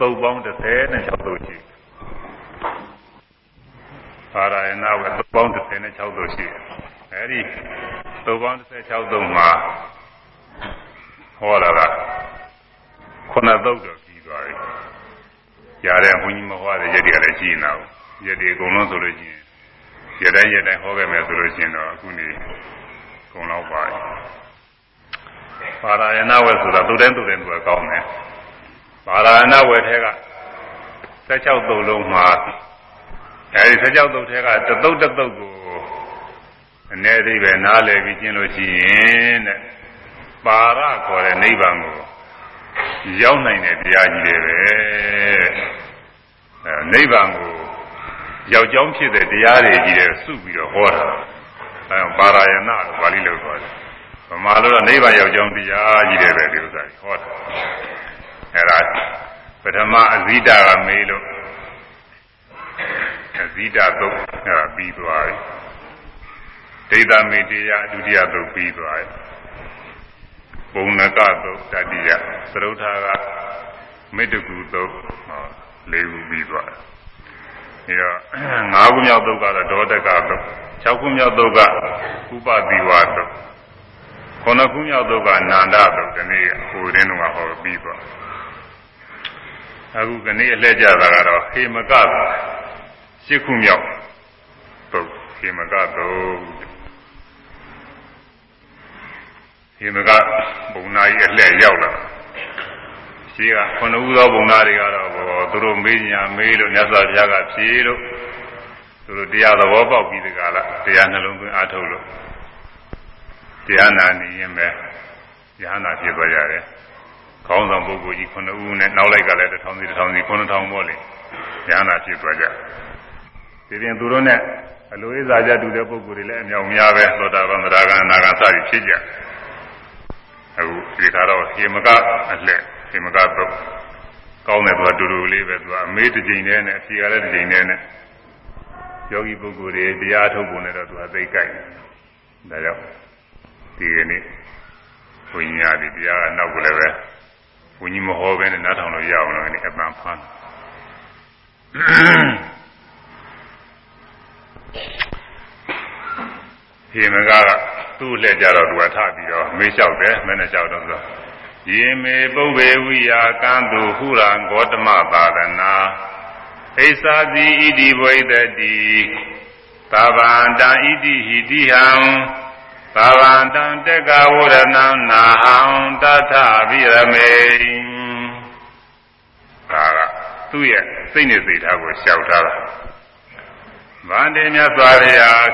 သုတ်ပေါင်း36သုတ်ရှိပါရယနာဝသုတ်ပေါင်း36သုတ်ရှိအဲဒီသုတ်ပေါင်း36သုတ်မှာဟောတာကခုနသုတ်တော့ပြီးသွားပြီကြားတဲ့ဘုန်းကြီးမဟောတဲ့ရက်တွေကလည်းရှိနေတာရက်တွေအကုန်လုံးဆိုလို့ရှိရင်ရက်တိုင်းရက်တိုင်းဟောခဲ့မယ်ဆိုလို့ရှိရင်တော့အခုနေကုန်တော့ပါပြီပါရယနာဝဆိုတာသူတိုင်းသူတိုင်းသူကကောင်းတယ် ပါရဏဝယ်ထဲက16သုတ်လုံးမှာအဲဒီ16သုတ်ထဲကတသုတ်တသုတ်ကိုအနေအသေးပဲနားလည်ပြီးကျင့်လို့ရှိရင်တဲ့ပါရခေါ်တဲ့နိဗ္ဗာန်ကိုရောက်နိုင်တဲ့တရားကြီးတွေပဲအဲနိဗ္ဗာန်ကိုရောက်ကြောင်းဖြစ်တဲ့တရားတွေကြီးတွေစုပြီးတော့ဟောတာအဲပါရယနာလို့ပါဠိလိုခေါ်တယ်ဗမာလိုတော့နိဗ္ဗာန်ရောက်ကြောင်းတရားကြီးတွေပဲဒီဥစ္စာကြီးဟောတာ အဲ့ဒါပထမအဇိတာကမေးလို့အဇိတာသုတ်အဲ့ဒါပြီးသွားပြီဒိဋ္ဌမေတရားဒုတိယသုတ်ပြီးသွားပြီပုံနကသုတ်တတိယသရုထာကမေတ္တကူသုတ်လေးခုပြီးသွားတယ်ဒါတော့၅ခုမြောက်သုတ်ကတော့ဒေါတကသုတ်၆ခုမြောက်သုတ်ကဥပသီဝသုတ်ခုနှစ်ခုမြောက်သုတ်ကနန္ဒသုတ်ဒီနေ့ဟိုရင်းတော့ဟောပြီးသွား အခုကနေ့အလှည့်ကြတာကတော့ဟေမကရှစ်ခုမြောက်သုတ်ဟေမကသုတ်ဟေမကဘုံနာကြီးအလှည့်ရောက်လာရှိကခုနှစ်ဦးသောဘုံနာတွေကတော့ဘောသူတို့မေးညာမေးလို့မြတ်စွာဘုရားကဖြေလို့သူတို့တရားသဘောပေါက်ပြီးဒီကလာတရားနှလုံးသွင်းအားထုတ်လို့တရားနာနေရင်ပဲယဟနာဖြစ်သွားကြတယ် ခေါင်းဆောင်ပုဂ္ဂိုလ်ကြီး9ဦးနဲ့နောက်လိုက်ကလည်း1000စီ1000စီ9000ပေါ့လေဉာဏ်နာဖြစ်သွားကြဒီပြင်သူတို့နဲ့အလိုအစားကြတူတဲ့ပုဂ္ဂိုလ်တွေလည်းအမြောက်များပဲသောတာပန်သရဂံအနာဂံစသည်ဖြစ်ကြအခုဒီကတော့ဟေမကအလက်ဟေမကတော့ကောင်းတယ်သူကတူတူလေးပဲသူကအမေးတစ်ချိန်တည်းနဲ့အဖြေကလည်းတစ်ချိန်တည်းနဲ့ယောဂီပုဂ္ဂိုလ်တွေတရားထုတ်ပုံနဲ့တော့သူကသိကြိုက်တယ်ဒါကြောင့်ဒီကနေ့ဘုရားဒီတရားကနောက်ကလည်းပဲ ဘုန်းကြီးမဟောပဲနဲ့နားထောင်လို့ရအောင်လို့ဒီအပန်ဖမ်းဒီမကကသူ့လက်ကြတော့သူကထပြီးတော့မေးလျှောက်တယ်မင်းနဲ့လျှောက်တော့ဆိုယေမေပုဗ္ဗေဝိယာကံသူဟုရံဂေါတမသာရဏဣသာတိဣတိဘဝိတတိသာဗန္တံဣတိဟိတိဟံ သာဝန္တံတက္ကဝရဏံနာဟံတထဗိရမေဒါကသူ့ရဲ့စိတ်နဲ့စိတ်ထားကိုရှောက်ထားတာဗန္တေမြတ်စွာဘုရား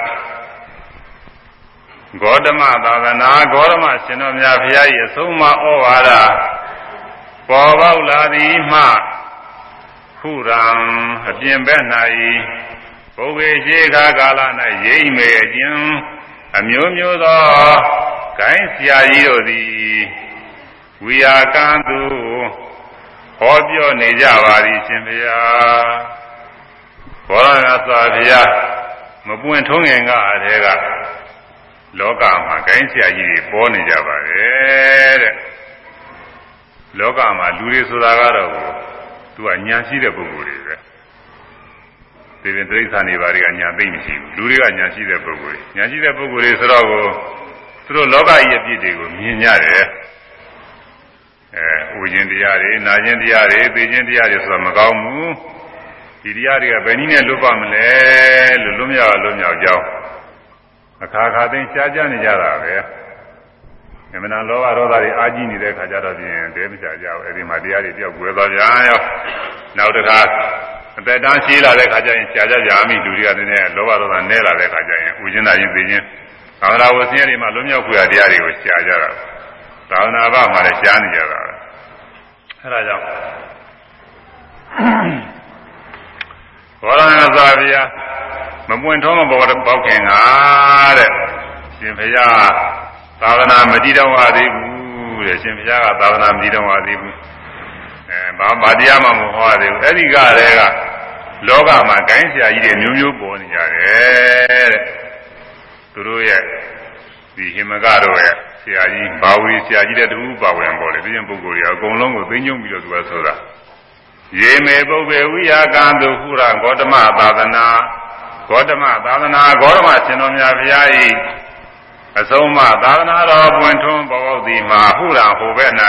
ဂေါတမသာသနာဂေါတမရှင်တော်မြတ်ဘုရား၏အဆုံးအမဩဝါဒပေါ်ပေါက်လာသည်မှခုရံအပြင်ဘက်၌ဘုရားရှိခါကာလ၌ရိမ့်မေအကျဉ် အမျိုးမျိုးသောဂိုင်းဆရာကြီးတို့သည်ဝိယာကံသူဟောပြောနေကြပါသည်ရှင်ဘုရားဘောရဏသာဘုရားမပွင့်ထုံးငင်ကအတည်းကလောကမှာဂိုင်းဆရာကြီးတွေပေါ်နေကြပါတယ်တဲ့လောကမှာလူတွေဆိုတာကတော့သူကညာရှိတဲ့ပုဂ္ဂိုလ်တွေပဲ ဒီပြင်တိရစ္ဆာန်တွေဘာတွေကညာသိမရှိဘူးလူတွေကညာရှိတဲ့ပုဂ္ဂိုလ်တွေညာရှိတဲ့ပုဂ္ဂိုလ်တွေဆိုတော့ကိုသူတို့လောကကြီးအပြစ်တွေကိုမြင်ကြတယ်အဲဥခြင်းတရားတွေနာခြင်းတရားတွေသိခြင်းတရားတွေဆိုတာမကောင်းဘူးဒီတရားတွေကဘယ်နည်းနဲ့လွတ်ပါမလဲလို့လွတ်မြောက်လွတ်မြောက်ကြောင်းအခါခါသိရှားကြနေကြတာပဲအမှန်လောဘဒေါသတွေအာကြီးနေတဲ့ခါကျတော့ပြင်တဲမချကြဘူးအဲဒီမှာတရားတွေပြောက်ွယ်သွားပြန်ရောနောက်တစ်ခါ အသက်တန်းရှိလာတဲ့ခါကျရင်ရှားကြကြမိလူတွေကနည်းနည်းလောဘဒေါသနဲလာတဲ့ခါကျရင်ဥခြင်းသာရင်သိခြင်းသာဝနာဝဆင်းရဲတွေမှာလွတ်မြောက်ခွေတရားတွေကိုရှားကြတာသာဝနာဘမှာလည်းရှားနေကြတာအဲဒါကြောင့်ဘောရဏသာဗျာမပွင့်ထုံးမပေါ်ပေါက်ခင်ကတဲ့ရှင်ဘုရားသာသနာမတည်တော်ပါသေးဘူးတဲ့ရှင်ဘုရားကသာသနာမတည်တော်ပါသေးဘူး အဲဘာဘာတရားမှမဟောသေးဘူးအဲ့ဒီကတည်းကလောကမှာဂိုင်းဆရာကြီးတွေမျိုးမျိုးပေါ်နေကြတယ်တဲ့သူတို့ရဲ့ဒီဟိမကတော့ရဲ့ဆရာကြီးဘာဝီဆရာကြီးတဲ့တူပါဝင်ပေါ်လေဒီရင်ပုဂ္ဂိုလ်တွေအကုန်လုံးကိုသိညုံပြီးတော့သူကဆိုတာရေမေပုဗ္ဗေဝိယာကံသူဟုရဂေါတမသာသနာဂေါတမသာသနာဂေါတမရှင်တော်မြတ်ဘုရား၏အဆုံးမသာသနာတော်ပွင့်ထွန်းပေါ်ပေါက်သည်မှာဟုရဟိုဘက်၌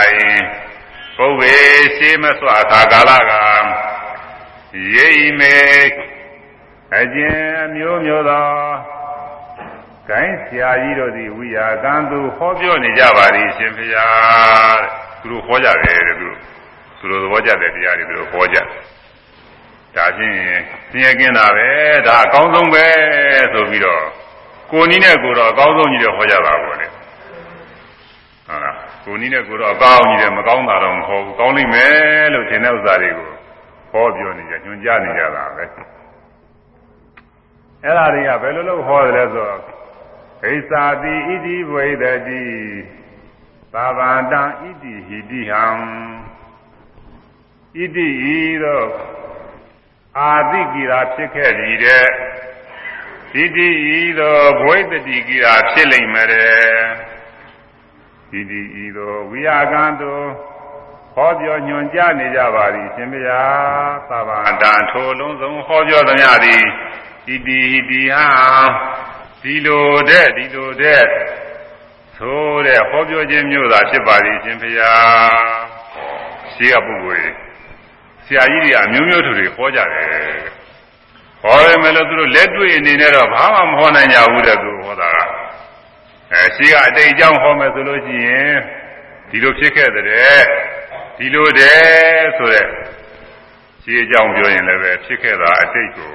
ပုဗ္ဗေရှိမစွာခါကာလကရေမေအကျဉ်မျိုးမျိုးသောကိုင်းဆရာကြီးတို့သည်ဝိယာကံသူဟောပြောနေကြပါသည်ရှင်ဖျားတဲ့သူတို့ဟောကြတယ်တဲ့သူတို့သူတို့သဘောကျတဲ့တရားတွေသူတို့ဟောကြဒါဖြင့်ဆင်းရဲကင်းတာပဲဒါအကောင်းဆုံးပဲဆိုပြီးတော့ကိုနီးနဲ့ကိုတော့အကောင်းဆုံးကြီးတွေဟောကြတာပေါ့လေဟုတ်လား ကိုနီးနဲ့ကိုတော့အကောင်းကြီးတယ်မကောင်းတာတော့မဟုတ်ဘူးကောင်းလိမ့်မယ်လို့ထင်တဲ့ဥစ္စာတွေကိုဟောပြောနေကြညွှန်ကြားနေကြတာပဲအဲ့ဒါတွေကဘယ်လိုလုပ်ဟောတယ်လဲဆိုတော့ဣသာတိဣတိဝိဒတိသာဗန္တံဣတိဟိတိဟံဣတိဤသောအာတိကိရာဖြစ်ခဲ့ပြီတဲ့ဣတိဤသောဘဝိတတိကိရာဖြစ်လိမ့်မယ်တဲ့ ဣတိဤသောဝိယာကံတောဟောပြောညွန်ကြားနေကြပါသည်ရှင်ဗျာသဗ္ဗန္တံထိုလုံးစုံဟောပြောသမျှသည်ဣတိဣတိဟံဒီလိုတဲ့ဒီလိုတဲ့သို့တဲ့ဟောပြောခြင်းမျိုးသာဖြစ်ပါသည်ရှင်ဗျာရှိကပုဂ္ဂိုလ်ဆရာကြီးတွေအမျိုးမျိုးသူတွေဟောကြတယ်ဟောရမယ်လို့သူတို့လက်တွေ့အနေနဲ့တော့ဘာမှမဟောနိုင်ကြဘူးတဲ့သူဟောတာက အဲရှိကအတိတ်အကြောင်းဟောမယ်ဆိုလို့ရှိရင်ဒီလိုဖြစ်ခဲ့တဲ့ဒီလိုတဲ့ဆိုတဲ့ရှိအကြောင်းပြောရင်လည်းပဲဖြစ်ခဲ့တာအတိတ်ကို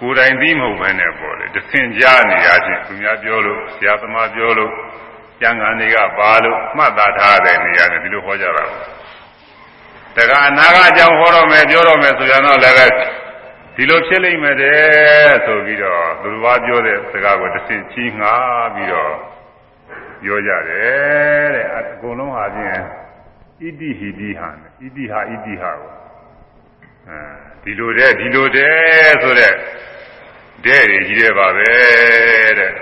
ကိုယ်တိုင်သိမဟုတ်ဘဲနဲ့ပေါ့လေတသင်ကြားနေရချင်းသူများပြောလို့ဆရာသမားပြောလို့ကျန်ကန်တွေကပါလို့မှတ်သားထားတဲ့နေရာနဲ့ဒီလိုဟောကြတာပေါ့တခါအနာကအကြောင်းဟောတော့မယ်ပြောတော့မယ်ဆိုရင်တော့လည်းပဲ ဒီလိုဖြစ်လိမ့်မယ်တဲ့ဆိုပြီးတော့သူတော်ဘာပြောတဲ့စကားကိုတစ်ဆင့်ချီးငှားပြီးတော့ပြောကြတယ်တဲ့အကုန်လုံးဟာဖြင့်ဣတိဟိတိဟာဣတိဟာဣတိဟာကိုအဲဒီလိုတဲ့ဒီလိုတဲ့ဆိုတဲ့တဲ့ရကြီးတယ်ပါပဲတဲ့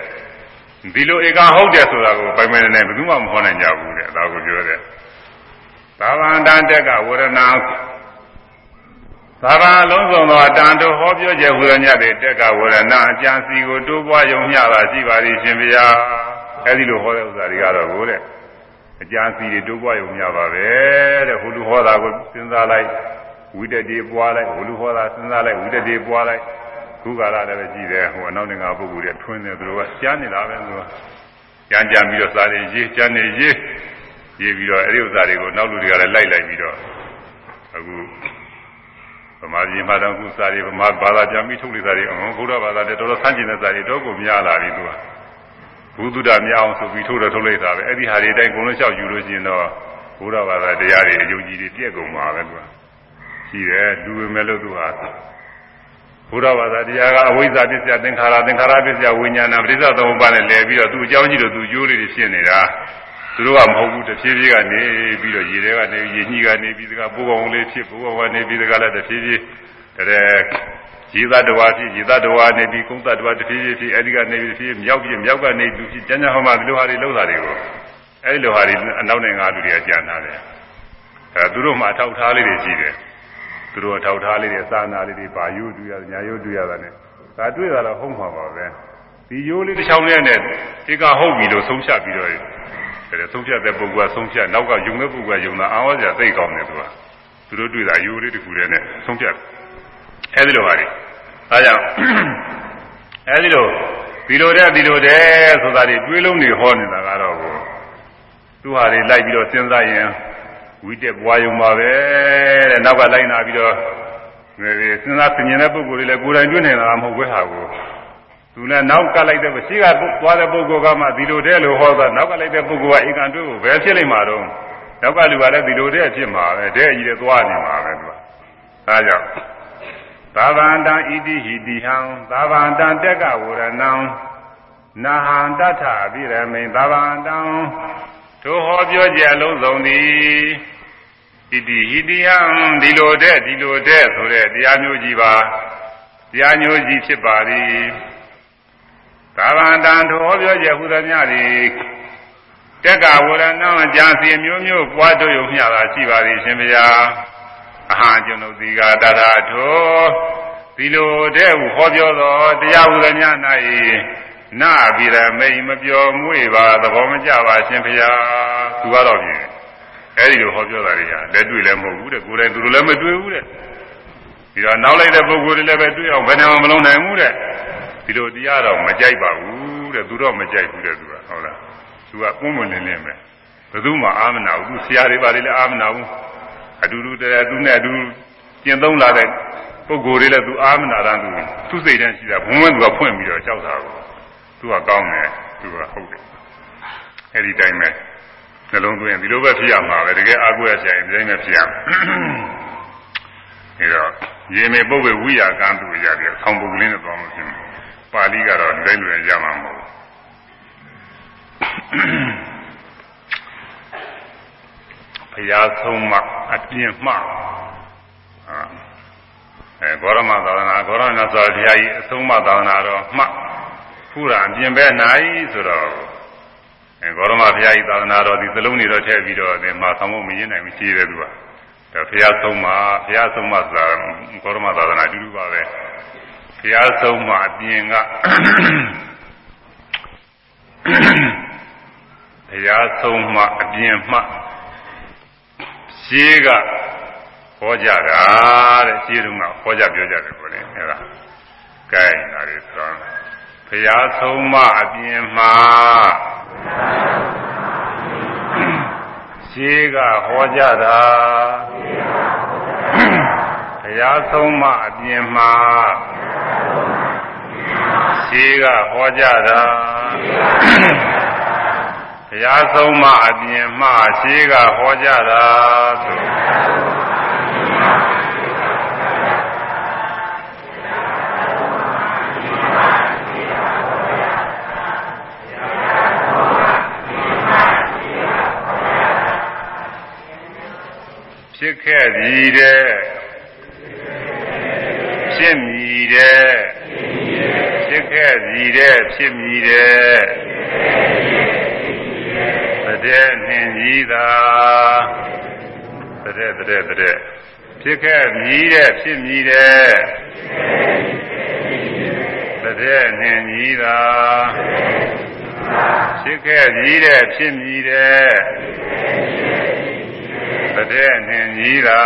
ဒီလိုဧကဟုတ်တယ်ဆိုတာကိုပိုင်ပိုင်နေဘယ်သူမှမဟောနိုင်ကြဘူးတဲ့ဒါကိုပြောတယ်သာဝန္တတက်ကဝရဏ သာဘာလုံးစုံသောတန်တို့ဟောပြောချက်ဝရညတဲ့တက်ကဝရဏအကျံစီကိုတိုးပွားယုံမျှတာရှိပါသည်ရှင်ဗျာအဲဒီလိုဟောတဲ့ဥစ္စာတွေကတော့ကိုတဲ့အကျံစီတွေတိုးပွားယုံမျှပါပဲတဲ့ဟိုလူဟောတာကိုစဉ်းစားလိုက်ဝိတ္တေပွားလိုက်ဟိုလူဟောတာစဉ်းစားလိုက်ဝိတ္တေပွားလိုက်ခုကာလလည်းကြည့်တယ်ဟိုအနောက်ငါပုဂ္ဂိုလ်တွေထွင်းတယ်သူတို့ကကြားနေတာပဲသူကကြမ်းကြမ်းပြီးတော့စားတယ်ရေးကြမ်းနေရေးရေးပြီးတော့အဲ့ဒီဥစ္စာတွေကိုနောက်လူတွေကလည်းလိုက်လိုက်ပြီးတော့အခုဗ မာပြည်မှာတော့အခုစာတွေဗမာဘာသာပြန်ပြီးထုတ်လိုက်တာတွေအမှန်ဘုရားဘာသာတဲ့တော်တော်ဆန်းကျင်တဲ့စာတွေတော့ကိုများလာပြီသူကဘုသူဒ္ဓများအောင်ဆိုပြီးထုတ်တော့ထုတ်လိုက်တာပဲအဲ့ဒီဟာတွေအတိုင်းကုန်လို့လျှောက်ယူလို့ရှိရင်တော့ဘုရားဘာသာတရားတွေအယုံကြည်တွေပြည့်ကုန်ပါပဲသူကရှိတယ်လူပဲမဲ့လို့သူဟာဘုရားဘာသာတရားကအဝိဇ္ဇာပစ္စယသင်္ခါရသင်္ခါရပစ္စယဝိညာဏပရိစ္ဆေသုံးပါးနဲ့လည်ပြီးတော့သူအကြောင်းကြီးတော့သူကျိုးလေးတွေဖြစ်နေတာ သူတို့ကမဟုတ်ဘူးတဖြည်းဖြည်းကနေပြီးတော့ရေထဲကနေရေညှိကနေပြီးတကပိုးကောင်လေးဖြစ်ပိုးကောင်ကနေပြီးတကလည်းတဖြည်းဖြည်းတဲ့ရေသတ္တဝါဖြစ်ရေသတ္တဝါနေပြီးကုန်းသတ္တဝါတဖြည်းဖြည်းဖြစ်အဲဒီကနေပြီးတဖြည်းမြောက်ပြမြောက်ကနေလူဖြစ်ကျမ်းကျမ်းဟောမှာဒီလိုဟာတွေလောက်တာတွေကိုအဲဒီလိုဟာတွေအနောက်နိုင်ငံလူတွေကကြံထားတယ်အဲသူတို့မှအထောက်ထားလေးတွေရှိတယ်သူတို့အထောက်ထားလေးတွေစာနာလေးတွေပါယူတူရညာယူတူရတာနဲ့ဒါတွေ့တာတော့ဟုတ်မှာပါပဲဒီရိုးလေးတစ်ချောင်းလေးနဲ့ဒီကဟုတ်ပြီလို့ဆုံးဖြတ်ပြီးတော့ တယ်ဆုံးဖြတ်တဲ့ပုဂ္ဂိုလ်ကဆုံးဖြတ်နောက်ကယုံတဲ့ပုဂ္ဂိုလ်ကယုံတာအာဝဇ္ဇာသိကောင်းတယ်သူကသူတို့တွေ့တာယူလေးတစ်ခုတည်းနဲ့ဆုံးဖြတ်အဲဒီလိုပါလေအဲကြောင့်အဲဒီလိုဒီလိုတဲ့ဒီလိုတဲ့ဆိုတာတွေတွေးလုံးတွေဟောနေတာကတော့သူဟာတွေလိုက်ပြီးတော့စဉ်းစားရင်ဝိတက်ပွားယုံပါပဲတဲ့နောက်ကလိုက်နာပြီးတော့စဉ်းစားဆင်ញင်တဲ့ပုဂ္ဂိုလ်တွေလည်းကိုယ်တိုင်တွေ့နေတာမဟုတ်ဘဲဟာကို သူလည်းနောက်ကလိုက်တဲ့ရှိကသွားတဲ့ပုဂ္ဂိုလ်ကမှဒီလိုတည်းလို့ဟောတာနောက်ကလိုက်တဲ့ပုဂ္ဂိုလ်ကဧကန်တွေ့ကိုဘယ်ဖြစ်လိမ့်မှာတော့နောက်ကလူကလည်းဒီလိုတည်းဖြစ်မှာပဲတဲ့ကြီးတဲ့သွားနေမှာပဲသူကဒါကြောင့်သာဗန္တံဣတိဟိတိဟံသာဗန္တံတက်ကဝရဏံနာဟံတထအပိရမိန်သာဗန္တံထိုဟောပြောကြအလုံးစုံသည်ဣတိဟိတိဟံဒီလိုတဲ့ဒီလိုတဲ့ဆိုတဲ့တရားမျိုးကြီးပါတရားမျိုးကြီးဖြစ်ပါသည် သာဗန္တံထိုဟောပြောကြဟူသည်များသည်တက်ကဝရဏံအကြံစီမျိုးမျိုးပွားတို့ရုံမျှတာရှိပါသည်ရှင်ဗျာအဟံကျွန်ုပ်ဒီကတထာထောဒီလိုတဲ့ဟုဟောပြောတော်တရားဟုသမျှ၌နာဗိရမိတ်မပြောမွေပါသဘောမကျပါရှင်ဖျားသူကတော့ပြင်အဲဒီလိုဟောပြောတာတွေကလက်တွေ့လည်းမဟုတ်ဘူးတဲ့ကိုယ်တိုင်သူတို့လည်းမတွေ့ဘူးတဲ့ဒီတော့နောက်လိုက်တဲ့ပုဂ္ဂိုလ်တွေလည်းပဲတွေ့အောင်ဘယ်နဲ့မှမလုံးနိုင်ဘူးတဲ့ ဒီလိုတရားတော့မကြိုက်ပါဘူးတဲ့သူတော့မကြိုက်ဘူးတဲ့သူကဟုတ်လားသူကပုံမလင်းလင်းပဲဘယ်သူမှအာမနာဘူးသူဆရာတွေပါလေလည်းအာမနာဘူးအတူတူတည်းသူနဲ့အတူကျင့်သုံးလာတဲ့ပုဂ္ဂိုလ်တွေလည်းသူအာမနာတာသူသူစိတ်တန်းရှိတာဘုံဘုံသူကဖွင့်ပြီးတော့ကြောက်တာကိုသူကကောင်းတယ်သူကဟုတ်တယ်အဲ့ဒီတိုင်းပဲနှလုံးသွင်းဒီလိုပဲဖြစ်ရမှာပဲတကယ်အာကိုရဆရာရင်ဒီတိုင်းပဲဖြစ်ရမှာအဲတော့ရေမေပုပ္ပေဝိယာကံသူရတယ်ဆောင်းပုဂ္ဂလိနဲ့သွားမှဖြစ်မှာ ပါဠိကတော့ဒီတိုင်းလိုရမှာမဟုတ်ဘုရားဆုံးမအပြင်းမှအဲဂေါရမသာသနာဂေါရမသာဘုရားကြီးအဆုံးမသာသနာတော်မှခုရအပြင်ပဲနိုင်ဆိုတော့အဲဂေါရမဘုရားကြီးသာသနာတော်ဒီသလုံးနေတော့ထည့်ပြီးတော့ဒီမှာဆောင်မမရင်းနိုင်မရှိသေးသူကဒါဘုရားဆုံးမဘုရားဆုံးမဆိုတာဂေါရမသာသနာတူတူပါပဲဘု ရားဆုံးမအပြင်ကဘုရားဆုံးမအပြင်မှရှင်းကဟောကြတာတဲ့ရှင်းတုန်းကဟောကြပြောကြတယ်ပေါ့လေအဲဒါကဲဒါတွေဆိုတော့ဘုရားဆုံးမအပြင်မှာရှင်းကဟောကြတာဘုရားဆုံးမအပြင်မှာ ရှင်းကဟောကြတာဘုရားဆုံးမအပြင်မှရှေးကဟောကြတာဆိုဖြစ်ခဲ့ပြီတဲ့ ဖြစ်မည်တဲ့ဖြစ်ခဲ့ပြီတဲ့ဖြစ်မည်တဲ့တဲ့နှင်ကြီးသာတဲ့တဲ့တဲ့ဖြစ်ခဲ့မြည်တဲ့ဖြစ်မြည်တဲ့တဲ့နှင်ကြီးသာဖြစ်ခဲ့မြည်တဲ့ဖြစ်မြည်တဲ့တဲ့နှင်ကြီးသာ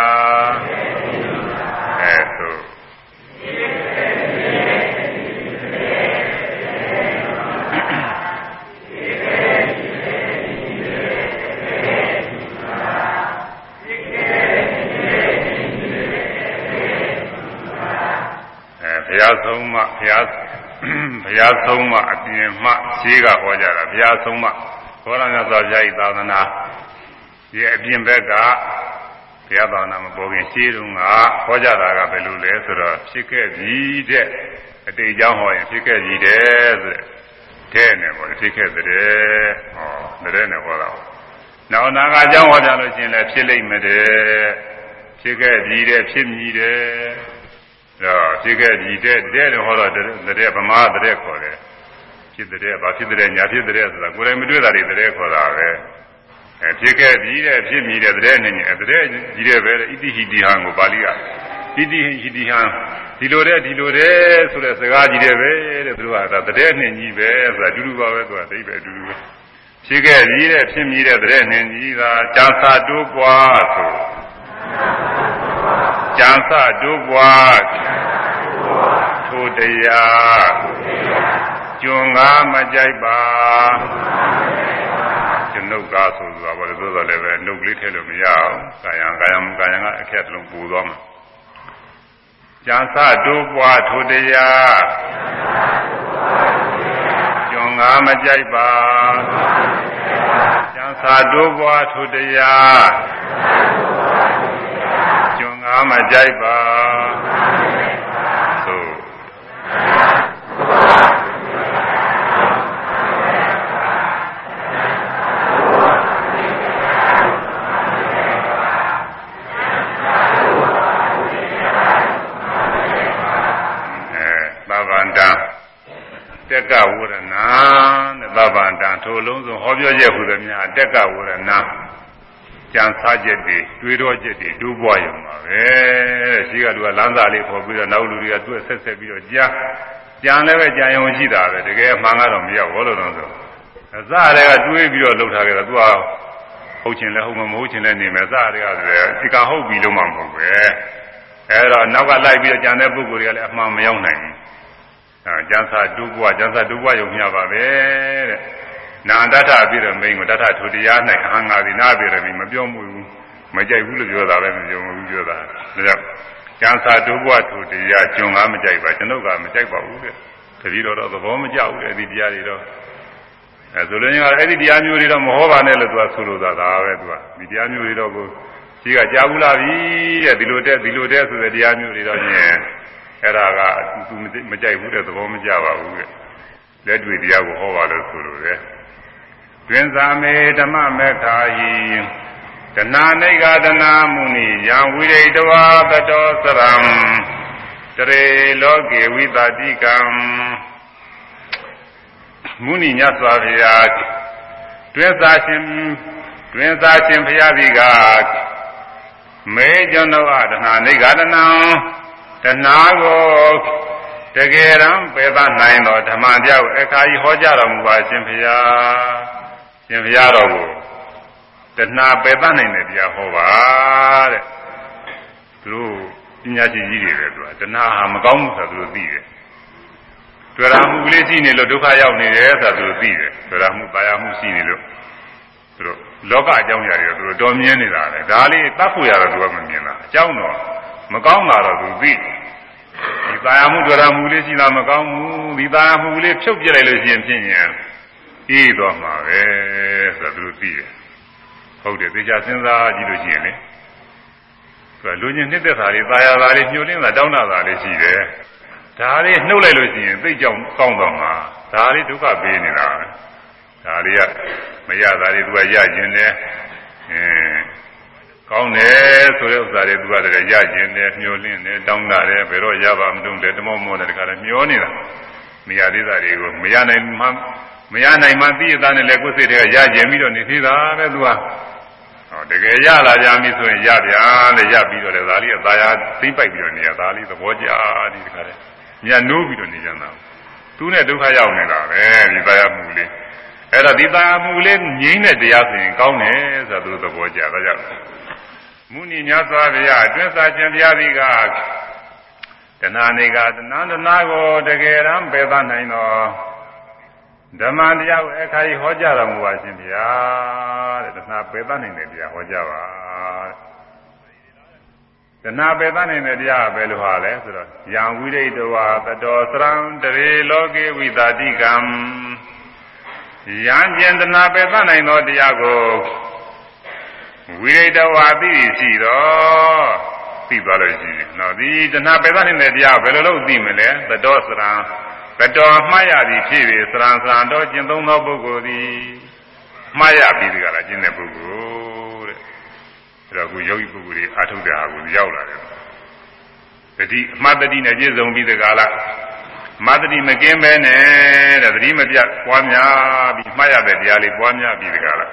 အဲဆိုဘု ရားဆုံးမဘုရားဘုရားဆုံးမအပြင်မှဈေးကဟောကြတာဘုရားဆုံးမဘောရမြတ်စွာဘုရားဤသာသနာဒီအပြင်ဘက်ကဘုရားသာသနာမပေါ်ခင်ရှင်းတုန်းကဟောကြတာကဘယ်လိုလဲဆိုတော့ဖြစ်ခဲ့ပြီတဲ့အတိတ်ကြောင်းဟောရင်ဖြစ်ခဲ့ပြီတဲ့ဆိုတဲ့နဲ့ပေါ့ဖြစ်ခဲ့တဲ့ဟောတဲ့နဲ့ဟောတာနောက်နာကအကြောင်းဟောကြလို့ရှိရင်လည်းဖြစ်လိမ့်မယ်တဲ့ဖြစ်ခဲ့ပြီတဲ့ဖြစ်မြည်တဲ့တော့ ဖြစ်ခဲ့ပြီတဲ့တဲ့လို့ဟောတော့တဲ့ဗမာတဲ့ခေါ်တယ်ဖြစ်တဲ့ဘာဖြစ်တဲ့ညာဖြစ်တဲ့ဆိုတာကိုယ်တိုင်မတွေ့တာတွေတဲ့ခေါ်တာပဲအဲဖြစ်ခဲ့ပြီတဲ့ဖြစ်မြည်တဲ့တဲ့နဲ့အဲတဲ့ကြီးတဲ့ပဲဣတိဟိတိဟံကိုပါဠိကဣတိဟိတိဟံဒီလိုတဲ့ဒီလိုတဲ့ဆိုတဲ့စကားကြီးတဲ့ပဲတဲ့သူကဒါတဲ့နဲ့ကြီးပဲဆိုတာအတူတူပါပဲသူကအတိပဲအတူတူပဲဖြစ်ခဲ့ပြီတဲ့ဖြစ်မြည်တဲ့တဲ့နဲ့ကြီးသာကြာစာတိုးပွားဆို ကြံစတို့ဘွားထိုတရားကျွံကားမကြိုက်ပါကျွန်ုပ်ကားဆိုဆိုတာဘာလို့ဆိုတော့လည်းပဲနှုတ်ကလေးထည့်လို့မရအောင်ကာယံကာယံကာယံကအခက်တလုံးပူသွားမှာကြံစတို့ဘွားထိုတရားကျွံကားမကြိုက်ပါကြံစတို့ဘွားထိုတရားကျွံငါ မကြိုက်ပါသို့အဲသဗ္ဗန္တတက်ကဝရဏတဲ့သဗ္ဗန္တထိုလုံးစုံဟောပြောချက်ဟူသည်များတက်ကဝရဏကြံစားချက်တွေတွေးတော့ချက်တွေတိုးပွားရုံ ပါပဲရှိကလူကလမ်းစာလေးပေါ်ပြီးတော့နောက်လူတွေကသူ့ဆက်ဆက်ပြီးတော့ကြားကြံလည်းပဲကြံရုံရှိတာပဲတကယ်အမှန်ကတော့မရောက်ဘောလို့တော့ဆိုအစတွေကတွေးပြီးတော့လှုပ်ထားကြတာသူကဟုတ်ချင်လဲဟုတ်မှာမဟုတ်ချင်လဲနေမယ်အစတွေကဆိုရဒီကဟုတ်ပြီလို့မှမဟုတ်ပဲအဲတော့နောက်ကလိုက်ပြီးတော့ကြံတဲ့ပုဂ္ဂိုလ်တွေကလည်းအမှန်မရောက်နိုင်ဘူးအဲကျန်စာတူးပွားကျန်စာတူးပွားရုံမျှပါပဲတဲ့နာတထပြည့်တဲ့မိန်ကိုတထထူတရား၌အဟံငါသည်နာပြည့်တယ်မပြောမှုဘူး မကြိုက်ဘူးလို့ပြောတာပဲမပြောဘူးပြောတာဒါကြောင့်ကျန်စာတူးပွားထူတရားကျွန်ကားမကြိုက်ပါကျွန်ုပ်ကမကြိုက်ပါဘူးတဲ့တတိတော်တော့သဘောမကျဘူးတဲ့ဒီတရားတွေတော့အဲဆိုလို့ရင်အဲ့ဒီတရားမျိုးတွေတော့မဟောပါနဲ့လို့သူကဆိုလိုတာဒါပဲသူကဒီတရားမျိုးတွေတော့ကိုရှိကကြားဘူးလားပြီတဲ့ဒီလိုတဲ့ဒီလိုတဲ့ဆိုတဲ့တရားမျိုးတွေတော့ညင်အဲ့ဒါကသူမကြိုက်ဘူးတဲ့သဘောမကျပါဘူးတဲ့လက်တွေ့တရားကိုဟောပါလို့ဆိုလိုတယ်တွင်စာမေဓမ္မမေခာဟိ တဏနိဂဒနာမုနိယံဝိရိတဝါပတောစရံတရေလောကေဝိတာတိကံမုနိမြတ်စွာဘုရားတွင်စာရှင်တွင်စာရှင်ဘုရားကြီးကမေကျွန်တော်အတဏနိဂဒနာတဏှာကိုတကယ်တမ်းပယ်သနိုင်တော်ဓမ္မတရားကိုအခါကြီးဟောကြားတော်မူပါရှင်ဘုရားရှင်ဘုရားတော်ကို တဏှာပယ်တတ်နိုင်တဲ့တရားဟောပါတဲ့သူတို့ပညာရှင်ကြီးတွေပဲသူကတဏှာဟာမကောင်းဘူးဆိုတာသူတို့သိတယ်တွေ့ရမှုကလေးရှိနေလို့ဒုက္ခရောက်နေတယ်ဆိုတာသူတို့သိတယ်တွေ့ရမှုပါရမှုရှိနေလို့သူတို့လောကအကြောင်းအရာတွေသူတို့တော်မြင်နေတာလေဒါလေးတတ်ဖို့ရတော့သူကမမြင်တာအကြောင်းတော့မကောင်းတာတော့သူသိဒီပါရမှုတွေ့ရမှုလေးရှိတာမကောင်းဘူးဒီပါရမှုလေးဖြုတ်ပြလိုက်လို့ရှိရင်ဖြစ်ရင်အေးတော့မှာပဲဆိုတာသူတို့သိတယ် ဟုတ်တယ်သေချာစဉ်းစားကြည့်လို့ရှိရင်လေဆိုလူချင်းနှစ်သက်တာတွေတာယာတာတွေညှို့လင်းတာတောင်းတာတာတွေရှိတယ်ဒါတွေနှုတ်လိုက်လို့ရှိရင်သိကြောင်ကောင်းတော့မှာဒါတွေဒုက္ခပေးနေတာပဲဒါတွေကမရတာတွေသူကရကျင်တယ်အင်းကောင်းတယ်ဆိုတဲ့ဥစ္စာတွေသူကတည်းကရကျင်တယ်ညှို့လင်းတယ်တောင်းတာတယ်ဘယ်တော့ရပါမလို့လဲတမောမောနဲ့တခါလဲမျောနေတာမရသေးတာတွေကိုမရနိုင်မှ မရနိုင်မှသိရတာနဲ့လည်းကိုယ်စိတ်တွေကရခြင်းပြီးတော့နေသေးတာပဲသူကဟောတကယ်ရလာကြပြီဆိုရင်ရဗျာလေရပြီးတော့လေဒါလေးအသာယာသိမ့်ပိုက်ပြီးတော့နေရဒါလေးသဘောကျဒီတခါတည်းညနိုးပြီးတော့နေကြတာသူနဲ့ဒုက္ခရောက်နေတာပဲဒီသာယာမှုလေးအဲ့တော့ဒီသာယာမှုလေးငြိမ့်တဲ့တရားဆိုရင်ကောင်းတယ်ဆိုတော့သူသဘောကျဒါကြောင့်မုဏိမြတ်စွာဘုရားအတွင်းစာခြင်းဘုရားကြီးကတဏှာနေကတဏှာတဏှာကိုတကယ်တမ်းပယ်သနိုင်တော် ဓမ္မတရားကိုအခါကြီးဟောကြားတော်မူပါရှင်ဗျာတဲ့တဏှာပယ်သနိုင်တဲ့တရားဟောကြားပါတဏှာပယ်သနိုင်တဲ့တရားပဲလို့ဟာလဲဆိုတော့ယံဝိရိတဝါတတော်သရံတရေလောကေဝိတာတိကံယံကျင်တဏှာပယ်သနိုင်သောတရားကိုဝိရိတဝါသိရှိတော့သိသွားလို့ရှိရင်နော်ဒီတဏှာပယ်သနိုင်တဲ့တရားဘယ်လိုလုပ်သိမလဲတတော်သရံ တတော်မှားရသည်ဖြစ်ပြီးသရံသရံတော်ကျင့်သုံးသောပုဂ္ဂိုလ်သည်မှားရပြီးဒီကလာကျင့်တဲ့ပုဂ္ဂိုလ်တဲ့အဲ့တော့ခုယောဂီပုဂ္ဂိုလ်တွေအထုတ်တဲ့ဟာကိုရောက်လာတယ်တတိအမှတ်တတိနဲ့ပြည့်စုံပြီးဒီကလာမတတိမကင်းပဲနဲ့တဲ့တတိမပြတ်ပွားများပြီးမှားရတဲ့တရားလေးပွားများပြီးဒီကလာ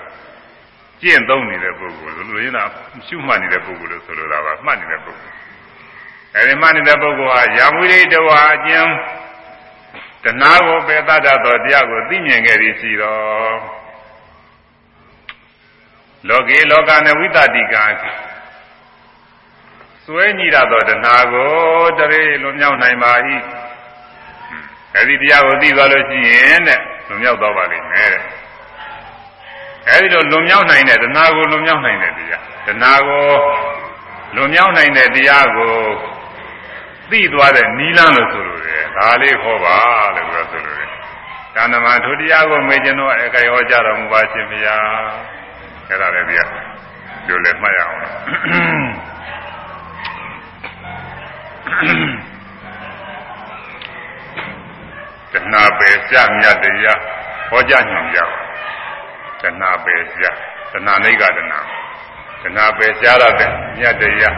ကျင့်သုံးနေတဲ့ပုဂ္ဂိုလ်လူရင်းတာရှုမှတ်နေတဲ့ပုဂ္ဂိုလ်လို့ဆိုလိုတာပါမှတ်နေတဲ့ပုဂ္ဂိုလ်အဲဒီမှတ်နေတဲ့ပုဂ္ဂိုလ်ဟာယာမွေရိတဝါအကျဉ်း တဏှာကိုပယ်တတ်သောတရားကိုသိမြင်ခဲ့သည်ရှိတော်လောကေလောကနဝိတတိကစွဲညိရသောတဏှာကိုတရေလွန်မြောက်နိုင်ပါ၏အဲဒီတရားကိုသိသွားလို့ရှိရင်တဲ့လွန်မြောက်သွားပါလိမ့်မယ်တဲ့အဲဒီလိုလွန်မြောက်နိုင်တဲ့တဏှာကိုလွန်မြောက်နိုင်တဲ့တရားတဏှာကိုလွန်မြောက်နိုင်တဲ့တရားကို သိသွားတဲ့နီလန်းလို့ဆိုလိုတယ်ဒါလေးဟောပါလို့ပြောဆိုလိုတယ်တဏ္ဍမထိုတရားကိုမေ့ကျွန်တော်အကရောကြတော်မူပါရှင်ဘုရားအဲ့ဒါလည်းပြပြောလဲမှတ်ရအောင်တဏှာပယ်ကြမြတ်တရားဟောကြားညွှန်ပြပါတဏှာပယ်ကြတဏှာနိကတဏှာတဏှာပယ်ကြရတဲ့မြတ်တရား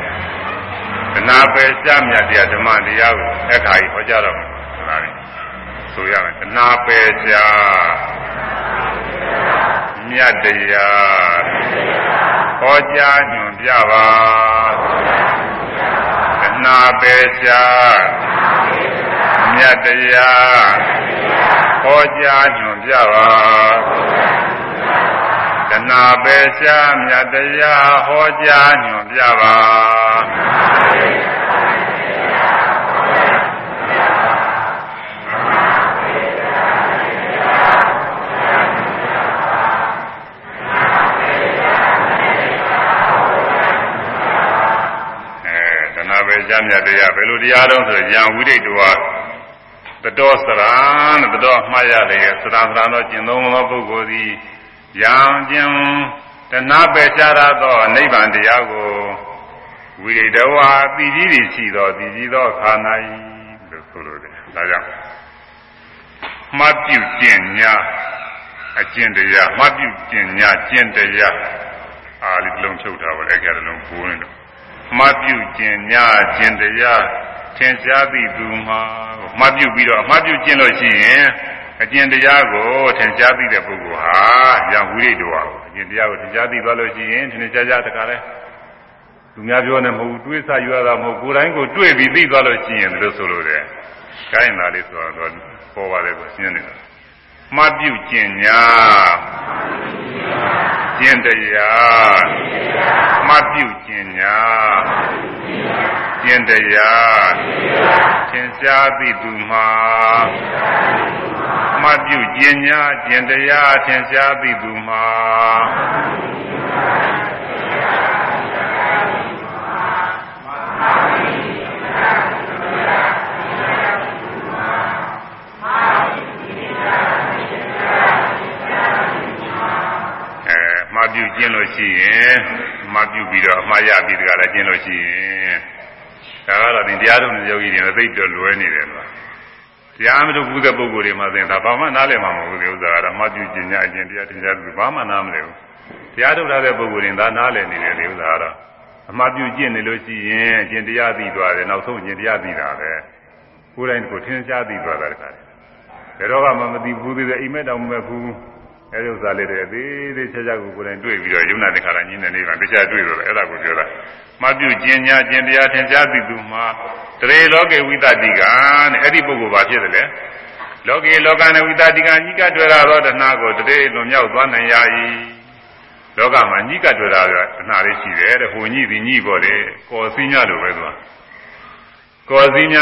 တဏှာပယ်ကြမြတ်တရားဓမ္မတရားကိုအခါကြီးဟောကြားတော်မူဆိုတာလေဆိုရမယ်တဏှာပယ်ကြမြတ်တရားဟောကြားညွန်ပြပါတဏှာပေရှားမြတ်တရားဟောကြားညွန်ပြပါ တဏှာပေရှားမြတ်တရားဟောကြားညွန်ပြပါကြားမြတ်တရားဘယ်လိုတရားတော့ဆိုရံဝိဒိတ်တော်တတော်စရံတတော်မှားရလေစရံစရံတော့ကျင်သုံးသောပုဂ္ဂိုလ်သည် ယံကျင်တဏပဲရှားရသောနိဗ္ဗာန်တရားကိုဝိရိတဝါပီတိတွေရှိသောပီတိသောခန္ဓာဤလို့ဆိုလိုတယ်ဒါကြောင့်မှတ်ပြုကျင့်ညာအကျင့်တရားမှတ်ပြုကျင့်ညာကျင့်တရားအာလိလုံးချုပ်တာပါလေကြတယ်လုံးပိုးနေတော့မှတ်ပြုကျင့်ညာကျင့်တရားထင်ရှားသည့်သူမှာမှတ်ပြုပြီးတော့မှတ်ပြုကျင့်လို့ရှိရင် အကျင့်တရားကိုထင်ရှားသိတဲ့ပုဂ္ဂိုလ်ဟာယံဝိရိတဝါအကျင့်တရားကိုထင်ရှားသိသွားလို့ရှိရင်ထင်ရှားကြတခါလဲသူများပြောနေမဟုတ်ဘူးတွေးဆယူရတာမဟုတ်ကိုယ်တိုင်းကိုတွေ့ပြီးသိသွားလို့ရှိရင်လို့ဆိုလို့တယ်။ကိုင်းလာလေးဆိုတော့ပေါ်ပါတယ်ကိုရှင်းနေတာ။ မှတ်ပြုကျင့်ညာကျင့်တရားမှတ်ပြုကျင့်ညာကျင့်တရားသင်ရှားသိသူမှာမှတ်ပြုကျင့်ညာကျင့်တရားသင်ရှားသိသူမှာပြု ကျင့်လို့ရှိရင်အမှားပြုပြီးတော့အမှားရပြီးတကလည်းကျင့်လို့ရှိရင်ဒါကတော့ဒီတရားထုံးတဲ့ယောဂီတွေနဲ့သိပြီးလွယ်နေတယ်ကွာတရားမထုတ်ဘူးတဲ့ပုဂ္ဂိုလ်တွေမှသိရင်ဒါဘာမှနားလည်မှာမဟုတ်ဘူးဒီဥစ္စာကတော့အမှားပြုကျင့်ကြအကျင့်တရားသင်ကြားပြီးဘာမှနားမလည်ဘူးတရားထုတ်ထားတဲ့ပုဂ္ဂိုလ်တွေဒါနားလည်နေတယ်ဒီဥစ္စာကတော့အမှားပြုကျင့်နေလို့ရှိရင်အကျင့်တရားသိသွားတယ်နောက်ဆုံးအကျင့်တရားသိတာပဲကိုယ်တိုင်ကိုထင်ရှားသိသွားတာတခါတည်းဘယ်တော့မှမသိဘူးသေးတယ်အိမ်မက်တော်မမဲ့ဘူး အဲဒီဥစ္စာလေးတွေသေးသေးချာချာကိုကိုယ်တိုင်တွေ့ပြီးတော့ယုံနာတခါလာညင်းနေနေပါတရားတွေ့တော့အဲ့ဒါကိုပြောတာမပြုကျင်ညာကျင်တရားထင်ရှားသိသူမှာတရေလောကေဝိတတိကတဲ့အဲ့ဒီပုဂ္ဂိုလ်ဘာဖြစ်တယ်လဲလောကေလောကနဲ့ဝိတတိကညိကတွေ့ရသောတဏှာကိုတရေလွန်မြောက်သွားနိုင်ရ၏လောကမှာညိကတွေ့တာကတဏှာလေးရှိတယ်တဲ့ဟိုညိဒီညိပေါ်တယ်ကော်စည်းညလိုပဲသူကကော်စည်းည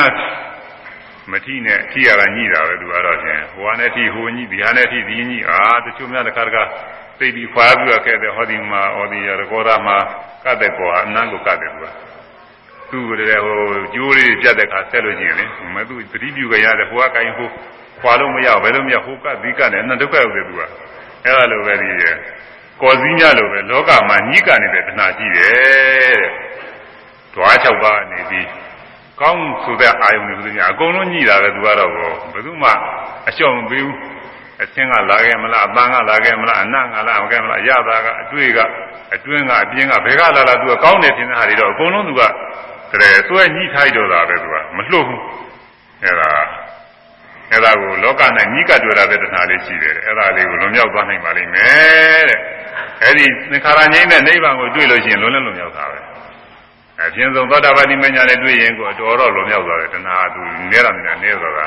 မထီနဲ့ထီရတာညိတာပဲသူကတော့ဖြင့်ဟိုဟာနဲ့ထီဟိုညိဒီဟာနဲ့ထီဒီညိအာတချို့များတခါတခါသိပြီးခွာပြီးတော့ခဲ့တဲ့ဟောဒီမှာဟောဒီရကောရာမှာကတ်တဲ့ကောအနန်းကိုကတ်တယ်သူကသူ့ရဲ့ဟိုကျိုးလေးပြတ်တဲ့ခါဆက်လို့ရှိရင်လေမသူသတိပြုကြရတယ်ဟိုကကိုင်းဟိုခွာလို့မရဘယ်လိုမရဟိုကဒီကနဲ့အနန္တဒုက္ခရောက်တယ်သူကအဲ့ဒါလိုပဲဒီကောစည်းညလိုပဲလောကမှာညိကနေတဲ့တဏှာရှိတယ်တဲ့။ဓွား၆ပါးနေပြီး ကောင်းဆိုတဲ့အာယုန်တွေဆိုရင်အကုန်လုံးညှိတာပဲသူကတော့ဘယ်သူမှအလျှော့မပေးဘူးအချင်းကလာခဲ့မလားအပန်းကလာခဲ့မလားအနတ်ကလာမခဲ့မလားအရသာကအတွေ့ကအတွင်းကအပြင်းကဘယ်ကလာလာသူကကောင်းတယ်ထင်တဲ့ဟာတွေတော့အကုန်လုံးသူကတည်းဆွဲညှိထိုက်တော့တာပဲသူကမလွတ်ဘူးအဲဒါအဲဒါကိုလောကနဲ့ညှိကပ်တွေ့တာပဲတဏှာလေးရှိတယ်အဲဒါလေးကိုလွန်မြောက်သွားနိုင်ပါလိမ့်မယ်တဲ့အဲဒီသင်္ခါရငြိမ်းတဲ့နိဗ္ဗာန်ကိုတွေ့လို့ရှိရင်လွန်လည်းလွန်မြောက်တာပဲ အပြင်းဆုံးသောတာပတိမညာနဲ့တွေ့ရင်ကိုတော်တော်လွန်မြောက်သွားတယ်တဏှာသူနဲတာမြတ်နဲဆိုတာ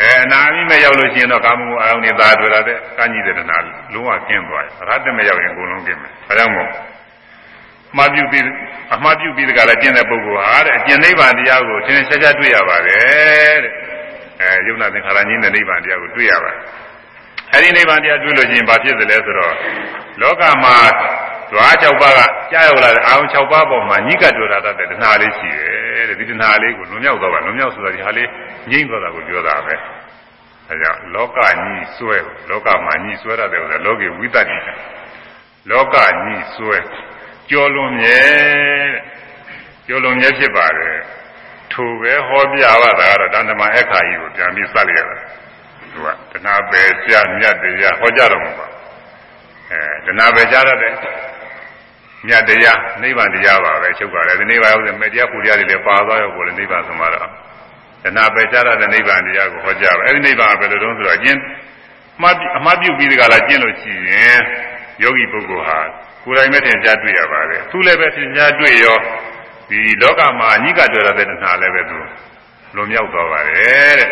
အဲအနာမိမဲ့ရောက်လို့ရှိရင်တော့ကာမဂုဏ်အာရုံတွေသာတွေ့ရတဲ့ကံကြီးတဲ့တဏှာလုံးဝကျင်းသွားတယ်ရဟတမဲ့ရောက်ရင်အကုန်လုံးကျင်းမယ်ဒါကြောင့်မို့မှားပြုပြီးအမှားပြုပြီးတကလည်းကျင့်တဲ့ပုဂ္ဂိုလ်ဟာတဲ့အကျင့်နိဗ္ဗာန်တရားကိုသင်ရှားရှားတွေ့ရပါတယ်တဲ့အဲယုံနာသင်္ခါရကြီးတဲ့နိဗ္ဗာန်တရားကိုတွေ့ရပါတယ် အဲဒီနိဗ္ဗာန်တရားတွေ့လို့ရှိရင်ဘာဖြစ်သလဲဆိုတော့လောကမှာဓွား၆ပါးကကြားရောက်လာတဲ့အာရုံ၆ပါးပေါ်မှာညိကတွေ့တာတဲ့တဏှာလေးရှိတယ်တဲ့ဒီတဏှာလေးကိုလွန်မြောက်သွားပါလွန်မြောက်ဆိုတာဒီဟာလေးငြိမ့်သွားတာကိုပြောတာပဲအဲကြောင့်လောကညိဆွဲလောကမှာညိဆွဲရတယ်ဆိုတော့လောကေဝိတ္တိလောကညိဆွဲကြော်လွန်မြဲကြော်လွန်မြဲဖြစ်ပါတယ်ထိုပဲဟောပြပါတာကတော့တန်တမအခါကြီးကိုပြန်ပြီးစလိုက်ရတာ သူကတဏှာပဲကြာမြတ်တရားဟောကြတော့မှာပါအဲတဏှာပဲကြားရတဲ့မြတ်တရားနိဗ္ဗာန်တရားပါပဲချုပ်ပါတယ်ဒီနိဗ္ဗာန်ဟုတ်တယ်မေတရားပူတရားတွေလည်းပါသွားရောပေါ်လေနိဗ္ဗာန်ဆိုမှတော့တဏှာပဲကြားရတဲ့နိဗ္ဗာန်တရားကိုဟောကြားပါအဲဒီနိဗ္ဗာန်ဘယ်လိုတုံးဆိုတော့အကျဉ်းမှတ်အမှတ်ပြုပြီးတကလားကျင့်လို့ရှိရင်ယောဂီပုဂ္ဂိုလ်ဟာကိုယ်တိုင်ပဲထင်ရှားတွေ့ရပါတယ်သူလည်းပဲထင်ရှားတွေ့ရောဒီလောကမှာအနိကတွေ့ရတဲ့တဏှာလည်းပဲသူလွန်မြောက်သွားပါတယ်တဲ့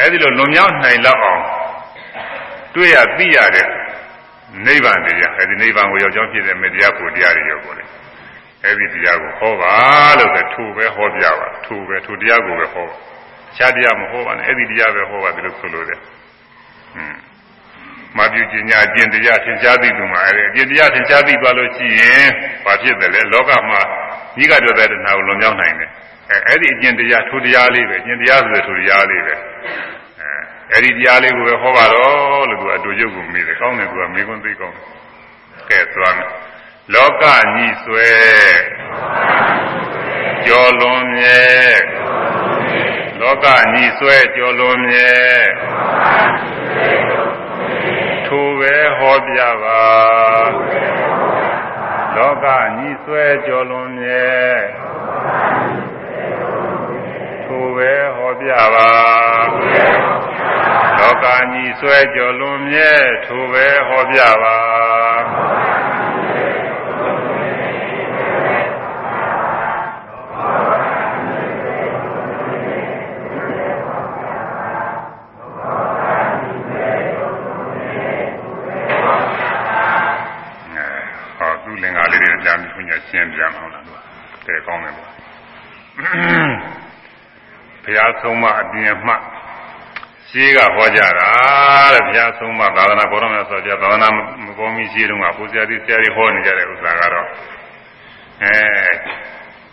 အဲဒီလိုလွန်မြောက်နိုင်လောက်အောင်တွေ့ရသိရတဲ့နိဗ္ဗာန်တရားအဲဒီနိဗ္ဗာန်ကိုရောက်ကြောင်းဖြစ်တဲ့မေတ္တရားကိုတရားတွေရောပေါ့လေအဲဒီတရားကိုဟောပါလို့ဆိုထိုပဲဟောပြပါထိုပဲထိုတရားကိုပဲဟောပါခြားတရားမဟောပါနဲ့အဲဒီတရားပဲဟောပါဒီလိုဆိုလို့တဲ့อืมမပြုကျင်ညာအကျင့်တရားထင်ရှားသိသူမှာအဲဒီအကျင့်တရားထင်ရှားသိသွားလို့ရှိရင်ဘာဖြစ်တယ်လဲလောကမှာဤကတော်တဲ့တဏှာကိုလွန်မြောက်နိုင်တယ် အဲအဲ့ဒီအကျင့်တရားထိုတရားလေးပဲအကျင့်တရားဆိုတဲ့ထိုတရားလေးပဲအဲအဲ့ဒီတရားလေးကိုပဲဟောပါတော့လို့သူအတူရုပ်ကိုမေးတယ်ကောင်းတယ်သူကမေးခွန်းသိကောင်းတယ်ကဲသွားမယ်လောကညီဆွဲကြော်လွန်မြဲလောကညီဆွဲကြော်လွန်မြဲထိုပဲဟောပြပါလောကညီဆွဲကြော်လွန်မြဲ ထိုပဲဟောပြပါလောကညီဆွဲကြော်လွန်မြဲထိုပဲဟောပြပါလင်္ကာလေးတွေကြာပြီးခွညာရှင်းပြန်အောင်လားသူကဲကောင်းတယ်ပေါ့ဘု ရားဆုံးမအပြင်မှရှိကဟောကြတာတဲ့ဘုရားဆုံးမသာသနာဘောရမဆိုကြသာသနာမပေါ်မီရှိတုန်းကဘုရားတိဆရာကြီးဟောနေကြတဲ့ဥစ္စာကတော့အဲ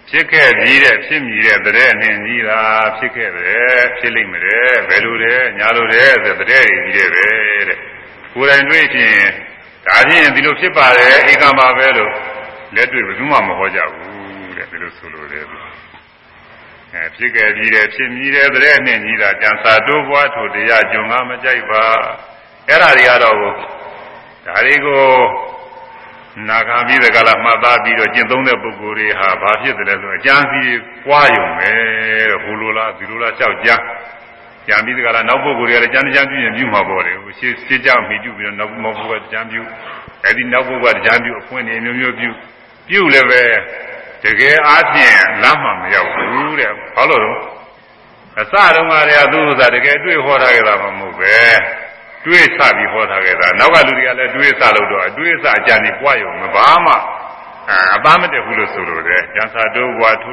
ဖြစ်ခဲ့ပြီးတဲ့ဖြစ်မြည်တဲ့တရေနဲ့ကြီးတာဖြစ်ခဲ့တယ်ဖြစ်လိမ့်မယ်ဘယ်လိုလဲညာလိုလဲဆိုတဲ့တရေကြီးတယ်ပဲတဲ့ကိုယ်တိုင်တွေ့ချင်းဒါဖြင့်ဒီလိုဖြစ်ပါတယ်ဧကမှာပဲလို့လက်တွေ့ဘယ်သူမှမဟောကြဘူးတဲ့ဒီလိုဆိုလိုတယ်သူအဲ ဖြစ်ခဲ့ပြီးတယ်ဖြစ်မြည်တယ်တဲ့နဲ့ညီတာကြံစာတိုးပွားထိုတရားကြုံကမကြိုက်ပါအဲ့ဒါတွေကတော့ဒါတွေကိုနာခံပြီးတဲ့ကလာမှတ်သားပြီးတော့ကျင့်သုံးတဲ့ပုဂ္ဂိုလ်တွေဟာဘာဖြစ်တယ်လဲဆိုအကျမ်းစီပွားယုံပဲတဲ့ဟိုလိုလားဒီလိုလားကြောက်ကြကြံပြီးတကလားနောက်ပုဂ္ဂိုလ်တွေကလည်းကြံကြံပြည့်ရင်ပြုမှာပေါ့လေဟိုရှင်းရှင်းကြမိပြုပြီးတော့နောက်ပုဂ္ဂိုလ်ကကြံပြုအဲဒီနောက်ပုဂ္ဂိုလ်ကကြံပြုအဖွင့်နေမျိုးမျိုးပြုပြုလည်းပဲ တကယ်အားဖြင့်လမ်းမှမရောက်ဘူးတဲ့ဘာလို့လဲအစတုန်းကတည်းကသူ့ဥစ္စာတကယ်တွေ့ဟောထားခဲ့တာမှမဟုတ်ပဲတွေးစပြီးဟောထားခဲ့တာနောက်ကလူတွေကလည်းတွေးစလို့တော့အတွေးစအကြံကြီးပွားရုံမဘာမှအပန်းမတက်ဘူးလို့ဆိုလိုတယ်ကျန်စာတို့ဘွားထု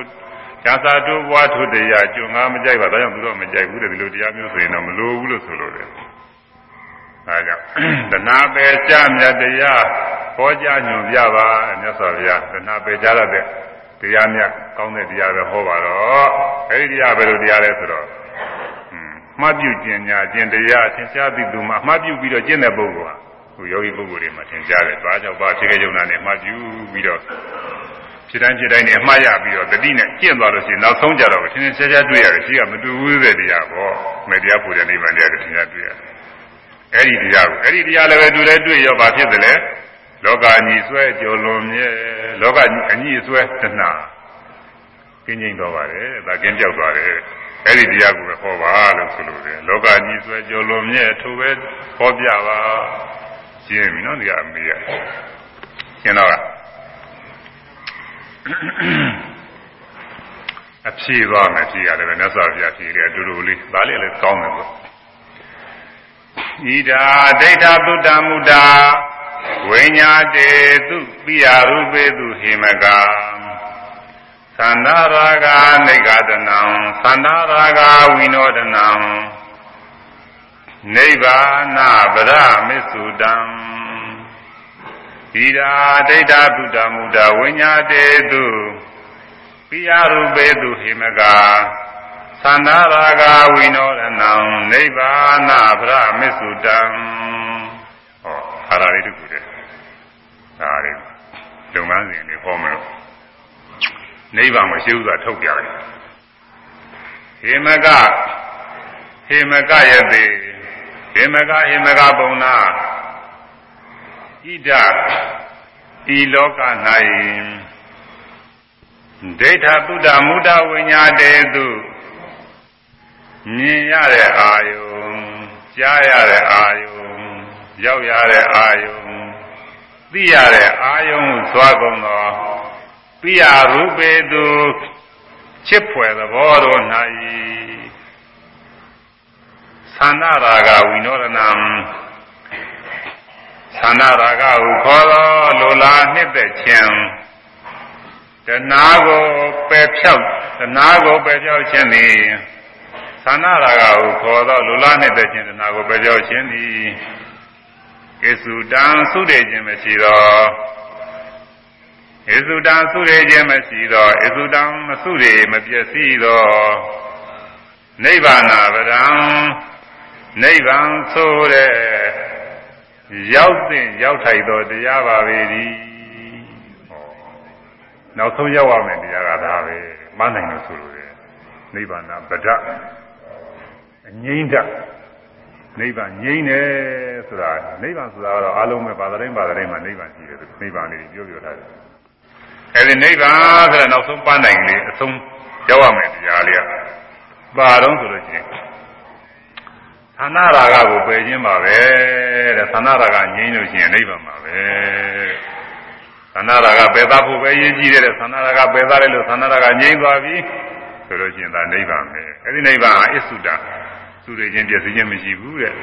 ကျန်စာတို့ဘွားထုတရားကျွငါမကြိုက်ပါဒါကြောင့်သူတို့မကြိုက်ဘူးတဲ့ဒီလိုတရားမျိုးဆိုရင်တော့မလိုဘူးလို့ဆိုလိုတယ်အဲကြောင့်တဏှာပဲကြမြတ်တရားဟောကြားညွန်ပြပါမြတ်စွာဘုရားတဏှာပဲကြားရတဲ့ တရားမြတ်ကောင်းတဲ့တရားပဲဟောပါတော့အဲဒီတရားပဲလို့တရားလဲဆိုတော့မှတ်ပြုကျင်ညာကျင်တရားသင်ရှားပြီးသူမှမှတ်ပြုပြီးတော့ကျင့်တဲ့ပုဂ္ဂိုလ်ဟာသူယောဂီပုဂ္ဂိုလ်တွေမှာသင်ကြားတယ်။ဘာကြောင့်ဘာဖြစ်ခဲ့ကြုံတာနဲ့မှတ်ပြုပြီးတော့ဖြစ်တိုင်းဖြစ်တိုင်းနဲ့အမှားရပြီးတော့တတိနဲ့ကျင့်သွားလို့ရှိရင်နောက်ဆုံးကြတော့သင်သင်ရှားရှားတွေ့ရတယ်ရှိကမတူဘူးတဲ့တရားပေါ့။မေတ္တာပူတဲ့နိဗ္ဗာန်တရားကိုသင်ရှားတွေ့ရတယ်။အဲ့ဒီတရားကိုအဲ့ဒီတရားလည်းပဲတူလဲတွေ့ရောဘာဖြစ်တယ်လဲ။ လောကအညီဆွဲကြော်လွန်မြဲလောကအညီဆွဲတဏှာကင်းကျင်းတော့ပါတယ်။ဒါကင်းပြောက်သွားတယ်။အဲ့ဒီတရားကိုပဲဟောပါလို့ဆိုလို့တယ်လောကကြီးဆွဲကြော်လွန်မြဲထိုပဲဟောပြပါရှင်းပြီနော်ဒီကအမေရရှင်းတော့အဖြေသွားမယ်ဖြေရတယ်ပဲမြတ်စွာဘုရားဖြေတယ်အတူတူလေးဒါလေးလည်းကောင်းတယ်ပေါ့ဣဒာဒိဋ္ဌသုတ္တမုဒ္ဒ ဝိညာတေသူပိယရူပေသူဟိမကာသန္တာရာဂနိဂဒနံသန္တာရာဂဝိနောဒနံနိဗ္ဗာနဗရမစ္စုတံဣဒာဒိဋ္ဌသုတ္တမုဒ္ဒဝိညာတေတုပိယရူပေတုဟိမကသန္တာရာဂဝိနောဒနံနိဗ္ဗာနဗရမစ္စုတံဟောအားရလေးတခုတည်း ဒါလေးလုပ်ငန်းစဉ်တွေဟောမယ်နိဗ္ဗာန်ကိုရှိဥစွာထုတ်ပြတယ်ဟေမကဟေမကယတိဟေမကဟေမကပုံနာဣဒဤလောက၌ဒိဋ္ဌသုဒ္ဓမုဒ္ဒဝိညာတေတုမြင်ရတဲ့အာယုံကြားရတဲ့အာယုံရောက်ရတဲ့အာယုံ သိရတဲ့အာယုံသွားကုန်သောပိယရူပေသူချစ်ဖွယ်သဘောတော်၌သန္နရာဂဝိနောရဏံသန္နရာဂဟုခေါ်သောလိုလားနှစ်သက်ခြင်းတဏှာကိုပယ်ဖြောက်တဏှာကိုပယ်ဖြောက်ခြင်းသည်သန္နရာဂဟုခေါ်သောလိုလားနှစ်သက်ခြင်းတဏှာကိုပယ်ဖြောက်ခြင်းသည် ဣစုတံသုတေခြင်းမရှိသောဣစုတံသုရေခြင်းမရှိသောဣစုတံမသုရေမပြည့်စည်သောနိဗ္ဗာန်ဗရံနိဗ္ဗာန်ဆိုတဲ့ရောက်တဲ့ရောက်ထိုက်သောတရားပါပဲဒီနောက်ဆုံးရောက်ရမယ်တရားကဒါပဲမနိုင်လို့ဆိုလို့ရတယ်နိဗ္ဗာန်ဗဒအငိမ့်တ နိဗ္ဗာန်ငြိမ့်တယ်ဆိုတာနိဗ္ဗာန်ဆိုတာကတော့အလုံးပဲပါတိုင်းပါတိုင်းမှာနိဗ္ဗာန်ရှိတယ်နိဗ္ဗာန်လေးပြောပြောထားတယ်အဲဒီနိဗ္ဗာန်ဆိုတဲ့နောက်ဆုံးပန်းနိုင်လေးအဆုံးရောက်ရမယ်တရားလေးကပါတော့ဆိုလို့ရှိရင်သန္နာရာဂကိုပယ်ခြင်းပါပဲတဲ့သန္နာရာဂငြိမ့်လို့ရှိရင်နိဗ္ဗာန်ပါပဲသန္နာရာဂပယ်သားဖို့ပဲရည်ကြည့်တဲ့သန္နာရာဂပယ်သားတယ်လို့သန္နာရာဂငြိမ့်သွားပြီဆိုလို့ရှိရင်ဒါနိဗ္ဗာန်ပဲအဲဒီနိဗ္ဗာန်ဟာအစ္ဆုတ သူတွေချင်းပြည့်စည်ခြင်းမရှိဘူးတဲ့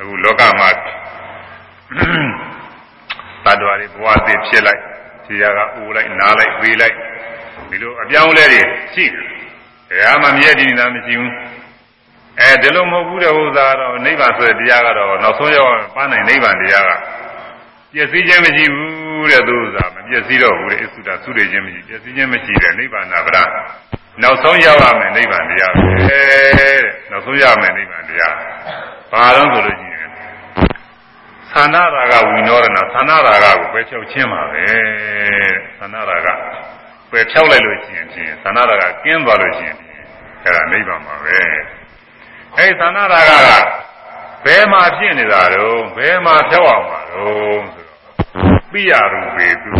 အခုလောကမှာတ attva တွေဘဝအသေးဖြစ်လိုက်ခြေရကအိုးလိုက်နားလိုက်ပေးလိုက်ဒီလိုအပြောင်းလဲတွေရှိတယ်။တရားမှမြဲတည်နေတာမရှိဘူး။အဲဒီလိုမဟုတ်ဘူးတဲ့ဥစ္စာတော့နိဗ္ဗာန်ဆိုတဲ့တရားကတော့နောက်ဆုံးရောက်ပန်းနိုင်နိဗ္ဗာန်တရားကပြည့်စည်ခြင်းမရှိဘူးတဲ့သူဥစ္စာမပြည့်စည်တော့ဘူးတဲ့အစ္ဆုတသုရခြင်းမရှိပြည့်စည်ခြင်းမရှိတဲ့နိဗ္ဗာန်ဗရာ နောက်ဆုံးရောက်ရမယ်နိဗ္ဗာန်တရားပဲတဲ့နောက်ဆုံးရမယ်နိဗ္ဗာန်တရားဘာလို့ဆိုလို့ရှိရင်သန္နာရာဂဝိနောရဏသန္နာရာဂကိုပဲဖြောက်ခြင်းပါပဲသန္နာရာဂပဲဖြောက်လိုက်လို့ရှိရင်ဖြင့်သန္နာရာဂကင်းသွားလို့ရှိရင်အဲ့ဒါနိဗ္ဗာန်ပါပဲအဲ့သန္နာရာဂကဘယ်မှာဖြစ်နေတာတော့ဘယ်မှာဖြောက်အောင်ပါတော့ဆိုတော့ပိယရူပေသူ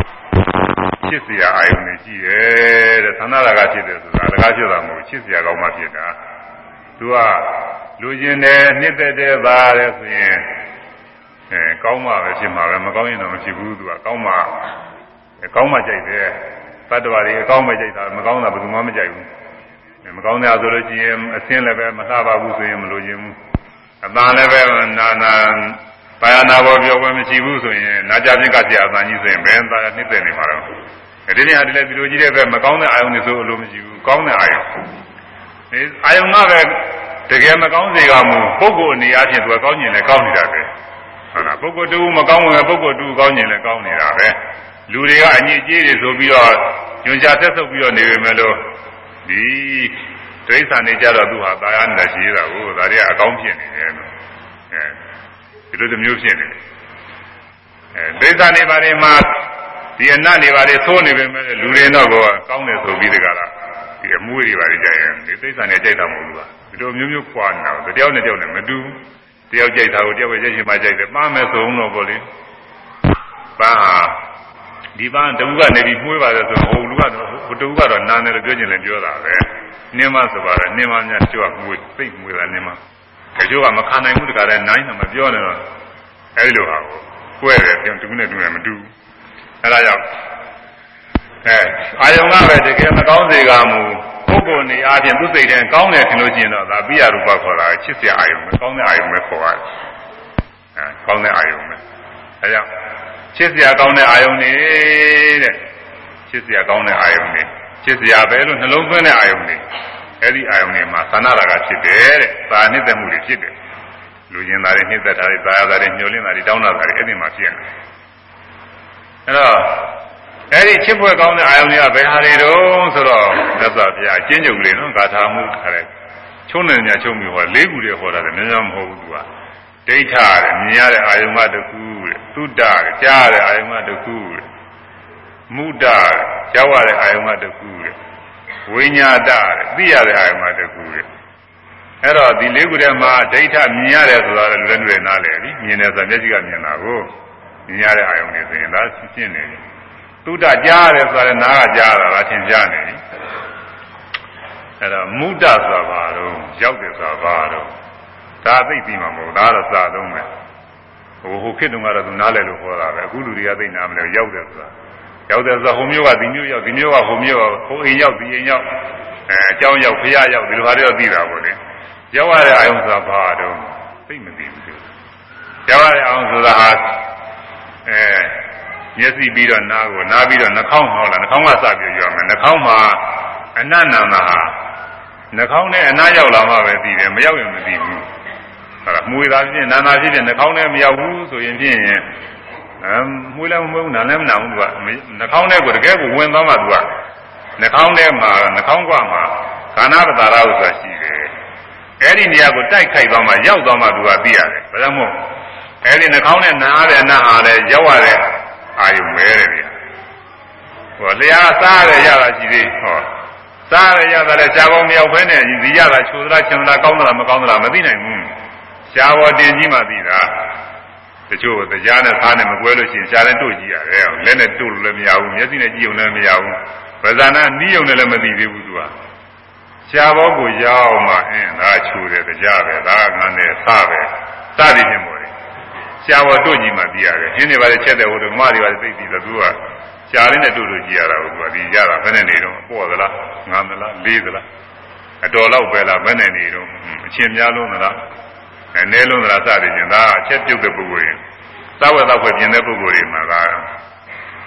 ဖြစ်เสียအာယုန်နဲ့ကြည့်ရဲ့တဲ့သန္နာရာဂဖြစ်တယ်ဆိုတာအလကားဖြစ်တာမဟုတ်ချစ်เสียကောင်းမှဖြစ်တာသူကလူကျင်တယ်နှစ်သက်တယ်ပါတဲ့ဆိုရင်အဲကောင်းမှပဲဖြစ်မှာပဲမကောင်းရင်တော့မဖြစ်ဘူးသူကကောင်းမှကောင်းမှကြိုက်တယ်တတ္တဝါတွေအကောင်းမှကြိုက်တာမကောင်းတာဘယ်သူမှမကြိုက်ဘူးမကောင်းတဲ့ဆိုလို့ရှိရင်အစင်းလည်းပဲမလှပါဘူးဆိုရင်မလိုချင်ဘူးအတန်လည်းပဲနာနာ တာယာနာဘောပြောခွင့်မရှိဘူးဆိုရင်နာကြပြင်းကဆရာအသံကြီးဆိုရင်ဘယ်သာနှိမ့်သက်နေမှာတော့ဒီနေ့ဟာဒီလေဒီလိုကြီးတဲ့ဘက်မကောင်းတဲ့အာယုံတွေဆိုအလိုမရှိဘူးကောင်းတဲ့အာယုံဒီအာယုံကပဲတကယ်မကောင်းစေကမူပုဂ္ဂိုလ်အနေအချင်းသူကကောင်းကျင်လဲကောင်းနေတာပဲဟုတ်လားပုဂ္ဂိုလ်တူမကောင်းဝင်ပုဂ္ဂိုလ်တူကောင်းကျင်လဲကောင်းနေတာပဲလူတွေကအညစ်အကြေးတွေဆိုပြီးတော့ညွန်ကြဆက်ဆုပ်ပြီးတော့နေပေမဲ့လို့ဒီဒိဋ္ဌာန်တွေကြတော့သူဟာတာယာနဲ့ရှိရတာကိုဒါတွေကအကောင်းဖြစ်နေတယ်အဲ ဒီလိုတစ်မျိုးဖြစ်နေတယ်အဲဒိဋ္ဌာန်တွေဘာတွေမှာဒီအနတ်တွေဘာတွေသိုးနေပေမဲ့လူတွေတော့ကောင်းတယ်ဆိုပြီးတကလားဒီအမွေးတွေဘာတွေကြိုက်ရင်ဒီသိစ္စာနဲ့ကြိုက်တာမဟုတ်ဘူးကဒီလိုမျိုးမျိုးခွာနေတာတယောက်နဲ့တယောက်နဲ့မတူဘူးတယောက်ကြိုက်တာကိုတယောက်ပဲကြိုက်ချင်မှကြိုက်တယ်ပန်းမယ်ဆိုတော့ပေါ့လေပန်းဟာဒီပန်းတူကနေပြီးမှုေးပါတယ်ဆိုတော့ဟိုလူကတော့ဟိုတူကတော့နာနေလို့ပြောချင်လည်းပြောတာပဲနင်းမဆိုပါတော့နင်းမများကြွမှုေးသိမှုေးတာနင်းမ တချို့ကမခံနိုင်ဘူးတခါတည်းနိုင်တယ်မပြောနေတော့အဲဒီလိုဟာကိုကွဲတယ်ပြန်တူနဲ့တူနဲ့မတူဘူးအဲဒါကြောင့်အဲအာယုံကပဲတကယ်မကောင်းစေကမူပုဂ္ဂိုလ်နေအားဖြင့်သူစိတ်ထဲကောင်းတယ်ထင်လို့ရှိရင်တော့ဒါပိယရူပခေါ်တာချစ်စရာအာယုံပဲကောင်းတဲ့အာယုံပဲခေါ်ရတယ်အဲကောင်းတဲ့အာယုံပဲအဲကြောင့်ချစ်စရာကောင်းတဲ့အာယုံနေတဲ့ချစ်စရာကောင်းတဲ့အာယုံနေချစ်စရာပဲလို့နှလုံးသွင်းတဲ့အာယုံနေ အဲ့ဒီအာယုံနေမှာသန္နာရာကဖြစ်တယ်တဲ့သာနှစ်သက်မှုတွေဖြစ်တယ်လူကျင်သားတွေနှစ်သက်တာတွေသာယာတာတွေညှို့လင်းတာတွေတောင်းတာတွေအဲ့ဒီမှာဖြစ်နေတယ်အဲ့တော့အဲ့ဒီချစ်ဖွဲ့ကောင်းတဲ့အာယုန်တွေကဘယ်ဟာတွေတုံးဆိုတော့မြတ်စွာဘုရားအကျဉ်းချုပ်လေးနော်ဂါထာမှုခါတဲ့ချုံးနေညာချုံးပြီးဟောလေးခုတည်းဟောတာလည်းများများမဟုတ်ဘူးသူကဒိဋ္ဌတဲ့မြင်ရတဲ့အာယုန်ကတခုတဲ့သုတတဲ့ကြားရတဲ့အာယုန်ကတခုတဲ့မုဒ္ဒတဲ့ကြောက်ရတဲ့အာယုန်ကတခုတဲ့ ဝိညာတတဲ့သိရတဲ့အာယုန်ကတခုတဲ့အဲ့တော့ဒီလေးခုထဲမှာဒိဋ္ဌမြင်ရတယ်ဆိုတာလည်းလွယ်လွယ်နားလေပြီမြင်တယ်ဆိုတာမျက်စိကမြင်တာကိုမြင်ရတဲ့အာယုန်တွေဆိုရင်ဒါရှင်းနေပြီသုဒ္ဓကြားရတယ်ဆိုရင်နားကကြားတာလားသင်ကြားနေပြီအဲ့တော့မုဒ္ဒဆိုတာဘာတော့ရောက်တယ်ဆိုတာဘာတော့ဒါသိပြီမှာမဟုတ်ဒါတော့စာသုံးမယ်ဟိုဟိုခေတ်တုန်းကတော့သူနားလဲလို့ခေါ်တာပဲအခုလူတွေကသိနာမလဲရောက်တယ်ဆိုတာ ရောက်တဲ့ဆိုဟိုမျိုးကဒီမျိုးရောက်ဒီမျိုးကဟိုမျိုးဟိုအိမ်ရောက်ဒီအိမ်ရောက်အဲအကြောင်းရောက်ဖရာရောက်ဒီလိုဟာတွေတော့သိတာပေါ့လေရောက်ရတဲ့အယုံဆိုတာဘာတော့သိမသိဘူးရောက်ရတဲ့အောင်ဆိုတာဟာအဲမျက်စိပြီးတော့နားကိုနားပြီးတော့နှာခေါင်းဟောလာနှာခေါင်းကစပြီးရောမယ်နှာခေါင်းမှာအနတ်နန္ဒာဟာနှာခေါင်းနဲ့အနတ်ရောက်လာမှပဲသိတယ်မရောက်ရင်မသိဘူးအဲ့ဒါမှုရတာဖြစ်ဖြစ်နန္ဒာဖြစ်ဖြစ်နှာခေါင်းနဲ့မရောက်ဘူးဆိုရင်ဖြင့် အမ်မှုလည်းမမှုနာလည်းမနာဘူးသူကနှာခေါင်းထဲကိုတကယ်ကိုဝင်သွားမှသူကနှာခေါင်းထဲမှာနှာခေါင်းကွမှာခန္ဓာပတာရဥစ္စာရှိတယ်အဲ့ဒီနေရာကိုတိုက်ခိုက်သွားမှရောက်သွားမှသူကသိရတယ်ဘာကြောင့်မို့အဲ့ဒီနှာခေါင်းနဲ့နားတဲ့အနတ်ဟာလည်းရောက်ရတဲ့အာယုမဲတယ်ဗျာဟောလျာစားရရတာရှိသေးဟောစားရရတာလည်းရှားကောင်းမရောက်ဖဲနဲ့ဒီရတာချိုသလားချင်သလားကောင်းသလားမကောင်းသလားမသိနိုင်ဘူးရှားပေါ်တင်ကြီးမှသိတာ တချို့တရားနဲ့သားနဲ့မကွဲလို့ရှိရင်ရှားနဲ့တို့ကြည့်ရတယ်လက်နဲ့တို့လို့လည်းမရဘူးမျက်စိနဲ့ကြည့်ုံလည်းမရဘူးဗဇာနာနီးုံနဲ့လည်းမသိသေးဘူးသူကရှားဘောကိုရောက်မှအင်းဒါချိုတယ်တရားပဲဒါကငန်းနဲ့စားပဲစသည်ဖြင့်ပေါ့လေရှားဘောတို့ကြည့်မှသိရတယ်ရှင်းနေပါလေချက်တဲ့ဟိုဓမ္မတွေပါသိပြီလို့သူကရှားလေးနဲ့တို့တို့ကြည့်ရတာကိုသူကဒီရတာဘယ်နဲ့နေတော့ပေါ့သလားငန်းသလားလေးသလားအတော်လောက်ပဲလားဘယ်နဲ့နေတော့အချင်းများလုံးသလား အဲနဲလုံးသလားစသည်ဖြင့်ဒါအချက်ပြုတ်တဲ့ပုဂ္ဂိုလ်ရင်သဝတ်တော့ပြင်တဲ့ပုဂ္ဂိုလ်တွေမှာက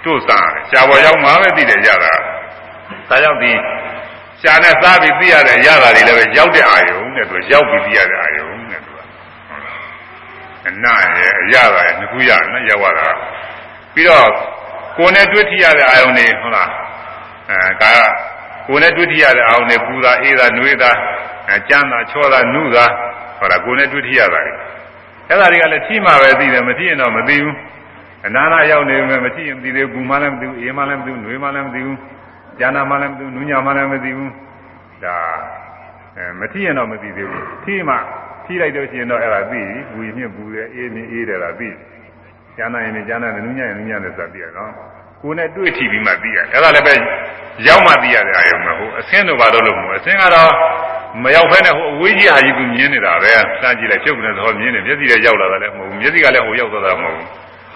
တို့စားတယ်ရှားဘောရောက်မှပဲသိတယ်ရတာဒါကြောင့်ဒီရှားနဲ့စားပြီးသိရတဲ့ရတာတွေလည်းပဲရောက်တဲ့အာယုံနဲ့သူရောက်ပြီးသိရတဲ့အာယုံနဲ့သူကအနရဲ့အရတာရဲ့ငခုရနဲ့ရောက်ရတာပြီးတော့ကိုယ်နဲ့တွေ့ထိရတဲ့အာယုံတွေဟုတ်လားအဲကာကိုယ်နဲ့တွေ့ထိရတဲ့အာယုံတွေပူတာအေးတာနှွေးတာအဲကြမ်းတာချောတာနုတာ ဟုတ်လားကိုယ်နဲ့တွေ့ထိရတာတွေအဲ့ဒါတွေကလည်းထိမှပဲသိတယ်မသိရင်တော့မသိဘူးအနာနာရောက်နေမယ်မသိရင်မသိသေးဘူးဘူးမှလည်းမသိဘူးအေးမှလည်းမသိဘူးနှွေးမှလည်းမသိဘူးကျန်တာမှလည်းမသိဘူးနူးညံမှလည်းမသိဘူးဒါအဲမထိရင်တော့မသိသေးဘူးထိမှထိလိုက်တော့ရှိရင်တော့အဲ့ဒါသိပြီဘူးမြင့်ဘူးရဲ့အေးမြင့်အေးတယ်လားသိကျန်နိုင်ရင်ကျန်နိုင်တယ်နူးညံ့ရင်နူးညံ့တယ်ဆိုတာသိရနော် ကိုယ်နဲ့တွေ့ထိပြီးမှသိရအဲ့ဒါလည်းပဲရောက်မှသိရတဲ့အာယုံပဲဟိုအဆင်းတို့ဘာလို့လို့မဟုတ်အဆင်းကတော့မရောက်ဖဲနဲ့ဟိုအဝေးကြီးဟာကြီးကမြင်နေတာပဲစမ်းကြည့်လိုက်ပြုတ်ကနေတော့မြင်နေမျက်စိနဲ့ရောက်လာတာလည်းမဟုတ်ဘူးမျက်စိကလည်းဟိုရောက်သွားတာမဟုတ်ဘူး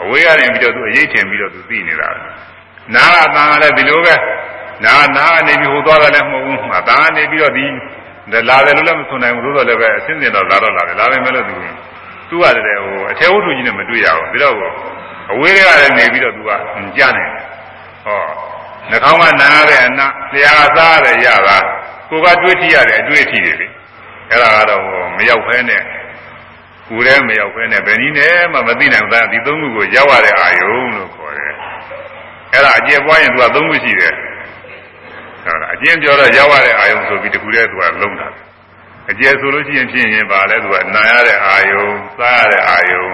အဝေးကနေပြီးတော့သူအရေးထင်ပြီးတော့သူသိနေတာနားအတန်ကလည်းဒီလိုပဲနာနာနေပြီးဟိုသွားတယ်လည်းမဟုတ်ဘူးအတန်ကနေပြီးတော့ဒီလာတယ်လို့လည်းမဆိုနိုင်ဘူးသို့တော်လည်းပဲအစင်းစင်တော့လာတော့လာတယ်လာပဲမဲ့လို့သူသူကတည်းကဟိုအထေဝတ္ထုကြီးနဲ့မတွေ့ရဘူးပြီးတော့ အဝေးတွေကလည်းနေပြီးတော့သူကကြားနေတယ်ဟောနှာခေါင်းကနားတဲ့အနတရားစားရရတာကိုကတွေးထိရတဲ့အတွေ့အထိတွေလေအဲ့ဒါကတော့မရောက်ဖဲနဲ့ကိုယ်တည်းမရောက်ဖဲနဲ့ဘယ်နည်းနဲ့မှမသိနိုင်ဘူးဒါဒီသုံးခုကိုရောက်ရတဲ့အာယုံလို့ခေါ်တယ်အဲ့ဒါအကျယ်ပွားရင်သူကသုံးခုရှိတယ်ဟုတ်လားအကျဉ်းပြောတော့ရောက်ရတဲ့အာယုံဆိုပြီးတခုတည်းသူကလုံးတာအကျယ်ဆိုလို့ရှိရင်ဖြစ်ရင်ပါလဲသူကနာရတဲ့အာယုံစားရတဲ့အာယုံ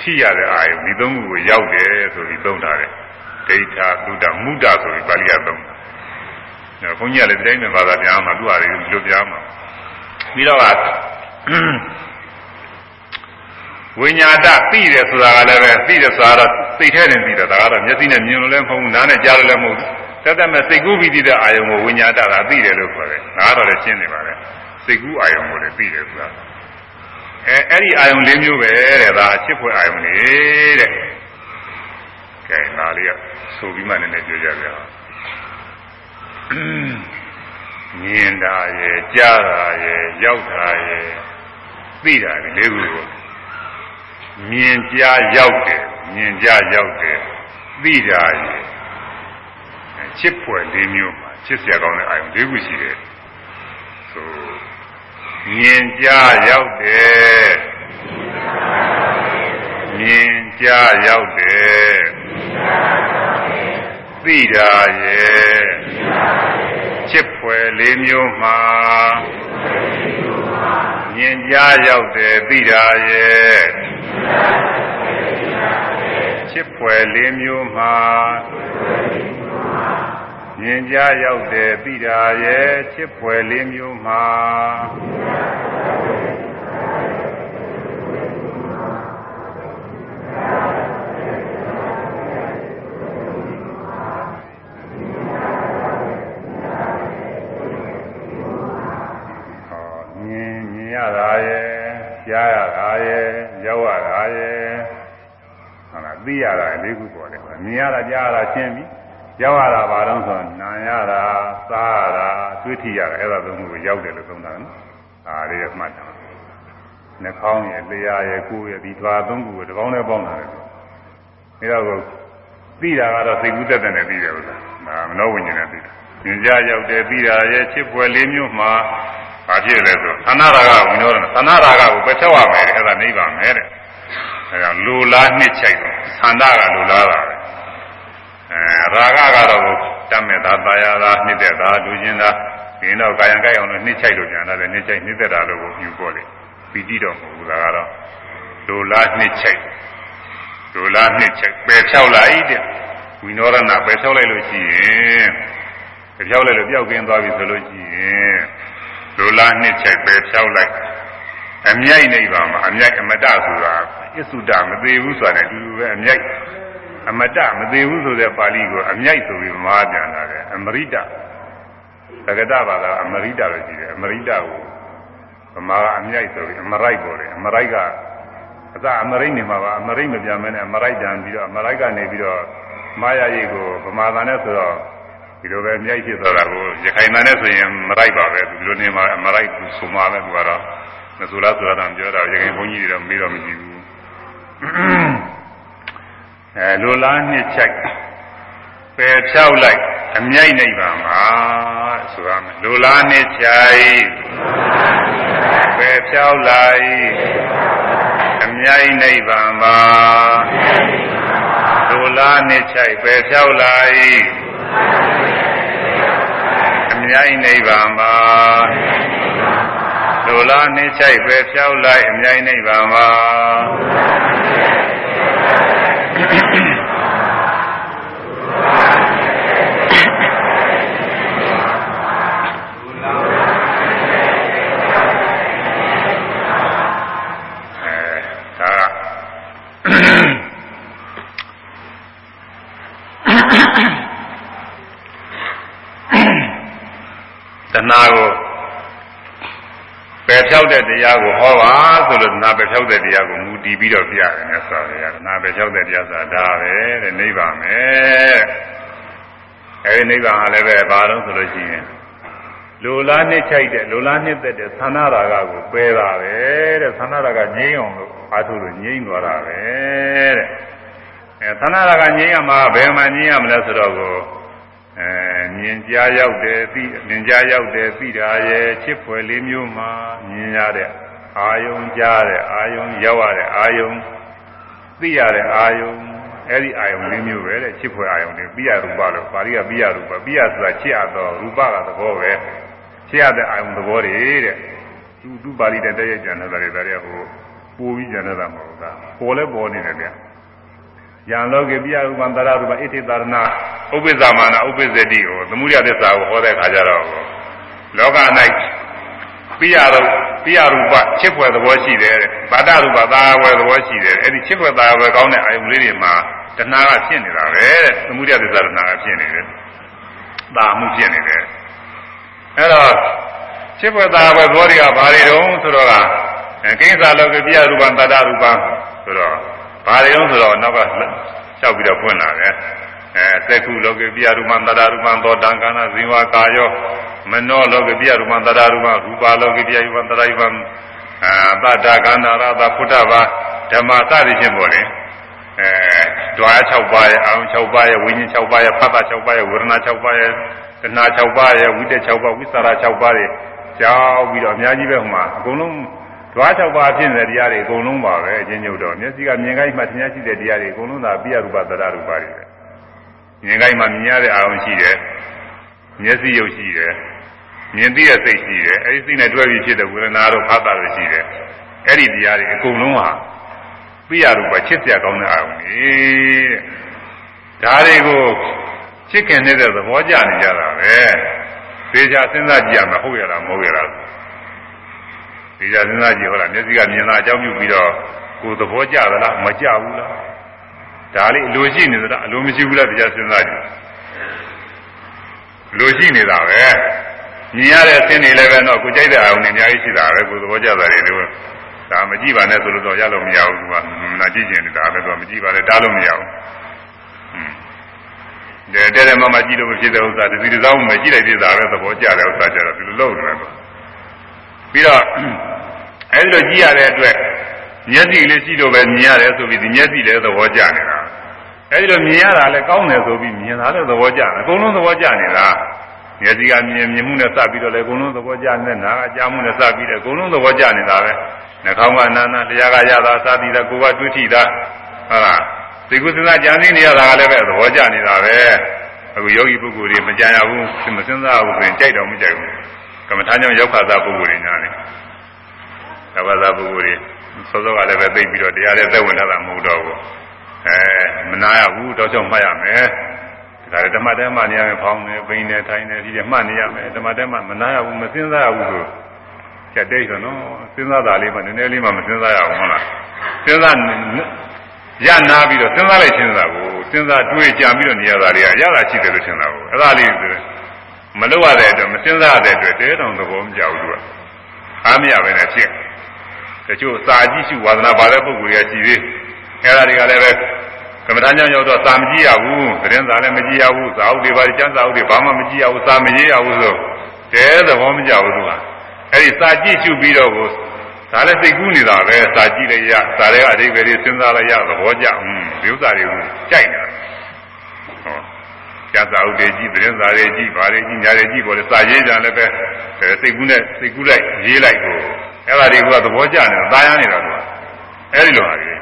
ထိရတဲ့အာယုံဒီသုံးခုကိုရောက်တယ်ဆိုပြီးသုံးထားတယ်ဒိဋ္ဌာသုဒ္ဓမုဒ္ဒဆိုပြီးပါဠိရသုံးတယ်ဘုန်းကြီးကလည်းဒီတိုင်းနဲ့ဘာသာပြန်မှာသူ့ဟာတွေဒီလိုပြန်မှာပြီးတော့ဝိညာတသိတယ်ဆိုတာကလည်းပဲသိတယ်ဆိုတာတော့သိထဲနဲ့သိတယ်ဒါကတော့မျက်စိနဲ့မြင်လို့လည်းမဟုတ်ဘူးနားနဲ့ကြားလို့လည်းမဟုတ်ဘူးတတ်တတ်မဲ့စိတ်ကူးပြီးသိတဲ့အာယုံကိုဝိညာတကသိတယ်လို့ခေါ်တယ်ဒါကတော့လည်းရှင်းနေပါလေစိတ်ကူးအာယုံကိုလည်းသိတယ်ဆိုတာ အဲအဲ့ဒီအာယုံလေးမျိုးပဲတဲ့ဒါအချစ်ဖွယ်အာယုံလေးတဲ့ကဲဒါလေးကဆိုပြီးမှလည်းနည်းနည်းပြောကြပြအောင်မြင်တာရဲ့ကြားတာရဲ့ရောက်တာရဲ့သိတာလေးခုကိုမြင်ကြားရောက်တယ်မြင်ကြားရောက်တယ်သိတာရဲ့ချစ်ဖွယ်လေးမျိုးမှာချစ်စရာကောင်းတဲ့အာယုံလေးခုရှိတယ်ဆို မြင်ကြားရောက်တယ်မြင်ကြားရောက်တယ်သိတာရဲ့ချစ်ဖွယ်လေးမျိုးမှာမြင်ကြားရောက်တယ်သိတာရဲ့ချစ်ဖွယ်လေးမျိုးမှာ မြင်ကြားရောက်တယ်သိတာရဲ့ချစ်ဖွယ်လေးမျိုးမှာမြင်မြင်ရတာရဲ့ကြားရတာရဲ့ရောက်ရတာရဲ့သိရတာလေးခုပေါ်တယ်မြင်ရတာကြားရတာရှင်းပြီ ရောက်ရတာဘာလို့ဆိုနာရတာစားရတာတွေ့ထိရတာအဲ့ဒါသုံးခုကိုရောက်တယ်လို့သုံးတာနော်ဒါလေးရမှတ်တာနှာခေါင်းရယ်လျှာရယ်ကိုယ်ရယ်ဒီသွားသုံးခုကိုတစ်ပေါင်းနဲ့ပေါင်းတာလေဒါတော့သိတာကတော့စိတ်ကူးတက်တဲ့နဲ့သိတယ်လို့ဒါမနောဝိညာဉ်နဲ့သိတယ်ဉာဏ်ကြရောက်တယ်သိတာရဲ့ချစ်ပွဲလေးမျိုးမှာဘာဖြစ်လဲဆိုသန္နာရာဂဝိနောရဏသန္နာရာဂကိုပဲဖြောက်ရမယ်အဲ့ဒါနိဗ္ဗာန်ပဲတဲ့အဲဒါလူလားနှစ်ချိုက်တော့သန္တာကလူလားတာပဲ အဲရာဂကတော့တတ်မဲ့သာတာယာသာနှစ်သက်သာလူချင်းသာဒီတော့ကာယံကြိုက်အောင်လို့နှစ်ချိုက်လို့ညာတယ်နှစ်ချိုက်နှစ်သက်တာလို့ယူပေါ်တယ်ပီတိတော့မဟုတ်ဘူးဒါကတော့လူလားနှစ်ချိုက်လူလားနှစ်ချိုက်ပယ်ဖြောက်လိုက်တဲ့ဝိနောရဏပယ်ဖြောက်လိုက်လို့ရှိရင်ပယ်ဖြောက်လိုက်လို့ပျောက်ကင်းသွားပြီဆိုလို့ရှိရင်လူလားနှစ်ချိုက်ပယ်ဖြောက်လိုက်အမြိုက်နိဗ္ဗာန်မှာအမြိုက်အမတဆိုတာအစ္ဆုတမသေးဘူးဆိုတာလည်းအတူတူပဲအမြိုက် အမတမသေးဘူးဆိုတဲ့ပါဠိကိုအမြိုက်ဆိုပြီးမှာပြန်လာတယ်အမရိတသကတဘာသာအမရိတလို့ရှိတယ်အမရိတကိုဗမာကအမြိုက်ဆိုပြီးအမရိုက်ပေါ်တယ်အမရိုက်ကအသာအမရိတ်နေမှာပါအမရိတ်မပြန်မဲနဲ့အမရိုက်ပြန်ပြီးတော့အမရိုက်ကနေပြီးတော့မာယာရိတ်ကိုဗမာသားနဲ့ဆိုတော့ဒီလိုပဲမြိုက်ဖြစ်သွားတာကိုရခိုင်သားနဲ့ဆိုရင်မရိုက်ပါပဲဒီလိုနေမှာအမရိုက်ဆိုမှပဲသူကတော့မဆိုလားဆိုတာတော့ပြောတာရခိုင်ဘုန်းကြီးတွေတော့မေးတော့မကြည့်ဘူး အဲလိုလားနှစ်ချိုက်ပယ်ဖြောက်လိုက်အမြိုက်နိဗ္ဗာန်မှာဆိုရမယ်လိုလားနှစ်ချိုက်ပယ်ဖြောက်လိုက်အမြိုက်နိဗ္ဗာန်မှာလိုလားနှစ်ချိုက်ပယ်ဖြောက်လိုက်အမြိုက်နိဗ္ဗာန်မှာလိုလားနှစ်ချိုက်ပယ်ဖြောက်လိုက်အမြိုက်နိဗ္ဗာန်မှာ တဏှာကိုပယ်ဖြောက်တဲ့တရားကိုဟောပါဆိုလို့တဏှာပယ်ဖြောက်တဲ့တရားကိုမူတည်ပြီးတော့ပြရတယ်မြတ်စွာဘုရားတဏှာပယ်ဖြောက်တဲ့တရားဆိုတာဒါပဲတဲ့နိဗ္ဗာန်ပဲအဲဒီနိဗ္ဗာန်ဟာလည်းပဲဘာလို့ဆိုလို့ရှိရင် လူလားနှစ်ချိုက်တဲ့လူလားနှစ်သက်တဲ့သန္နာရာဂကိုပယ်တာပဲတဲ့သန္နာရာဂငြိမ်းအောင်လို့အားထုတ်လို့ငြိမ်းသွားတာပဲတဲ့အဲသန္နာရာဂငြိမ်းရမှာဘယ်မှာငြိမ်းရမလဲဆိုတော့ကိုအဲမြင်ကြားရောက်တယ်သိမြင်ကြားရောက်တယ်သိတာရဲ့ချစ်ဖွယ်လေးမျိုးမှာမြင်ရတဲ့အာယုံကြားတဲ့အာယုံရောက်ရတဲ့အာယုံသိရတဲ့အာယုံအဲ့ဒီအာယုံလေးမျိုးပဲတဲ့ချစ်ဖွယ်အာယုံတွေပိယရူပလို့ပါဠိကပိယရူပပိယဆိုတာချစ်ရတော့ရူပကသဘောပဲ ချစ်ရတဲ့အာယုံသဘောတွေတဲ့သူသူပါဠိတဲ့တည့်ရကျန်တဲ့တွေဒါတွေဟိုပိုးပြီးကျန်တဲ့မဟုတ်ဘူးပေါ်လဲပေါ်နေတယ်ဗျာယံလောကေပြရူပံတရရူပဣတိတာရဏဥပ္ပဇာမနာဥပ္ပဇ္ဇတိကိုသမှုရသစ္စာကိုဟောတဲ့ခါကျတော့လောက၌ပြရတော့ပြရရူပချစ်ဖွယ်သဘောရှိတယ်ဗာတရူပသာဝယ်သဘောရှိတယ်အဲ့ဒီချစ်ဖွယ်သာဝယ်ကောင်းတဲ့အာယုလေးတွေမှာတဏှာကဖြစ်နေတာပဲသမှုရသစ္စာတဏှာကဖြစ်နေတယ်သာမှုဖြစ်နေတယ် အဲ့တော့ချစ်ဖွယ်သာဝယ်သဘောတွေကဘာတွေတုံးဆိုတော့ကကိစ္စလောကေပြရရူပံတတရူပံဆိုတော့ဘာတွေတုံးဆိုတော့နောက်ကလျှောက်ပြီးတော့ဖွင့်လာတယ်အဲသက္ခုလောကေပြရူပံတတရူပံသောတံကာနဇင်ဝါကာယောမနောလောကေပြရူပံတတရူပံရူပါလောကေပြရူပံတတရူပံအာတတကန္နာရသဖုဒ္ဓဘာဓမ္မစသည်ဖြင့်ပေါ်တယ်အဲဓွာ6ပါးရဲ့အာရုံ6ပါးရဲ့ဝိညာဉ်6ပါးရဲ့ဖတ်တာ6ပါးရဲ့ဝေဒနာ6ပါးရဲ့ တဏှာ6ပါးရဲ့ဝိတက်6ပါးဝိသရာ6ပါးတွေကြောက်ပြီးတော့အများကြီးပဲဟိုမှာအကုန်လုံးဓွား6ပါးဖြစ်နေတဲ့တရားတွေအကုန်လုံးပါပဲအချင်းညုတ်တော့မျက်စိကမြင်ခိုင်းမှသင်ရရှိတဲ့တရားတွေအကုန်လုံးသာပြရူပသရရူပတွေပဲမြင်ခိုင်းမှမြင်ရတဲ့အာရုံရှိတယ်မျက်စိရုပ်ရှိတယ်မြင်သိတဲ့စိတ်ရှိတယ်အဲဒီစိတ်နဲ့တွဲပြီးဖြစ်တဲ့ဝေဒနာတို့ဖတ်တာတို့ရှိတယ်အဲ့ဒီတရားတွေအကုန်လုံးဟာပြရရူပချစ်စရာကောင်းတဲ့အာရုံတွေဒါတွေကို ချစ်ခင်နေတဲ့သဘောကျနေကြတာပဲသေချာစဉ်းစားကြည့်ရမှာဟုတ်ရလားမဟုတ်ရလားသေချာစဉ်းစားကြည့်ဟုတ်လားမျက်စိကမြင်တာအကြောင်းပြုပြီးတော့ကိုယ်သဘောကျသလားမကျဘူးလားဒါလေးအလိုရှိနေသလားအလိုမရှိဘူးလားသေချာစဉ်းစားကြည့်လိုရှိနေတာပဲမြင်ရတဲ့အသင်းတွေလည်းပဲတော့ကိုကြိုက်တဲ့အာရုံတွေအများကြီးရှိတာပဲကိုယ်သဘောကျတာတွေတို့ဒါမကြည့်ပါနဲ့ဆိုလို့တော့ရလို့မရဘူးကွာနာကြည့်ကျင်နေတာပဲတော့မကြည့်ပါနဲ့တားလို့မရဘူး။ တဲ့တဲ့မမကြည့်လို့မဖြစ်တဲ့ဥစ္စာဒီဒီစောင်းမကြည့်လိုက်သေးတာပဲသဘောကျတဲ့ဥစ္စာကျတော့ဒီလိုလုပ်နေတယ်ပေါ့။ပြီးတော့အဲဒီလိုကြည့်ရတဲ့အတွက်မျက်စိလေးရှိလို့ပဲမြင်ရတယ်ဆိုပြီးဒီမျက်စိလည်းသဘောကျနေတာ။အဲဒီလိုမြင်ရတာလည်းကောင်းတယ်ဆိုပြီးမြင်တာလည်းသဘောကျတယ်။အကုန်လုံးသဘောကျနေတာ။မျက်စိကမြင်မြင်မှုနဲ့စပြီးတော့လည်းအကုန်လုံးသဘောကျနေနာကကြားမှုနဲ့စပြီးတော့အကုန်လုံးသဘောကျနေတာပဲ။နှာခေါင်းကနာနာတရားကရတာစသည်တာကိုယ်ကတွေ့ထိတာဟုတ်လား။ သိကုသနာကြံသိနေရတာကလည်းပဲသဘောကျနေတာပဲ။အခုယောဂီပုဂ္ဂိုလ်တွေမကြံရဘူးမစဉ်းစားဘူးဆိုရင်ကြိုက်တော့မကြိုက်ဘူး။ကမ္မထာကြောင့်ရောက်ခါသာပုဂ္ဂိုလ်တွေညာနေ။ရောက်ခါသာပုဂ္ဂိုလ်တွေစောစောကလည်းပဲသိပြီးတော့တရားတွေသက်ဝင်လာတာမဟုတ်တော့ဘူးအဲမနာရဘူးတော့ကြောင့်မှတ်ရမယ်ဒါကြဓမ္မတဲမှနေရမယ်ဖောင်းနေပိန်နေထိုင်နေဒီမှတ်နေရမယ်ဓမ္မတဲမှမနာရဘူးမစဉ်းစားရဘူးဆိုကြက်တဲ့ဆိုနော်စဉ်းစားတာလေးမှနည်းနည်းလေးမှမစဉ်းစားရဘူးဟုတ်လားစဉ်းစား ရနာပြီးတော့စဉ်းစားလိုက်ခြင်းသာကိုစဉ်းစားတွေးကြံပြီးတော့နေရတာတွေကရတာရှိတယ်လို့ထင်တာကိုအဲ့ဒါလေးမလုပ်ရတဲ့အတွက်မစဉ်းစားရတဲ့အတွက်တဲတောင်သဘောမကျဘူးသူကအားမရပဲနဲ့ဖြစ်တချို့စာကြည့်ရှုဝါသနာပါတဲ့ပုဂ္ဂိုလ်တွေကရှိသေးအဲ့ဒါတွေကလည်းပဲကမ္မထာကြောင့်ရောက်တော့စာမကြည့်ရဘူးသတင်းစာလည်းမကြည့်ရဘူးစာအုပ်တွေပါကျမ်းစာအုပ်တွေဘာမှမကြည့်ရဘူးစာမရေးရဘူးဆိုတဲသဘောမကျဘူးသူကအဲ့ဒီစာကြည့်ရှုပြီးတော့ကို ဒါလည်းစိတ်ကူးနေတာပဲစာကြည့်လိုက်ရစာတွေကအဓိပ္ပာယ်တွေစဉ်းစားလိုက်ရသဘောကျอืมဒီဥစ္စာတွေကိုကြိုက်နေတာဟောကျန်စာဥတွေကြည့်သတင်းစာတွေကြည့်ဘာတွေကြည့်ညာတွေကြည့်ပေါ်တယ်စာရေးကြလည်းပဲစိတ်ကူးနဲ့စိတ်ကူးလိုက်ရေးလိုက်ကိုအဲ့ဒါတွေကသဘောကျနေတာတာယာနေတာကွာအဲ့ဒီလိုဟာတွေ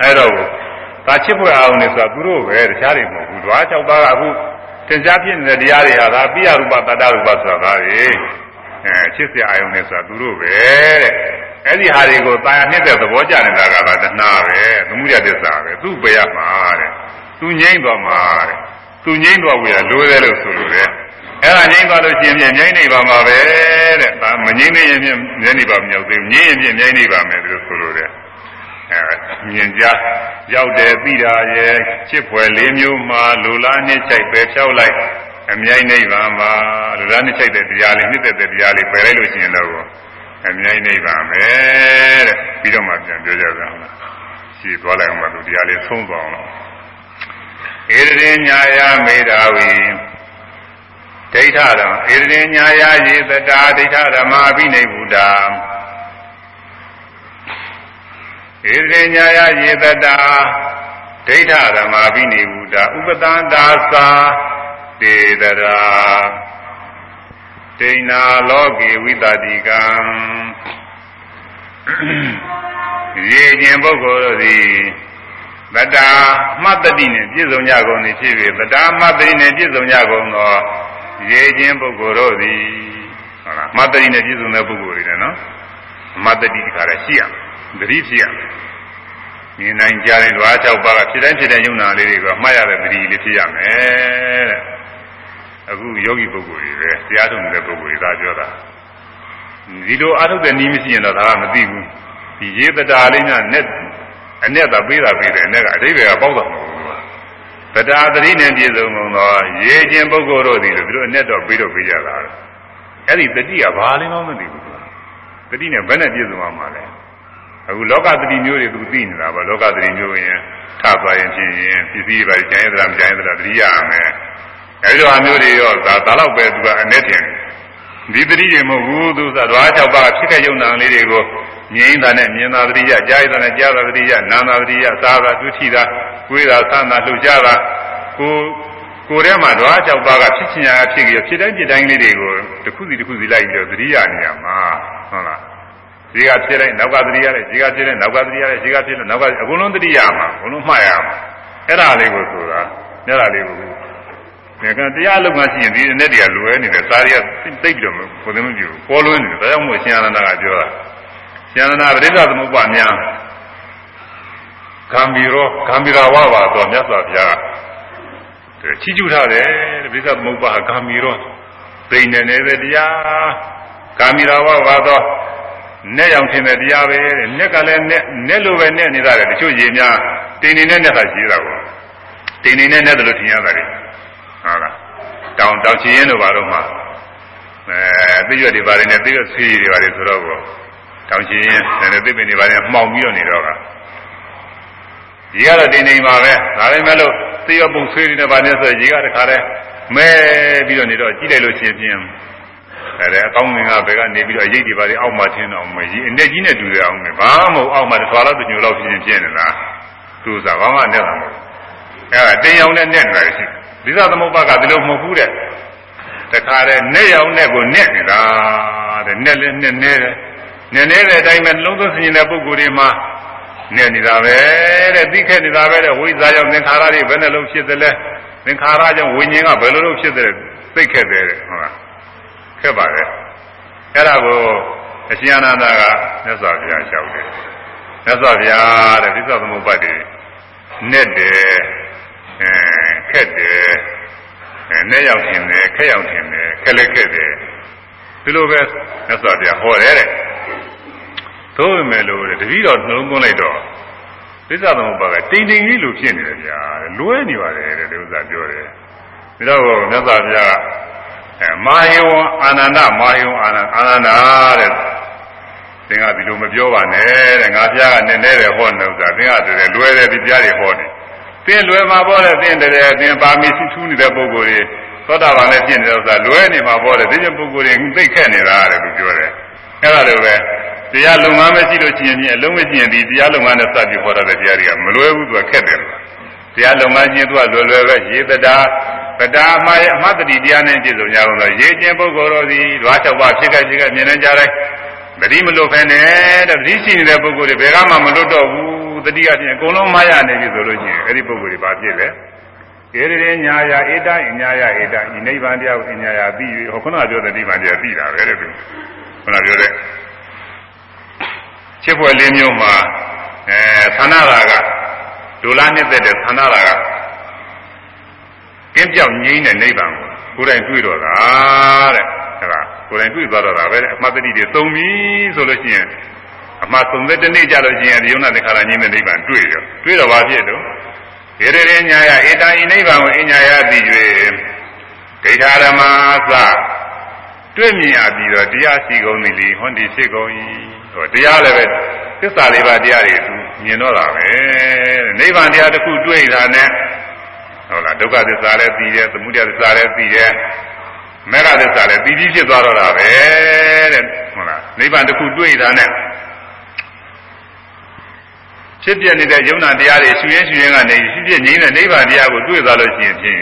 အဲ့တော့ဒါချစ်ဖွယ်အောင်နေဆိုတာသူတို့ပဲတခြားတွေမဟုတ်ဘူးဓွား၆ပါးကအခုသင်္ချာဖြစ်နေတဲ့တရားတွေဟာဒါပိယရူပတတ္တရူပဆိုတာဒါတွေ အဲချစ်စရာအာယုန်နေဆိုတာသူတို့ပဲတဲ့အဲ့ဒီဟာတွေကိုတာယာနှစ်တဲ့သဘောကျနေတာကတဏှာပဲသမှုရသစ္စာပဲသူ့ပဲရမှာတဲ့သူငြိမ့်သွားမှာတဲ့သူငြိမ့်သွားပြီလိုတယ်လို့ဆိုလို့တဲ့အဲ့ဒါငြိမ့်သွားလို့ရှိရင်ငြိမ့်နေပါမှာပဲတဲ့ဒါမငြိမ့်နေရင်ငြိမ့်နေပါမရောက်သေးဘူးငြိမ့်ရင်ငြိမ့်နေပါမယ်လို့ဆိုလို့တဲ့အဲမြင်ကြရောက်တယ်ပြီးတာရဲ့ချစ်ဖွယ်လေးမျိုးမှာလူလားနှစ်ချိုက်ပဲဖြောက်လိုက် အမြိုင်နိဗ္ဗာန်မှာလူလားနှစ်ချိုက်တဲ့တရားလေးနှစ်သက်တဲ့တရားလေးပယ်လိုက်လို့ရှိရင်တော့အမြိုင်နိဗ္ဗာန်ပဲတဲ့ပြီးတော့မှပြန်ပြောကြကြအောင်လားရှင်းသွားလိုက်အောင်လို့တရားလေးဆုံးသွားအောင်ဧရိညာယမေတာဝီဒိဋ္ဌရံဧရိညာယယေတတာဒိဋ္ဌဓမ္မာအဘိနိဗ္ဗုဒ္ဓဧရိညာယယေတတာဒိဋ္ဌဓမ္မာပိနိဗုဒ္ဓဥပတန္တာသာ တေတရာဒိဏလောကေဝိတတိကံရေခြင်းပုဂ္ဂိုလ်တို့သည်တတာမှတ်တတိနှင့်ပြည့်စုံကြကုန်သည်ဖြစ်၍တတာမှတ်တတိနှင့်ပြည့်စုံကြကုန်သောရေခြင်းပုဂ္ဂိုလ်တို့သည်ဟုတ်လားမှတ်တတိနဲ့ပြည့်စုံတဲ့ပုဂ္ဂိုလ်တွေနဲ့နော်မှတ်တတိတခါလည်းရှိရမယ်သတိဖြစ်ရမယ်မြင်နိုင်ကြတဲ့ဓဝါ၆ပါးကဖြစ်တိုင်းဖြစ်တဲ့ယုံနာလေးတွေကမှားရတဲ့သတိလေးဖြစ်ရမယ်တဲ့ အခုယောဂီပုဂ္ဂိုလ်တွေပဲတရားထုတ်နေတဲ့ပုဂ္ဂိုလ်တွေဒါပြောတာဒီလိုအားထုတ်တဲ့နည်းမရှိရင်တော့ဒါကမသိဘူးဒီရေတတာလေးနဲ့နဲ့အနဲ့သာပေးတာပေးတယ်အနဲ့ကအတိဘယ်ကပေါက်တော့မဟုတ်ဘူးတတာသတိနဲ့ပြည့်စုံကုန်သောရေခြင်းပုဂ္ဂိုလ်တို့သည်လို့ဒီလိုအနဲ့တော့ပေးတော့ပေးကြတာအဲ့ဒီတတိကဘာလေးမှမသိဘူးတတိနဲ့ဘယ်နဲ့ပြည့်စုံမှာလဲအခုလောကတတိမျိုးတွေသူသိနေတာပါလောကတတိမျိုးရင်ထသွားရင်ဖြစ်ရင်ပစ္စည်းတွေပါကျန်ရသလားမကျန်ရသလားတတိရမယ် အဲဒီလိုအမျိုးတွေရောဒါဒါတော့ပဲသူကအနဲ့ထင်ဒီတတိတွေမဟုတ်ဘူးသူသဓွား၆ပါးဖြစ်ခဲ့ယုံနာလေးတွေကိုငြိမ်းတာနဲ့မြင်တာတတိယကြားရတာနဲ့ကြားတာတတိယနာတာတတိယစားတာတွေ့ထိတာကိုယ်တာဆန်းတာလှုပ်ရှားတာကိုကိုယ်ထဲမှာဓွား၆ပါးကဖြစ်ချင်ရာဖြစ်ကြဖြစ်တိုင်းဖြစ်တိုင်းလေးတွေကိုတစ်ခုစီတစ်ခုစီလိုက်ပြီးတော့တတိယနေရာမှာဟုတ်လားဈေးကဖြစ်လိုက်နောက်ကသတိရတယ်ဈေးကဖြစ်လိုက်နောက်ကသတိရတယ်ဈေးကဖြစ်လို့နောက်ကအကုန်လုံးသတိရမှာအကုန်လုံးမှတ်ရမှာအဲ့ဒါလေးကိုဆိုတာအဲ့ဒါလေးကို ဒီကတရားလုံးမှရှိရင်ဒီနဲ့တည်းကလွယ်နေတယ်စားရသိပြီးတော့ကိုယ်သမီးပြပေါ်လွင်နေတယ်ဒါကြောင့်မို့ရှင်အနန္ဒကပြောတာရှင်အနန္ဒပရိသသမုပ္ပါများကံဘီရောကံဘီရာဝပါတော့မြတ်စွာဘုရားချီးကျူးထားတယ်ပရိသသမုပ္ပါကံဘီရောသိနေနေတဲ့တရားကံဘီရာဝပါတော့နဲ့ရောင်ထင်တဲ့တရားပဲတဲ့နဲ့ကလည်းနဲ့နဲ့လိုပဲနဲ့နေတာတယ်တချို့ရေများတင်နေနဲ့နဲ့တာရှိတာပေါ့တင်နေနဲ့နဲ့တယ်လို့ထင်ရတာလေ ဟုတ်လားတောင်တောင်ချရင်တို့ဘာလို့မှအဲသိရွက်တွေပါတယ်နဲ့သိရွက်ဆေးတွေပါတယ်ဆိုတော့ကောတောင်ချရင်နဲ့သိပင်တွေပါတယ်မှောင်ပြီးတော့နေတော့ကရေကတော့တင်းနေပါပဲဒါပေမဲ့လို့သိရွက်ပုံဆေးတွေနဲ့ပါတယ်ဆိုရေကတခါတည်းမဲပြီးတော့နေတော့ကြည့်လိုက်လို့ချင်းပြင်းအဲဒါအကောင်းငင်ကဘယ်ကနေပြီးတော့ရိတ်တွေပါလေအောက်မှာထင်းတော့မယ်ရေအနေကြီးနဲ့တူရအောင်မယ်ဘာမှမဟုတ်အောက်မှာတစ်ခါလောက်တညိုလောက်ဖြစ်နေပြင်းနေလားသူစားဘာမှနဲ့တာမဟုတ်အဲဒါတင်ရောင်နဲ့နဲ့နေတာရှိတယ် သီလသမုပ္ပါကဒီလိုမဟုတ်ဘူးတဲ့တခါတဲ့နဲ့ရောင်နဲ့ကိုနဲ့နေတာတဲ့နဲ့လည်းနဲ့နေတယ်နဲ့နေတဲ့အတိုင်းပဲလုံးသွင်းစဉ်တဲ့ပုဂ္ဂိုလ်တွေမှာနဲ့နေတာပဲတဲ့သိခဲ့နေတာပဲတဲ့ဝိဇာကြောင့်သင်္ခါရတွေဘယ်နဲ့လုံးဖြစ်သလဲသင်္ခါရကြောင့်ဝိညာဉ်ကဘယ်လိုလုပ်ဖြစ်သလဲသိခဲ့တယ်ဟုတ်လားခဲ့ပါတယ်အဲ့ဒါကိုအရှင်အနန္ဒာကမြတ်စွာဘုရားလျှောက်တယ်မြတ်စွာဘုရားတဲ့သစ္စာသမုပ္ပါဒ်တွေနဲ့တယ် အဲခက်တယ်အဲနဲ့ရောက်ထင်တယ်ခက်ရောက်ထင်တယ်ခက်လည်းခက်တယ်ဒီလိုပဲမြတ်စွာဘုရားဟောတယ်တဲ့သို့ပေမဲ့လို့တတိတော်နှလုံးသွင်းလိုက်တော့သစ္စာသမုပ္ပါကတိမ်တိမ်ကြီးလိုဖြစ်နေတယ်ဗျာလွဲနေပါတယ်တဲ့ဒီဥစ္စာပြောတယ်ဒါတော့မြတ်စွာဘုရားကမာယဝအာနန္ဒမာယဝအာနန္ဒအာနန္ဒတဲ့သင်ကဒီလိုမပြောပါနဲ့တဲ့ငါဘုရားကနည်းနည်းပဲဟောနေဥစ္စာသင်ကတည်းကလွဲတယ်ဒီပြားတွေဟောနေ သင်လွယ်မှာပေါ်တဲ့သင်တရားသင်ပါမီထူးနေတဲ့ပုဂ္ဂိုလ်တွေသောတာပန်လည်းဖြစ်နေတဲ့ဥစ္စာလွယ်နေမှာပေါ်တဲ့ဒီကျပုဂ္ဂိုလ်တွေသိခက်နေတာတဲ့သူပြောတယ်အဲ့ဒါလိုပဲတရားလုံငန်းမရှိလို့ရှင်ပြင်းအလုံးမရှိရင်ဒီတရားလုံငန်းနဲ့စပြီးဟောတာတဲ့တရားတွေကမလွယ်ဘူးသူကခက်တယ်လို့တရားလုံငန်းချင်းသူကလွယ်လွယ်ပဲရေတတာပတာအမှားရဲ့အမှတ်တတိတရားနဲ့ပြည့်စုံကြအောင်လို့ရေကျင်ပုဂ္ဂိုလ်တော်စီဓွား၆ပါးဖြစ်ခဲ့ဖြစ်ခဲ့မြင်နေကြတိုင်းသတိမလွတ်ဖ ೇನೆ တဲ့သတိရှိနေတဲ့ပုဂ္ဂိုလ်တွေဘယ်ကမှမလွတ်တော့ဘူး တတိယဖြင့်အကုန်လုံးမရနေပြီဆိုလို့ရှိရင်အဲ့ဒီပုဂ္ဂိုလ်တွေဘာဖြစ်လဲကေရတိညာယဧတအညာယဧတဤနိဗ္ဗာန်တရားကိုအညာယသိ၍ဟောခုနပြောတဲ့နိဗ္ဗာန်တရားသိတာပဲတဲ့ခုနပြောတဲ့ချစ်ဖွယ်လေးမျိုးမှာအဲသဏ္ဍာရကဒုလားနှစ်သက်တဲ့သဏ္ဍာရကကင်းပြောက်ငြိမ်းတဲ့နိဗ္ဗာန်ကိုကိုယ်တိုင်တွေ့တော့တာတဲ့အဲ့ဒါကိုယ်တိုင်တွေ့သွားတော့တာပဲတဲ့အမှတ်တတိတွေသုံးပြီဆိုလို့ရှိရင် အမှားဆုံးတဲ့တနေ့ကြလို့ရှိရင်ဒီယုံနာသင်္ခါရညင်းတဲ့နိဗ္ဗာန်တွေ့ရောတွေ့တော့ဘာဖြစ်တော့ဣရိရိညာယဧတံဤနိဗ္ဗာန်ကိုအညာယသိ၍ဒိဋ္ဌာရမသတွေ့မြင်ရပြီးတော့တရားရှိကုန်သည်လေဟွန်ဒီရှိကုန်၏ဟောတရားလည်းပဲသစ္စာလေးပါးတရားတွေမြင်တော့တာပဲနိဗ္ဗာန်တရားတစ်ခုတွေ့တာနဲ့ဟုတ်လားဒုက္ခသစ္စာလည်းသိတယ်သမုဒယသစ္စာလည်းသိတယ်မေဃသစ္စာလည်းသိပြီးဖြစ်သွားတော့တာပဲတဲ့ဟုတ်လားနိဗ္ဗာန်တစ်ခုတွေ့တာနဲ့ ဖြစ်ပြနေတဲ့ယုံနာတရားတွေရှင်ရင်ရှင်ရင်ကနေဖြစ်ပြငြိမ်းတဲ့နိဗ္ဗာန်တရားကိုတွေ့သွားလို့ရှိရင်ဖြင့်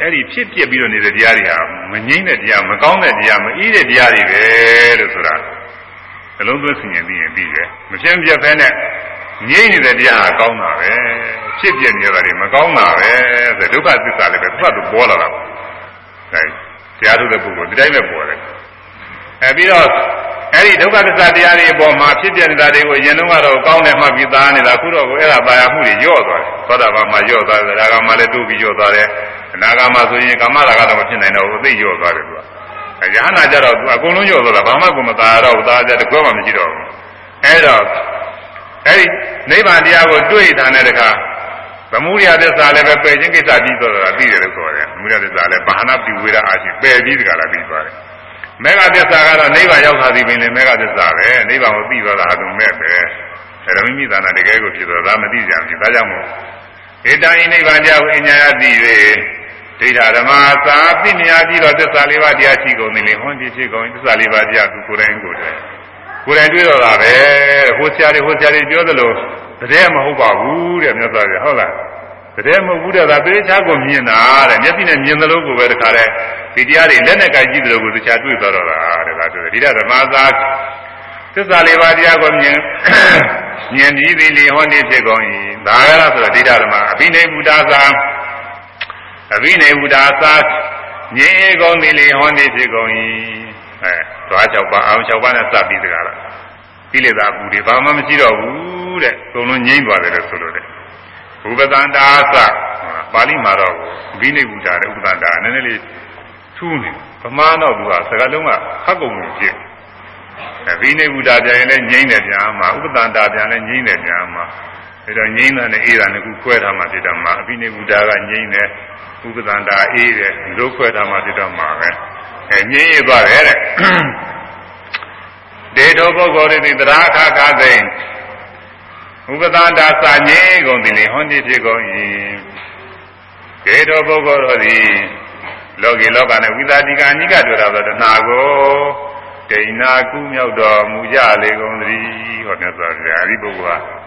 အဲ့ဒီဖြစ်ပြပြီးတော့နေတဲ့တရားတွေဟာမငြိမ်းတဲ့တရားမကောင်းတဲ့တရားမအေးတဲ့တရားတွေပဲလို့ဆိုတာအလုံးသွင်းဆင်ခြင်ပြီးရင်ပြီးတယ်မဖြစ်ပြဖဲနဲ့ငြိမ်းနေတဲ့တရားဟာကောင်းတာပဲဖြစ်ပြနေတာတွေမကောင်းတာပဲဆိုဒုက္ခသစ္စာလည်းပဲသူ့အတူပေါ်လာတာပဲဒါတရားထုတ်တဲ့ပုဂ္ဂိုလ်ဒီတိုင်းပဲပေါ်တယ်အဲပြီးတော့ အဲ့ဒီဒုက္ခသစ္စာတရားတွေအပေါ်မှာဖြစ်ပြနေတာတွေကိုယင်တော့ကတော့ကောင်းတယ်မှပြီးသားနေတာခုတော့ကိုအဲ့ဒါပါရမှုတွေညော့သွားတယ်သောတာပန်မှာညော့သွားတယ်ဒါကမှလည်းတိုးပြီးညော့သွားတယ်အနာဂါမှာဆိုရင်ကာမရာဂတော့မဖြစ်နိုင်တော့ဘူးအသိညော့သွားတယ်သူကရဟနာကြတော့သူအကုန်လုံးညော့သွားတာဘာမှကိုမသားတော့ဘူးသားကြတကွမှမရှိတော့ဘူးအဲ့တော့အဲ့ဒီနိဗ္ဗာန်တရားကိုတွေ့တာနဲ့တခါသမုဒိယသစ္စာလည်းပဲပယ်ခြင်းကိစ္စပြီးသွားတာပြီးတယ်လို့ခေါ်တယ်သမုဒိယသစ္စာလည်းဘာဟနာပိဝေဒအာရှိပယ်ပြီးတကလားပြီးသွားတယ် မေဃသစ္စာကတော့နိဗ္ဗာန်ရောက်တာဒီပင်လေမေဃသစ္စာပဲနိဗ္ဗာန်ကိုသိသွားတာအတုမဲ့ပဲအဲဒါမိမိသာနာတကယ်ကိုဖြစ်သွားတာမသိကြဘူးဒါကြောင့်မို့ဧတံဤနိဗ္ဗာန်ကြောင့်အညာယတိ၍ဒိဋ္ဌဓမ္မသာသိမြာပြီးတော့သစ္စာလေးပါးတရားရှိကုန်တယ်လေဟောဒီရှိကုန်သစ္စာလေးပါးတရားကိုကိုယ်တိုင်ကိုယ်တိုင်ကိုယ်တိုင်တွေ့တော့တာပဲဟိုဆရာတွေဟိုဆရာတွေပြောသလိုတည်းမဟုတ်ပါဘူးတဲ့မြတ်စွာဘုရားဟုတ်လားတည်းမဟုတ်ဘူးတဲ့ဒါသေချာကိုမြင်တာတဲ့မျက်စိနဲ့မြင်သလိုကိုပဲတခါလဲ ဒီတရားတွေလက်နဲ့ကကြည့်တယ်လို့ကိုတခြားတွေ့သွားတော့တာတဲ့ဒါဆိုဒီဓမ္မသာသစ္စာလေးပါးတရားကိုမြင်မြင်ပြီးသည်လေဟောနေဖြစ်ကုန်၏ဒါကလားဆိုတော့ဒီဓမ္မအဘိနိဗ္ဗုဒ္ဓသာအဘိနိဗ္ဗုဒ္ဓသာငြိမ်းကုန်သည်လေဟောနေဖြစ်ကုန်၏အဲသွား၆ပါးအောင်၆ပါးနဲ့စပြီးစကားလားကိလေသာကူတွေဘာမှမရှိတော့ဘူးတဲ့အကုန်လုံးငြိမ်းသွားတယ်လို့ဆိုလို့တဲ့ဥပဒန္တာသပါဠိမှာတော့ဘိနိဗ္ဗုဒ္ဓတဲ့ဥပဒန္တာနည်းနည်းလေး ထူးနေပမာတော့သူကစကားလုံးကဟတ်ကုန်ကြီးဖြစ်အဘိနိဗ္ဗူတာပြန်ရင်လည်းငြိမ့်တယ်ပြန်မှာဥပဒန္တာပြန်လည်းငြိမ့်တယ်ပြန်မှာဒါတော့ငြိမ့်တာနဲ့အေးတာနဲ့ခုခွဲထားမှဖြစ်တော့မှာအဘိနိဗ္ဗူတာကငြိမ့်တယ်ဥပဒန္တာအေးတယ်ဒုခွဲထားမှဖြစ်တော့မှာပဲအဲငြိမ့်ရသွားတယ်တဲ့ဒေထောပုဂ္ဂိုလ်တွေဒီတရားခါခါသိဥပဒန္တာစာငြိမ့်ကုန်တယ်လေဟောဒီဖြစ်ကုန်၏ဒေထောပုဂ္ဂိုလ်တို့သည် လောကီလောကနဲ့ဝိသတိကအနိကတွေ့တာသောတဏှာကိုဒိဏကုမြောက်တော်မူကြလေကုန်သည်ဟောမြတ်စွာဘုရားအဲဒီပုဂ္ဂိုလ်ဟာ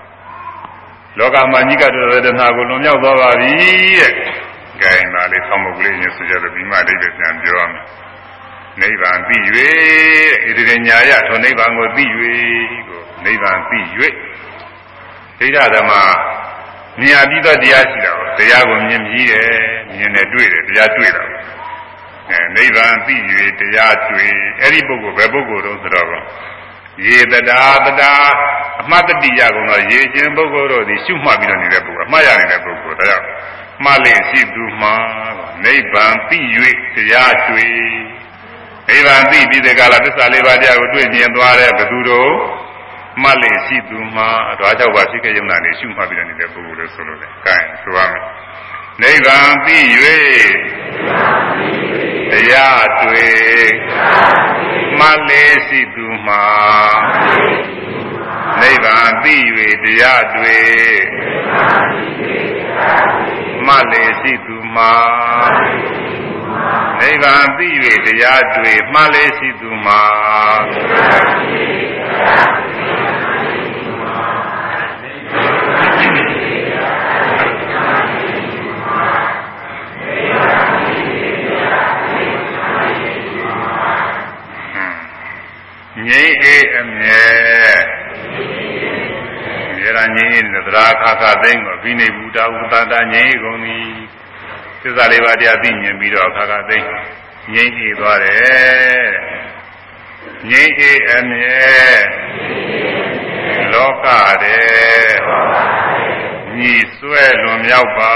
လောကမှာနိကတွေ့တဲ့တဏှာကိုလွန်မြောက်သွားပါပြီတဲ့။ကြိုင်ပါလေဆောင်းမုတ်ကလေးရင်ဆိုကြတော့ဒီမှာအိဗယ်ပြန်ပြောရမယ်။နိဗ္ဗာန်သိ၍ဣတိညာယထိုနိဗ္ဗာန်ကိုသိ၍ကိုနိဗ္ဗာန်သိ၍ဒိဋ္ဌဓမ္မ မြင်ပြီးတော့တရားရှိတာကိုတရားကိုမြင်ပြီးတယ်မြင်တယ်တွေ့တယ်တရားတွေ့တာအဲနိဗ္ဗာန်သိ၍တရားတွေ့အဲ့ဒီပုဂ္ဂိုလ်ဘယ်ပုဂ္ဂိုလ်တော့ဆိုတော့ရေတတာတတာအမှတ်တတိယကုန်တော့ရေခြင်းပုဂ္ဂိုလ်တို့သည်ရှုမှတ်ပြီးတော့နေတဲ့ပုဂ္ဂိုလ်အမှတ်ရနေတဲ့ပုဂ္ဂိုလ်ဒါကြောင့်မှတ်လေရှိသူမှနိဗ္ဗာန်သိ၍တရားတွေ့နိဗ္ဗာန်သိပြီးတဲ့ကာလသစ္စာလေးပါးတရားကိုတွေ့မြင်သွားတဲ့ဘသူတို့ မှတ်လေရှိသူမှဓဝါကြောက်ပါဖြစ်ခဲ့ရုံနဲ့ရှုမှတ်ပြီးတော့နေတဲ့ပုဂ္ဂိုလ်လို့ဆိုလို့လေ။ကဲဆိုရမယ်။နိဗ္ဗာန်သိ၍တရားတွေ့မှတ်လေရှိသူမှနိဗ္ဗာန်သိ၍တရားတွေ့မှတ်လေရှိသူမှနိဗ္ဗာန်သိ၍တရားတွေ့မှတ်လေရှိသူမှ ငြိမ်းအေးအမြဲမြေရာငြိမ်းအေးတဲ့သရာခါခါသိမ့်ကိုဘိနေဘူတာဥပတာတာငြိမ်းကုန်ပြီသစ္စာလေးပါးတရားသိမြင်ပြီးတော့ခါခါသိမ့်ငြိမ်းအေးသွားတယ်ငြိမ်းအေးအမြဲလောကတဲ့ညီဆွဲလွန်မြောက်ပါ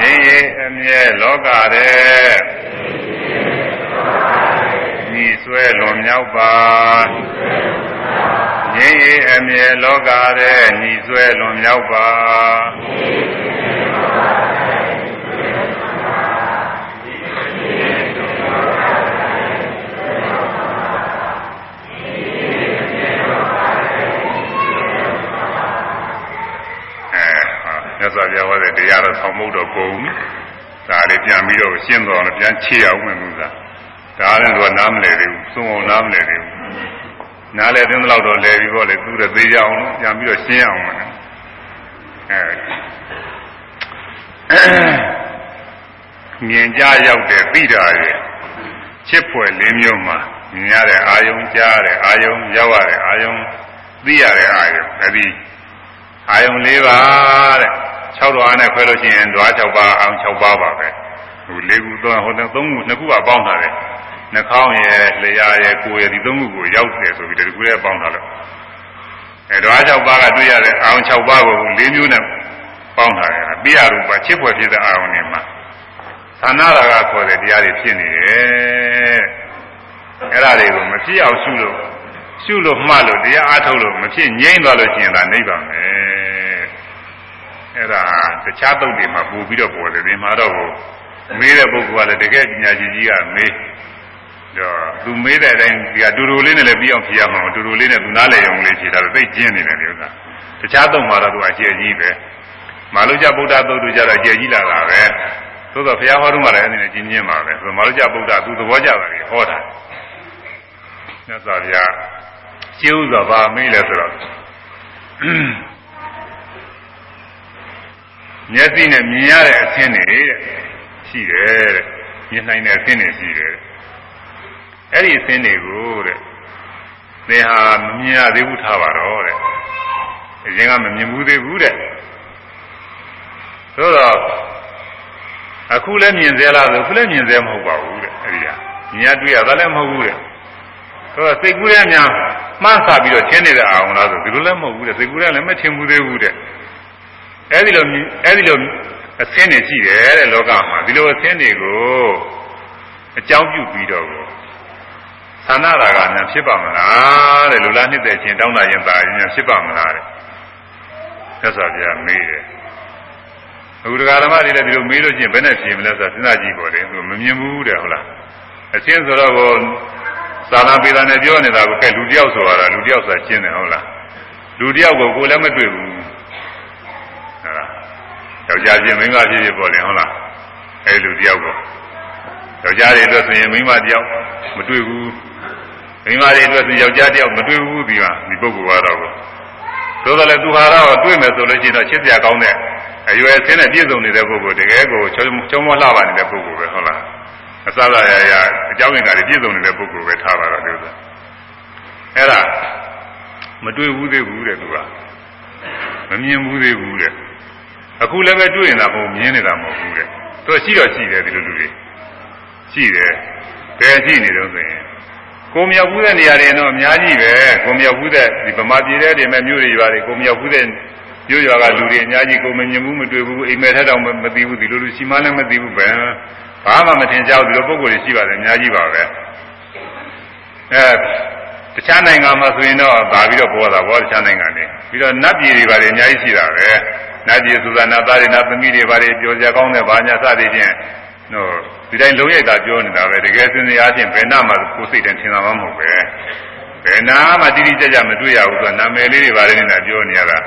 ငြိမ်းအေးအမြဲလောကတဲ့ ညီဆွဲလွန်မြောက်ပါငြိမ်းအေးအမြဲလောကတဲ့ညီဆွဲလွန်မြောက်ပါမြတ်စွာဘုရားဟောတဲ့တရားတော်ဆောင်မှုတော့ကုန်ပြီ။ဒါလေးပြန်ပြီးတော့ရှင်းတော်လည်းပြန်ချေအောင်မယ်လို့သာ။ ဒါလည်းတော့နားမလည်သေးဘူး။သုံးအောင်နားမလည်သေးဘူး။နားလည်တဲ့လောက်တော့လည်ပြီးတော့လေသူ့ရဲ့သေးကြအောင်လို့ပြန်ပြီးတော့ရှင်းအောင်မယ်။အဲမြင်ကြရောက်တဲ့သိတာရဲ့ချစ်ဖွယ်လေးမျိုးမှာမြင်ရတဲ့အာယုံကြားရတဲ့အာယုံရောက်ရတဲ့အာယုံသိရတဲ့အာယုံအဲဒီအာယုံ၄ပါးတဲ့6တော်အားနဲ့ခွဲလို့ရှိရင်ဓွား6ပါးအောင်6ပါးပါပဲဟို၄ခုသုံးဟိုသုံးခုနှစ်ခုကပေါင်းထားတယ် နှာခေါင်းရဲ့လျှာရဲ့ကိုယ်ရဲ့ဒီသုံးခုကိုရောက်တယ်ဆိုပြီးဒီကူရဲ့ပေါင်းထားလို့အဲဓွား6ပါးကတွေ့ရတဲ့အောင်6ပါးကို၄မျိုးနဲ့ပေါင်းထားတယ်ပြရူပချစ်ဖွယ်ဖြစ်တဲ့အာယုံတွေမှာသာနာရာကခေါ်တဲ့တရားတွေဖြစ်နေတယ်အဲ့ဒါတွေကိုမဖြစ်အောင်ရှုလို့ရှုလို့မှတ်လို့တရားအားထုတ်လို့မဖြစ်ငြိမ့်သွားလို့ရှိရင်ဒါနိဗ္ဗာန်ပဲအဲ့ဒါတခြားတုတ်တွေမှာပို့ပြီးတော့ပေါ်တယ်ဒီမှာတော့မေးတဲ့ပုဂ္ဂိုလ်ကလည်းတကယ်ပညာရှိကြီးကမေး တော့သူမေးတဲ့အတိုင်းဒီကတူတူလေးနဲ့လည်းပြီးအောင်ဖြေရမှာတူတူလေးနဲ့သူနားလည်ရုံလေးဖြေတာတော့သိကျင်းနေတယ်ဒီဥစ္စာတခြားတုတ်မှာတော့သူအကျယ်ကြီးပဲမာလုကျဗုဒ္ဓသုတ်တို့ကြတော့အကျယ်ကြီးလာတာပဲသို့တော့ဘုရားဟောတော့မှလည်းအဲ့ဒီနဲ့ကြီးမြင့်ပါပဲဆိုမာလုကျဗုဒ္ဓသူသဘောကျတာကြီးဟောတာမြတ်စွာဘုရားရှင်းဥစွာပါမေးလဲဆိုတော့မျက်စိနဲ့မြင်ရတဲ့အသင်းတွေတဲ့ရှိတယ်တဲ့မြင်နိုင်တဲ့အသင်းတွေရှိတယ် အဲ့ဒီအသင်းတွေကိုတဲ့သင်ဟာမမြင်ရသေးဘူးထားပါတော့တဲ့အရင်ကမမြင်ဘူးသေးဘူးတဲ့ဆိုတော့အခုလည်းမြင်သေးလားဆိုခုလည်းမြင်သေးမဟုတ်ပါဘူးတဲ့အဲ့ဒီကမြင်ရတွေ့ရတာလည်းမဟုတ်ဘူးတဲ့ဆိုတော့စိတ်ကူးရဲများမှန်းဆပြီးတော့ထင်းနေတဲ့အာရုံလားဆိုဒီလိုလည်းမဟုတ်ဘူးတဲ့စိတ်ကူးရဲလည်းမထင်ဘူးသေးဘူးတဲ့အဲ့ဒီလိုအဲ့ဒီလိုအသင်းတွေရှိတယ်တဲ့လောကမှာဒီလိုအသင်းတွေကိုအကြောင်းပြုပြီးတော့ ကိုသန္နာရာကညာဖြစ်ပါမလားတဲ့လူလားနှစ်သက်ချင်းတောင်းတာရင်သာရင်ဖြစ်ပါမလားတဲ့သက်စွာပြမေးတယ်အခုဒကာဓမ္မတွေလည်းဒီလိုမေးလို့ချင်းဘယ်နဲ့ဖြေမလဲဆိုတာစဉ်းစားကြည့်ပါလေသူမမြင်ဘူးတဲ့ဟုတ်လားအချင်းဆိုတော့ကိုသာနာပေတာနဲ့ပြောနေတာကိုကဲလူတယောက်ဆိုရတာလူတယောက်ဆိုတာရှင်းတယ်ဟုတ်လားလူတယောက်ကိုကိုယ်လည်းမတွေ့ဘူးဟုတ်လားယောက်ျားချင်းမိန်းမဖြစ်ဖြစ်ပေါ်တယ်ဟုတ်လားအဲဒီလူတယောက်ကိုယောက်ျားတွေအတွက်ဆိုရင်မိန်းမတယောက်မတွေ့ဘူး မိန်းမတွေအတွက်ဆိုယောက်ျားတယောက်မတွေ့ဘူးဒီမှာဒီပုဂ္ဂိုလ်ကတော့သို့တော်လည်းသူဟာတော့တွေ့မယ်ဆိုလို့ရှိရင်တော့ချစ်စရာကောင်းတဲ့အရွယ်ဆင်းနဲ့ပြည့်စုံနေတဲ့ပုဂ္ဂိုလ်တကယ်ကိုချုံချုံမလှပါနေတဲ့ပုဂ္ဂိုလ်ပဲဟုတ်လားအစသာရရအကြောင်းရင်းကလည်းပြည့်စုံနေတဲ့ပုဂ္ဂိုလ်ပဲထားပါတော့ဒီဥစ္စာအဲ့ဒါမတွေ့ဘူးသေးဘူးတဲ့သူကမမြင်ဘူးသေးဘူးတဲ့အခုလည်းပဲတွေ့နေတာမဟုတ်မြင်နေတာမဟုတ်ဘူးတဲ့သူရှိတော့ရှိတယ်ဒီလိုလူတွေရှိတယ်ဘယ်ရှိနေတော့ဆိုရင် ကိုမြောက်ဘူးတဲ့နေရာတွေတော့အများကြီးပဲကိုမြောက်ဘူးတဲ့ဒီဗမာပြည်တဲ့တွေမဲ့မြို့တွေရွာတွေကိုမြောက်ဘူးတဲ့မြို့ရွာကလူတွေအများကြီးကိုမမြင်ဘူးမတွေ့ဘူးအိမ်မက်ထက်တော့မသိဘူးဒီလိုလူရှိမှလည်းမသိဘူးပဲဘာမှမထင်ကြဘူးဒီလိုပုံကိုယ်တွေရှိပါတယ်အများကြီးပါပဲအဲတခြားနိုင်ငံမှာဆိုရင်တော့ဒါပြီးတော့ပေါ်တာဘောတခြားနိုင်ငံတွေပြီးတော့နတ်ပြည်တွေပါတယ်အများကြီးရှိတာပဲနတ်ပြည်ဆိုတာနတ်သားတွေနတ်သမီးတွေပါတယ်ပြောကြကောင်းတဲ့ဘာညာစသည်ဖြင့် ဟိုဒီတိုင်းလုံးရိုက်တာပြောနေတာပဲတကယ်စင်စရာချင်းဘယ်နာမှကိုယ်စိတ်တည်းထင်တာမှမဟုတ်ပဲဘယ်နာမှတိတိကျကျမတွေ့ရဘူးဆိုတာနာမည်လေးတွေပါတယ်နေတာပြောနေရတာ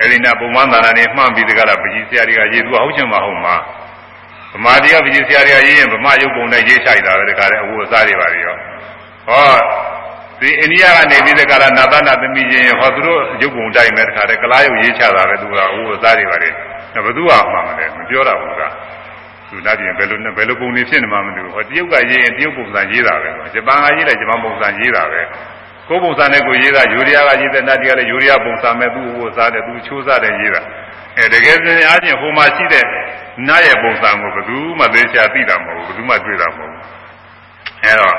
အဲဒီနာပုံမှန်သာနာနေမှန်ပြီးတကလားပကြီးဆရာတွေကရေးသူဟုတ်ချင်မဟုတ်မှာဗမာတရားပကြီးဆရာတွေကရေးရင်ဗမာရုပ်ပုံနဲ့ရေးချိုက်တာပဲတခါလေအဝတ်အစားတွေပါရောဟောဒီအိန္ဒိယကနေပြီးတဲ့ကာလနာသနာသမီးချင်းဟောသူတို့ရုပ်ပုံတိုင်းပဲတခါတည်းကလားရုပ်ရေးချတာပဲသူကအဝတ်အစားတွေပါတယ်ဘယ်သူမှမှမလဲမပြောတာဘူးက သူနာပြင်ဘယ်လိုနဲ့ဘယ်လိုပုံနေဖြစ်နေမှမသိဘူးဟောတရုတ်ကရေးရင်တရုတ်ပုံစံရေးတာပဲဂျပန်ကရေးလိုက်ဂျပန်ပုံစံရေးတာပဲကိုယ်ပုံစံနဲ့ကိုရေးတာယူရီးယားကရေးတဲ့နတ်တွေကလည်းယူရီးယားပုံစံမဲ့သူ့ဝတ်စားတယ်သူချိုးစားတယ်ရေးတာအဲတကယ်စင်အားဖြင့်ဟိုမှာရှိတဲ့နတ်ရဲ့ပုံစံကိုဘယ်သူမှသိချာသိတာမဟုတ်ဘူးဘယ်သူမှတွေ့တာမဟုတ်ဘူးအဲတော့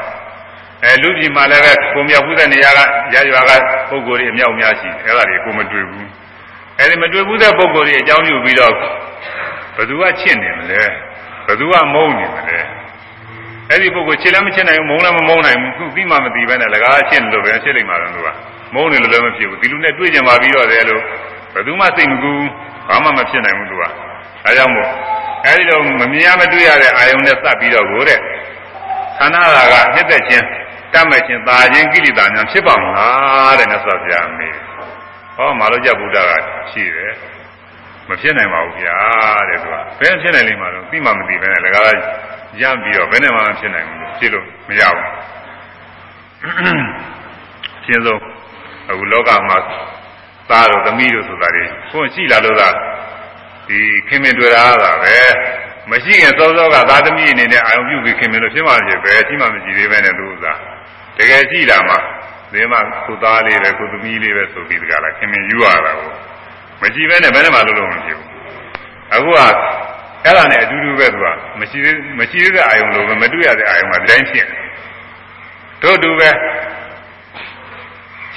အဲလူပြည်မှာလည်းပဲကိုမြောက်ဘူးတဲ့နေရာကရရွာကပုံကိုယ်တွေအမြောက်များရှိအဲဒါတွေကိုမတွေ့ဘူးအဲဒီမတွေ့ဘူးတဲ့ပုံကိုယ်တွေအကြောင်းပြုပြီးတော့ဘယ်သူကချစ်နေမလဲ ဘယ်သူကမုန်းနေမလဲအဲ့ဒီပုဂ္ဂိုလ်ချစ်လည်းမချစ်နိုင်ဘူးမုန်းလည်းမမုန်းနိုင်ဘူးသူသိမှမသိပဲနဲ့လကားချစ်လို့ပဲချစ်လိုက်မှတော့သူကမုန်းနေလို့လည်းမဖြစ်ဘူးဒီလူနဲ့တွေ့ကြပါပြီးတော့တယ်လို့ဘယ်သူမှစိတ်မကူဘာမှမဖြစ်နိုင်ဘူးသူကဒါကြောင့်မို့အဲ့ဒီလိုမမြင်ရမတွေ့ရတဲ့အာယုန်နဲ့စပ်ပြီးတော့ကိုတဲ့ခန္ဓာရာကနှစ်သက်ခြင်းတတ်မဲ့ခြင်းသာခြင်းကိလေသာများဖြစ်ပါမလားတဲ့မြတ်စွာဘုရားမေးဟောမာလို့ကြဗုဒ္ဓကရှိတယ် မဖြစ်နိုင်ပါဘူးဗျာတဲ့သူကဘယ်ဖြစ်နိုင်လိမ့်မှာတော့သိမှမသိပဲနဲ့လကားရမ်းပြီးတော့ဘယ်နဲ့မှမဖြစ်နိုင်ဘူးဖြစ်လို့မရဘူးရှင်းဆုံးအခုလောကမှာသားတို့သမီးတို့ဆိုတာတွေကိုယ်ရှိလာလို့သာဒီခင်မင်တွေ့ရတာပဲမရှိခင်စောစောကသာသမီအနေနဲ့အာယုံပြုပြီးခင်မင်လို့ဖြစ်မှဖြစ်ပဲရှိမှမရှိသေးပဲနဲ့သူဥစားတကယ်ရှိလာမှဒီမှာကိုသားလေးပဲကိုသမီးလေးပဲဆိုပြီးတကလားခင်မင်ယူရတာကို မရှိပဲနဲ့ဘယ်နဲ့မှလုံးလုံးမဖြစ်ဘူးအခုကအဲ့ဒါနဲ့အတူတူပဲသူကမရှိသေးမရှိသေးတဲ့အာယုံလိုပဲမတွေ့ရတဲ့အာယုံကဒီတိုင်းဖြစ်တို့တူပဲ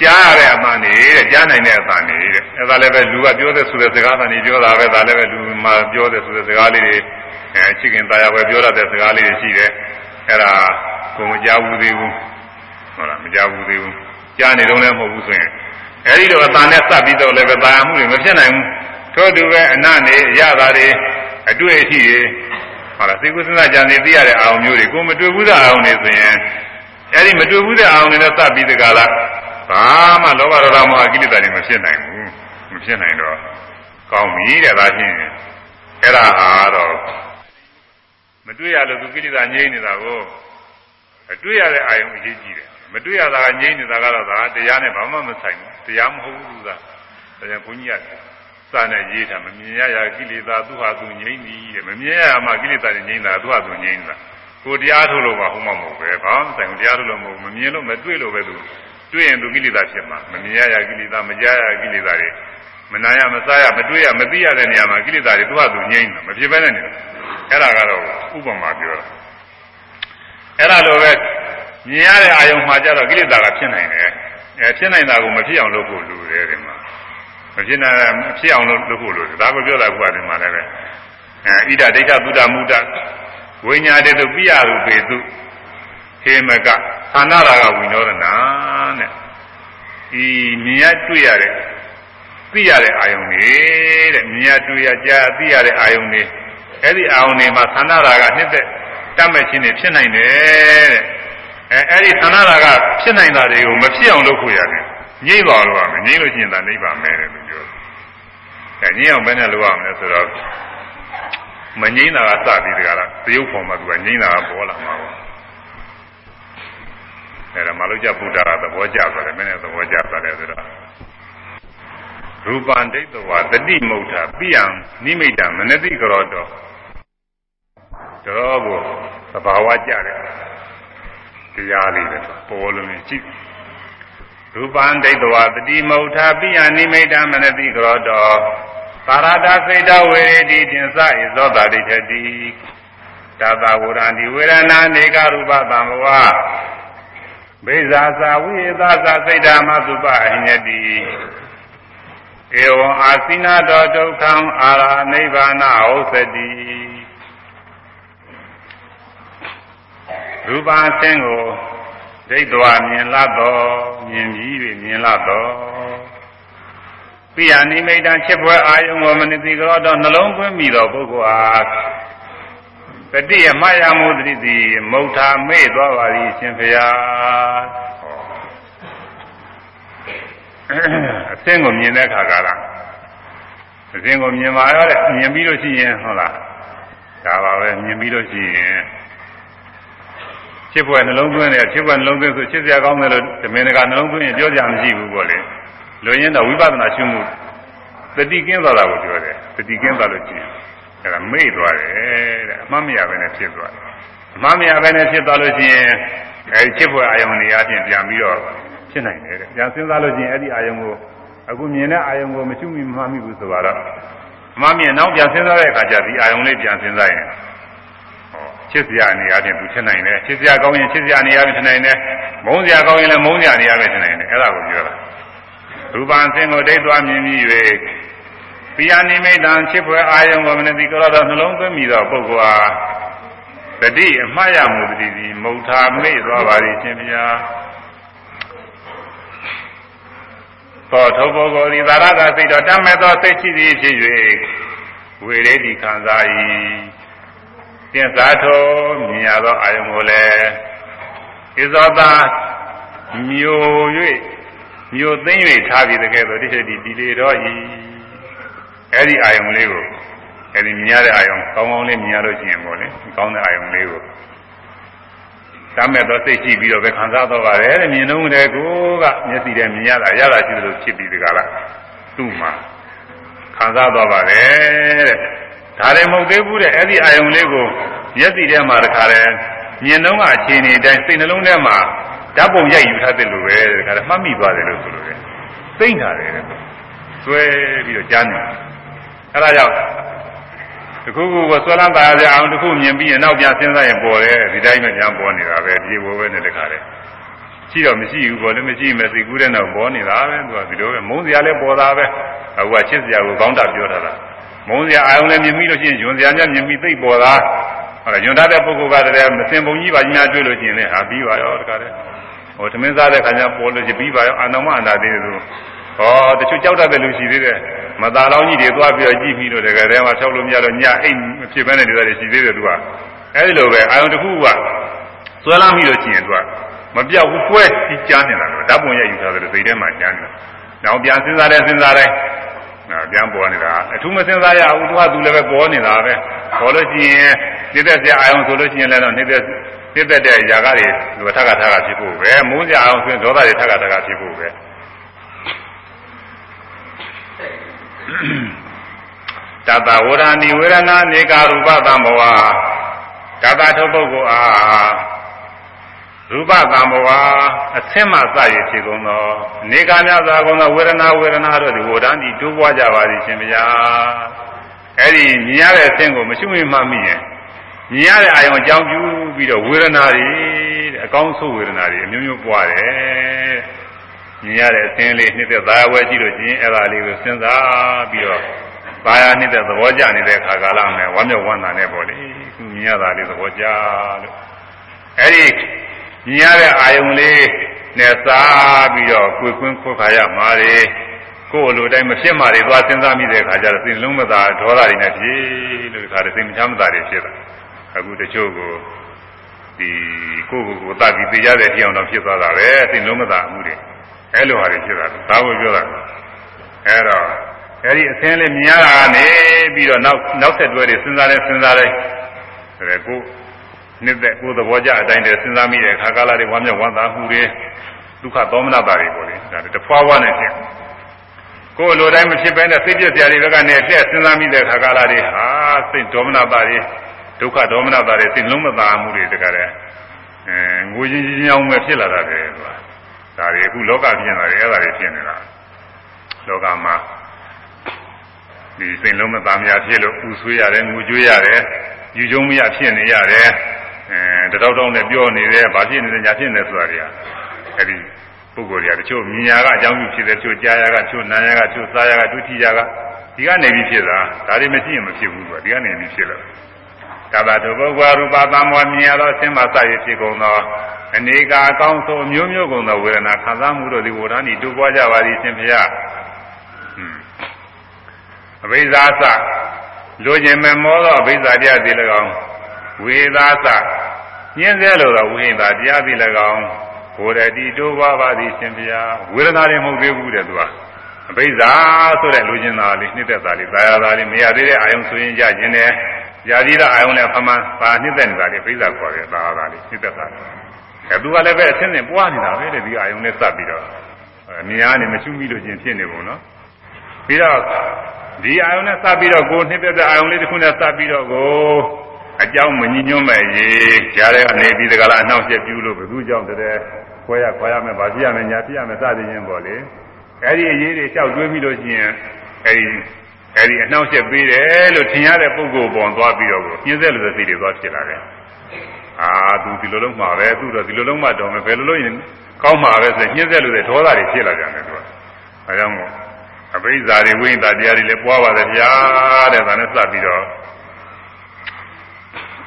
ကြားရတဲ့အမှန်နေတဲ့ကြားနိုင်တဲ့အမှန်နေတဲ့အဲ့ဒါလည်းပဲလူကပြောတဲ့ဆိုတဲ့စကားသံတွေပြောတာပဲဒါလည်းပဲလူမှပြောတဲ့ဆိုတဲ့စကားလေးတွေအဲချစ်ခင်တရားပဲပြောရတဲ့စကားလေးတွေရှိတယ်အဲ့ဒါကိုမကြားဘူးသေးဘူးဟုတ်လားမကြားဘူးသေးဘူးကြားနေတော့လည်းမဟုတ်ဘူးဆိုရင် အဲ့ဒီတော့အတန်နဲ့စပ်ပြီးတော့လည်းပဲတာယာမှုတွေမဖြစ်နိုင်ဘူးထို့တူပဲအနနေရတာတွေအတွေ့အထိတွေဟုတ်လားသိကုသနာကြံနေသိရတဲ့အာရုံမျိုးတွေကိုမတွေ့ဘူးတဲ့အာရုံတွေဆိုရင်အဲ့ဒီမတွေ့ဘူးတဲ့အာရုံတွေနဲ့စပ်ပြီးတကလားဘာမှလောဘဒေါသမောဟကိလေသာတွေမဖြစ်နိုင်ဘူးမဖြစ်နိုင်တော့ကောင်းပြီတဲ့ဒါချင်းအဲ့ဒါဟာတော့မတွေ့ရလို့သူကိလေသာငြိမ့်နေတာကိုအတွေ့ရတဲ့အာယုံအရေးကြီးတယ် မတွေ့ရတာကငြိမ့်နေတာကတော့ဒါတရားနဲ့ဘာမှမဆိုင်ဘူးတရားမဟုတ်ဘူးသာဒါကြောင့်ဘုန်းကြီးကစာနဲ့ရေးတာမမြင်ရရကိလေသာသူ့ဟာသူငြိမ့်ပြီတဲ့မမြင်ရမှကိလေသာတွေငြိမ့်တာသူ့ဟာသူငြိမ့်တာကိုတရားထုတ်လို့ပါဟုတ်မှမဟုတ်ပဲဘာမှမဆိုင်ဘူးတရားထုတ်လို့မဟုတ်မမြင်လို့မတွေ့လို့ပဲသူတွေ့ရင်သူကိလေသာဖြစ်မှာမမြင်ရရကိလေသာမကြားရကိလေသာတွေမနာရမစားရမတွေ့ရမသိရတဲ့နေရာမှာကိလေသာတွေသူ့ဟာသူငြိမ့်တာမဖြစ်ဘဲနဲ့နေအဲ့ဒါကတော့ဥပမာပြောတာအဲ့ဒါလိုပဲ မြင်ရတဲ့အာယုံမှာကြတော့ကိလေသာကဖြစ်နိုင်တယ်အဲဖြစ်နိုင်တာကိုမဖြစ်အောင်လုပ်ဖို့လိုတယ်ဒီမှာမဖြစ်နိုင်မဖြစ်အောင်လုပ်ဖို့လိုတယ်ဒါကိုပြောတာကဒီမှာလည်းပဲအဲဣဒဒိဋ္ဌသုဒ္ဓမုဒ္ဒဝိညာတေတုပိယရူပေတုဟေမကသာနာရာကဝိနောဒနာတဲ့ဒီမြင်ရတွေ့ရတဲ့သိရတဲ့အာယုံတွေတဲ့မြင်ရတွေ့ရကြားသိရတဲ့အာယုံတွေအဲ့ဒီအာယုံတွေမှာသာနာရာကနှစ်သက်တတ်မဲ့ခြင်းတွေဖြစ်နိုင်တယ်တဲ့ အဲအဲ့ဒီသဏ္ဍာန်ကဖြစ်နိုင်တာတွေကိုမဖြစ်အောင်လုပ်ဖို့ရတယ်ငြိမ့်ပါလို့ရမယ်ငြိမ့်လို့ရှိရင်သာနိဗ္ဗာန်မဲတယ်လို့ပြောတယ်အဲငြိမ့်အောင်ဘယ်နဲ့လုပ်ရမလဲဆိုတော့မငြိမ့်တာကစပြီးတကလားသရုပ်ပုံမှာသူကငြိမ့်တာကပေါ်လာမှာပေါ့အဲဒါမလို့ကြဗုဒ္ဓကသဘောကျသွားတယ်မင်းနဲ့သဘောကျသွားတယ်ဆိုတော့ရူပံဒိဋ္ဌဝတတိမုဋ္ဌပိယံနိမိတမနတိကရောတော့တော်ကိုသဘာဝကြတယ် တရားလေးပဲပေါ်လို့ကြည့်ရူပံဒိဋ္ဌဝတတိမုဋ္ဌပိယံနိမိတမနတိကရောတော့သာရတစိတ်တော်ဝေရတိတင်စဣသောတာဒိဋ္ဌတိတသဝရန္တိဝေရဏနေကရူပသံဘဝဘိဇာသာဝိသသာစိတ်ဓမ္မသုပအညတိဧဝံအာစိနာတောဒုက္ခံအာရနိဗ္ဗာနဥစ္စတိ ရူပါဆင်းကိုဒိဋ္ဌဝမြင်လတော်မြင်ပြီးပြီမြင်လတော်ပိယနိမိတ်တံချစ်ပွဲအာယုံကိုမနတိကြောတော့နှလုံးသွင်းမိတော်ပုဂ္ဂိုလ်အားတတိယမယမုဒတိတိမုဋ္ဌာမေ့သွားပါသည်ရှင်ဖျားအသင်ကိုမြင်တဲ့အခါကလားအသင်ကိုမြင်ပါရောတဲ့မြင်ပြီးလို့ရှိရင်ဟုတ်လားဒါပါပဲမြင်ပြီးလို့ရှိရင် ဖြစ်ပွဲနှလုံးသွင်းတယ်ဖြစ်ပွဲနှလုံးသွင်းဆိုချစ်စရာကောင်းတယ်လို့ဓမင်းကနှလုံးသွင်းရင်ပြောကြမရှိဘူးပေါ့လေလူရင်းတော့ဝိပဿနာရှုမှုတတိကင်းသွားတာကိုပြောတယ်တတိကင်းသွားလို့ရှိရင်အဲဒါမေ့သွားတယ်တဲ့အမှတ်မရဘဲနဲ့ဖြစ်သွားတယ်အမှတ်မရဘဲနဲ့ဖြစ်သွားလို့ရှိရင်အဲဒီချစ်ပွဲအာယုန်တွေအချင်းပြန်ပြီးတော့ဖြစ်နိုင်တယ်တဲ့။ပြန်စဉ်းစားလို့ချင်းအဲ့ဒီအာယုံကိုအခုမြင်တဲ့အာယုံကိုမရှုမိမမှမိဘူးဆိုတော့မမြင်နောက်ပြန်စဉ်းစားတဲ့အခါကျဒီအာယုံလေးပြန်စဉ်းစားရင်ဟော ချစ်စရာအနေအချင်းသူဖြစ်နိုင်တယ်ချစ်စရာကောင်းရင်ချစ်စရာအနေအချင်းဖြစ်နိုင်တယ်မုန်းစရာကောင်းရင်လည်းမုန်းစရာအနေအချင်းဖြစ်နိုင်တယ်အဲ့ဒါကိုပြောတာရူပံစင်ကိုဒိဋ္ဌွားမြင်ပြီး၍ပိယနိမိတံချစ်ဖွယ်အာယုံကိုမနတိကြောတော့နှလုံးသွင်းပြီးတော့ပုဂ္ဂိုလ်ဟာတတိအမှားရမှုတတိဒီမုဋ္ဌာမေ့သွားပါလိမ့်ရှင်ဗျာသောထုပုဂ္ဂိုလ်သည်သာရကစိတ်တော်တတ်မဲ့သောစိတ်ရှိသည်ဖြစ်၍ဝေရေတိခံစား၏ တင်စားထိုမြင်ရသောအာယုံကိုလည်းဣဇောတာမျိုး၍မျိုးသိမ့်၍ထားပြီးတကယ်တော့တိရှိတိဒီလေတော်၏အဲ့ဒီအာယုံလေးကိုအဲ့ဒီမြင်ရတဲ့အာယုံကောင်းကောင်းလေးမြင်ရလို့ရှိရင်ပေါ့လေကောင်းတဲ့အာယုံလေးကိုတမ်းမဲ့တော့စိတ်ရှိပြီးတော့ပဲခံစားတော့ပါတယ်တဲ့မြင်တော့တဲ့ကိုကမျက်စိနဲ့မြင်ရတာရတာရှိသလိုဖြစ်ပြီးဒီကလာသူ့မှာခံစားတော့ပါတယ်တဲ့ ဒါလည်းမဟုတ်သေးဘူးတဲ့အဲ့ဒီအာယုံလေးကိုမျက်စိထဲမှာတခါလဲမြင်တော့အချိန်နေတိုင်းစိတ်နှလုံးထဲမှာဓာတ်ပုံရိုက်ယူထားတဲ့လိုပဲတခါလဲမှတ်မိသွားတယ်လို့ဆိုလို့တယ်သိမ့်တာတယ်ဆွဲပြီးတော့ကြားနေအဲ့ဒါကြောင့်တခုခုကိုဆွဲလန်းပါရအောင်တခုမြင်ပြီးရင်နောက်ပြန်စဉ်းစားရင်ပေါ်တယ်ဒီတိုင်းပဲပြန်ပေါ်နေတာပဲပြေပေါ်ပဲနဲ့တခါတည်းရှိတော့မရှိဘူးပေါ်လည်းမရှိမယ်သိကူးတဲ့နောက်ပေါ်နေတာပဲသူကဒီလိုပဲမုန်းစရာလည်းပေါ်တာပဲအခုကချစ်စရာကိုကောင်းတာပြောထားတာ မုန်းစရာအာရုံလည်းမြင်ပြီးလို့ရှိရင်ယွန်စရာများမြင်ပြီးသိပေါ်တာဟုတ်လားယွန်ထားတဲ့ပုဂ္ဂိုလ်ကတည်းကမစင်ပုံကြီးပါကြီးများတွေ့လို့ရှိရင်လည်းဟာပြီးပါရောတခါတည်းဟိုသမင်းစားတဲ့ခါကျပေါ်လို့ရှိပြီးပါရောအာနောမအန္တာသေးတယ်သူဟောတချို့ကြောက်တတ်တဲ့လူရှိသေးတယ်မသာလောင်းကြီးတွေသွားပြီးတော့ကြည့်ပြီးလို့တကယ်တည်းမှာဖြောက်လို့မရတော့ညအိမ်ဖြစ်ပဲနေတဲ့တွေရှိသေးတယ်သူကအဲဒီလိုပဲအာယုံတစ်ခုကဆွဲလာမိလို့ရှိရင်သူကမပြောက်ဘူးကွဲကြီးကြားနေတာလို့ဓာတ်ပုံရယူထားတယ်စိတ်ထဲမှာကြားနေတာနောက်ပြန်စဉ်းစားတဲ့စဉ်းစားတဲ့နော် ပြန်ပေါ်နေတာအထူးမစဉ်းစားရဘူးသူကသူလည်းပဲပေါ်နေတာပဲပေါ်လို့ရှိရင်နေတဲ့ဆရာအာယုံဆိုလို့ရှိရင်လည်းတော့နေတဲ့နေတဲ့တဲ့ຢာကတွေသူထက်ကထက်ကဖြစ်ဖို့ပဲမိုးကြအောင်ဆိုရင်ဒေါသတွေထက်ကထက်ကဖြစ်ဖို့ပဲတတဝရဏီဝေရဏနေကာရူပသံဘဝတတထုပုဂ္ဂိုလ်အား ရူပသံဘဝအဆင့်မှစရဖြစ်ကုန်သောနေကာများစွာကုန်သောဝေဒနာဝေဒနာတို့ဒီဝရဏီတိုးပွားကြပါသည်ရှင်ဗျာအဲ့ဒီမြင်ရတဲ့အဆင့်ကိုမရှိမမှမိရင်မြင်ရတဲ့အာယုံအကြောင်းပြုပြီးတော့ဝေဒနာတွေတဲ့အကောင်းဆုံးဝေဒနာတွေအမျိုးမျိုးပွားတယ်မြင်ရတဲ့အသင်းလေးနှစ်သက်သာဝဲကြည့်လို့ချင်းအဲ့ဒါလေးကိုစဉ်းစားပြီးတော့သာယာနှစ်သက်သဘောကျနေတဲ့အခါကာလမှာဝမ်းမြောက်ဝမ်းသာနေပေါ့လေခုမြင်ရတာလေးသဘောကျလို့အဲ့ဒီ မြင်ရတဲ့အာယုံလေးနဲ့စားပြီးတော့ကိုယ်ကွင်းခွက်ခါရမှာလေကိုယ်လိုတိုင်းမဖြစ်မှတွေသွားစဉ်းစားမိတဲ့အခါကျတော့စိတ်လုံးမသာဒေါသတွေနဲ့ပြေလို့ဒီခါတည်းစိတ်မချမ်းသာတွေဖြစ်တာအခုတချို့ကိုဒီကိုယ့်ကိုယ်ကိုတတ်ပြီးသိရတဲ့အကြောင်းတော့ဖြစ်သွားတာပဲစိတ်လုံးမသာမှုတွေအဲ့လိုဟာတွေဖြစ်တာသာဝပြောတာအဲ့တော့အဲ့ဒီအသင်းလေးမြင်ရတာကနေပြီးတော့နောက်နောက်ဆက်တွဲတွေစဉ်းစားတယ်စဉ်းစားတယ်ဆိုရယ်ကို နှစ်သက်ကိုသဘောကျအတိုင်းတည်းစဉ်းစားမိတဲ့အခါကာလတွေဝမ်းမြောက်ဝမ်းသာမှုတွေဒုက္ခသောမနတာတွေပေါ့လေဒါတဖွာဖွာနဲ့ဖြစ်ကိုယ်လိုတိုင်းမဖြစ်ဘဲနဲ့စိတ်ပြည့်စရာတွေဘက်ကနေပြည့်စဉ်းစားမိတဲ့အခါကာလတွေဟာစိတ်ဒေါမနတာတွေဒုက္ခဒေါမနတာတွေစိတ်လုံးမသာမှုတွေတကယ်အဲငိုချင်းချင်းအောင်ပဲဖြစ်လာတာပဲဆိုတာဒါတွေအခုလောကပြင်လာတယ်အဲ့ဒါတွေဖြစ်နေတာလောကမှာဒီစိတ်လုံးမသားများဖြစ်လို့ပူဆွေးရတယ်ငိုကြွေးရတယ်ယူကျုံမရဖြစ်နေရတယ် အဲတတောက်တောက်နဲ့ပြောနေတယ်ဘာဖြစ်နေလဲညာဖြစ်နေဆိုတာတွေကအဲ့ဒီပုဂ္ဂိုလ်တွေကတချို့မြင်ရကအကြောင်းပြုဖြစ်တယ်တချို့ကြားရကတချို့နားရကတချို့စားရကဒုတိယကဒီကနေပြီးဖြစ်တာဒါတွေမရှိရင်မဖြစ်ဘူးဆိုတာဒီကနေပြီးဖြစ်လာကာသတုပုဂ္ဂဝရူပသံဝမြင်ရသောအစင်းမစရဖြစ်ကုန်သောအနေကအကောင်းဆုံးမျိုးမျိုးကုန်သောဝေဒနာခံစားမှုတို့ဒီဝရဏီတူပွားကြပါသည်ရှင်ဖေယအဘိဇာသလူကျင်မဲ့မောသောအဘိဇာတရားသည်၎င်း ဝေသာသညင်းသေးလို့သောဝိဟိတာတရားသည်၎င်းဘုရတိတိုးပါပါသည်ရှင်ဖေယဝေဒနာတွေမဟုတ်သေးဘူးတဲ့သူကအဘိဇာဆိုတဲ့လူကျင်သားလေးနှိမ့်သက်သားလေးသာယာသားလေးမရသေးတဲ့အာယုံဆိုရင်ကြခြင်းတယ်ယာတိရအာယုံနဲ့ဖမန်းပါနှိမ့်သက်နေတာလေးဘိဇာခေါ်တယ်သာယာသားလေးနှိမ့်သက်သားလေးအဲသူကလည်းပဲအဆင်းနဲ့ပွားနေတာပဲတဲ့ဒီအာယုံနဲ့စပ်ပြီးတော့အမြင်အားနဲ့မချူမိလို့ချင်းဖြစ်နေပုံနော်ပြီးတော့ဒီအာယုံနဲ့စပ်ပြီးတော့ကိုနှိမ့်သက်တဲ့အာယုံလေးတစ်ခုနဲ့စပ်ပြီးတော့ကို အကြောင်းမညီညွတ်မဲ့ရေးကြားတဲ့ကနေပြီးတကလားအနှောင့်အယှက်ပြုလို့ဘယ်သူကြောင့်တည်းခွဲရခွဲရမယ်ဗာပြရမယ်ညာပြရမယ်စသည်ချင်းပေါ့လေအဲ့ဒီအရေးတွေလျှောက်တွေးပြီးလို့ရှိရင်အဲ့ဒီအဲ့ဒီအနှောင့်အယှက်ပေးတယ်လို့ထင်ရတဲ့ပုဂ္ဂိုလ်ပေါ်သွားပြီးတော့ညှင်းဆဲလို့စိတ်တွေသွားဖြစ်လာတယ်အာသူဒီလိုလုံးမှာပဲသူတော့ဒီလိုလုံးမှာတော့မယ်ဘယ်လိုလုပ်ရင်ကောင်းမှာပဲဆိုညှင်းဆဲလို့ဒေါသတွေဖြစ်လာကြတယ်သူကအဲကြောင့်မို့အဘိဇာတွေဝိညာဉ်တရားတွေလည်းပွားပါတယ်ဗျာတဲ့ဒါနဲ့စပ်ပြီးတော့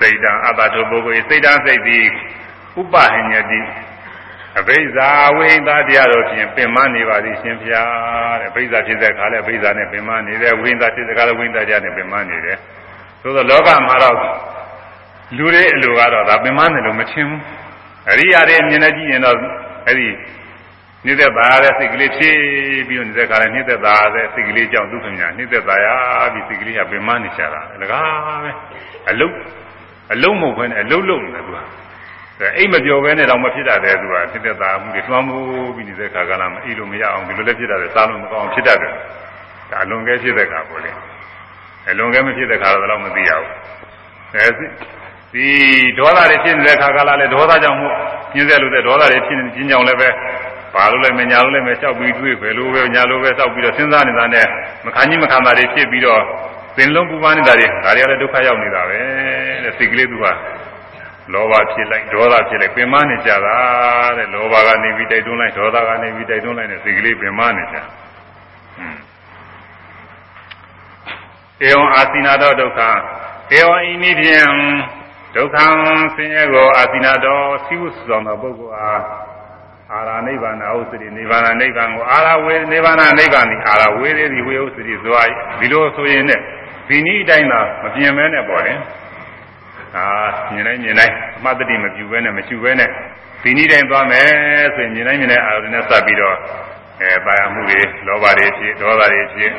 စိတ်တံအတ္တတုပုဂ္ဂိုလ်စိတ်တံစိတ်သည်ဥပဟိညတိအဘိဇာဝိညာဉ်တရားတို့ဖြင့်ပင်မနေပါသည်ရှင်ဖျားတဲ့အဘိဇာဖြစ်တဲ့ခါလဲအဘိဇာနဲ့ပင်မနေတယ်ဝိညာဉ်ဖြစ်တဲ့ခါလဲဝိညာဉ်တရားနဲ့ပင်မနေတယ်သို့သောလောကမှာတော့လူတွေအလိုကတော့ဒါပင်မနေလို့မချင်းဘူးအရိယာတွေမြင်နေကြည့်ရင်တော့အဲ့ဒီနှိမ့်သက်သာတဲ့စိတ်ကလေးဖြည့်ပြီးတော့နေတဲ့ခါလဲနှိမ့်သက်သာတဲ့စိတ်ကလေးကြောင့်ဒုက္ခညာနှိမ့်သက်သာရပြီးစိတ်ကလေးကပင်မနေချတာလေကားပဲအလုတ် အလုံးမဟုတ်ဘဲနဲ့အလုံးလုံးနေတယ်သူကအဲအိမ်မပြောဘဲနဲ့တော့မဖြစ်တတ်တယ်သူကဖြစ်တဲ့သားမှုတွေသွမ်းမှုပြီးနေတဲ့ခါကလာမအိလို့မရအောင်ဒီလိုလည်းဖြစ်တတ်တယ်စားလို့မကောင်းဖြစ်တတ်တယ်ဒါအလွန်ကဲဖြစ်တဲ့ခါပေါ့လေအလွန်ကဲမဖြစ်တဲ့ခါတော့မသိရဘူးအဲဒီဒေါသတွေဖြစ်နေတဲ့ခါကလာလဲဒေါသကြောင့်မို့ညင်းစေလို့တဲ့ဒေါသတွေဖြစ်နေခြင်းကြောင့်လည်းပဲဘာလို့လဲမညာလို့လဲမလျှောက်ပြီးတွေးပဲလို့ပဲညာလို့ပဲစောက်ပြီးတော့စဉ်းစားနေတာနဲ့မခံကြီးမခံတာတွေဖြစ်ပြီးတော့ ပင်လုံးပူပန်းနေတာတွေဒါတွေကလည်းဒုက္ခရောက်နေတာပဲတဲ့စိတ်ကလေးသူကလောဘဖြစ်လိုက်ဒေါသဖြစ်လိုက်ပင်မနေကြတာတဲ့လောဘကနေပြီးတိုက်တွန်းလိုက်ဒေါသကနေပြီးတိုက်တွန်းလိုက်တဲ့စိတ်ကလေးပင်မနေကြဧဝံအာသီနာတော်ဒုက္ခဧဝံဤနည်းဖြင့်ဒုက္ခဆင်းရဲကိုအာသီနာတော်စီဝုဆောင်သောပုဂ္ဂိုလ်အားအာရနိဗ္ဗာန်ဥစ္စရိနိဗ္ဗာန်နိဗ္ဗာန်ကိုအာရဝေနိဗ္ဗာန်နိဗ္ဗာန်ဒီအာရဝေသေးသည်ဝေဥစ္စရိသွားဒီလိုဆိုရင်ね ဒီနည်းအတိုင်းသာမပြင်းမဲနဲ့ပေါ့လေအာမြင်တိုင်းမြင်တိုင်းအမှတ်တတိမပြူဘဲနဲ့မချူဘဲနဲ့ဒီနည်းတိုင်းသွားမယ်ဆိုရင်မြင်တိုင်းမြင်တိုင်းအာရုံနဲ့စပ်ပြီးတော့အဲပါရမှုတွေလောဘတွေဖြစ်ဒေါသတွေဖြစ်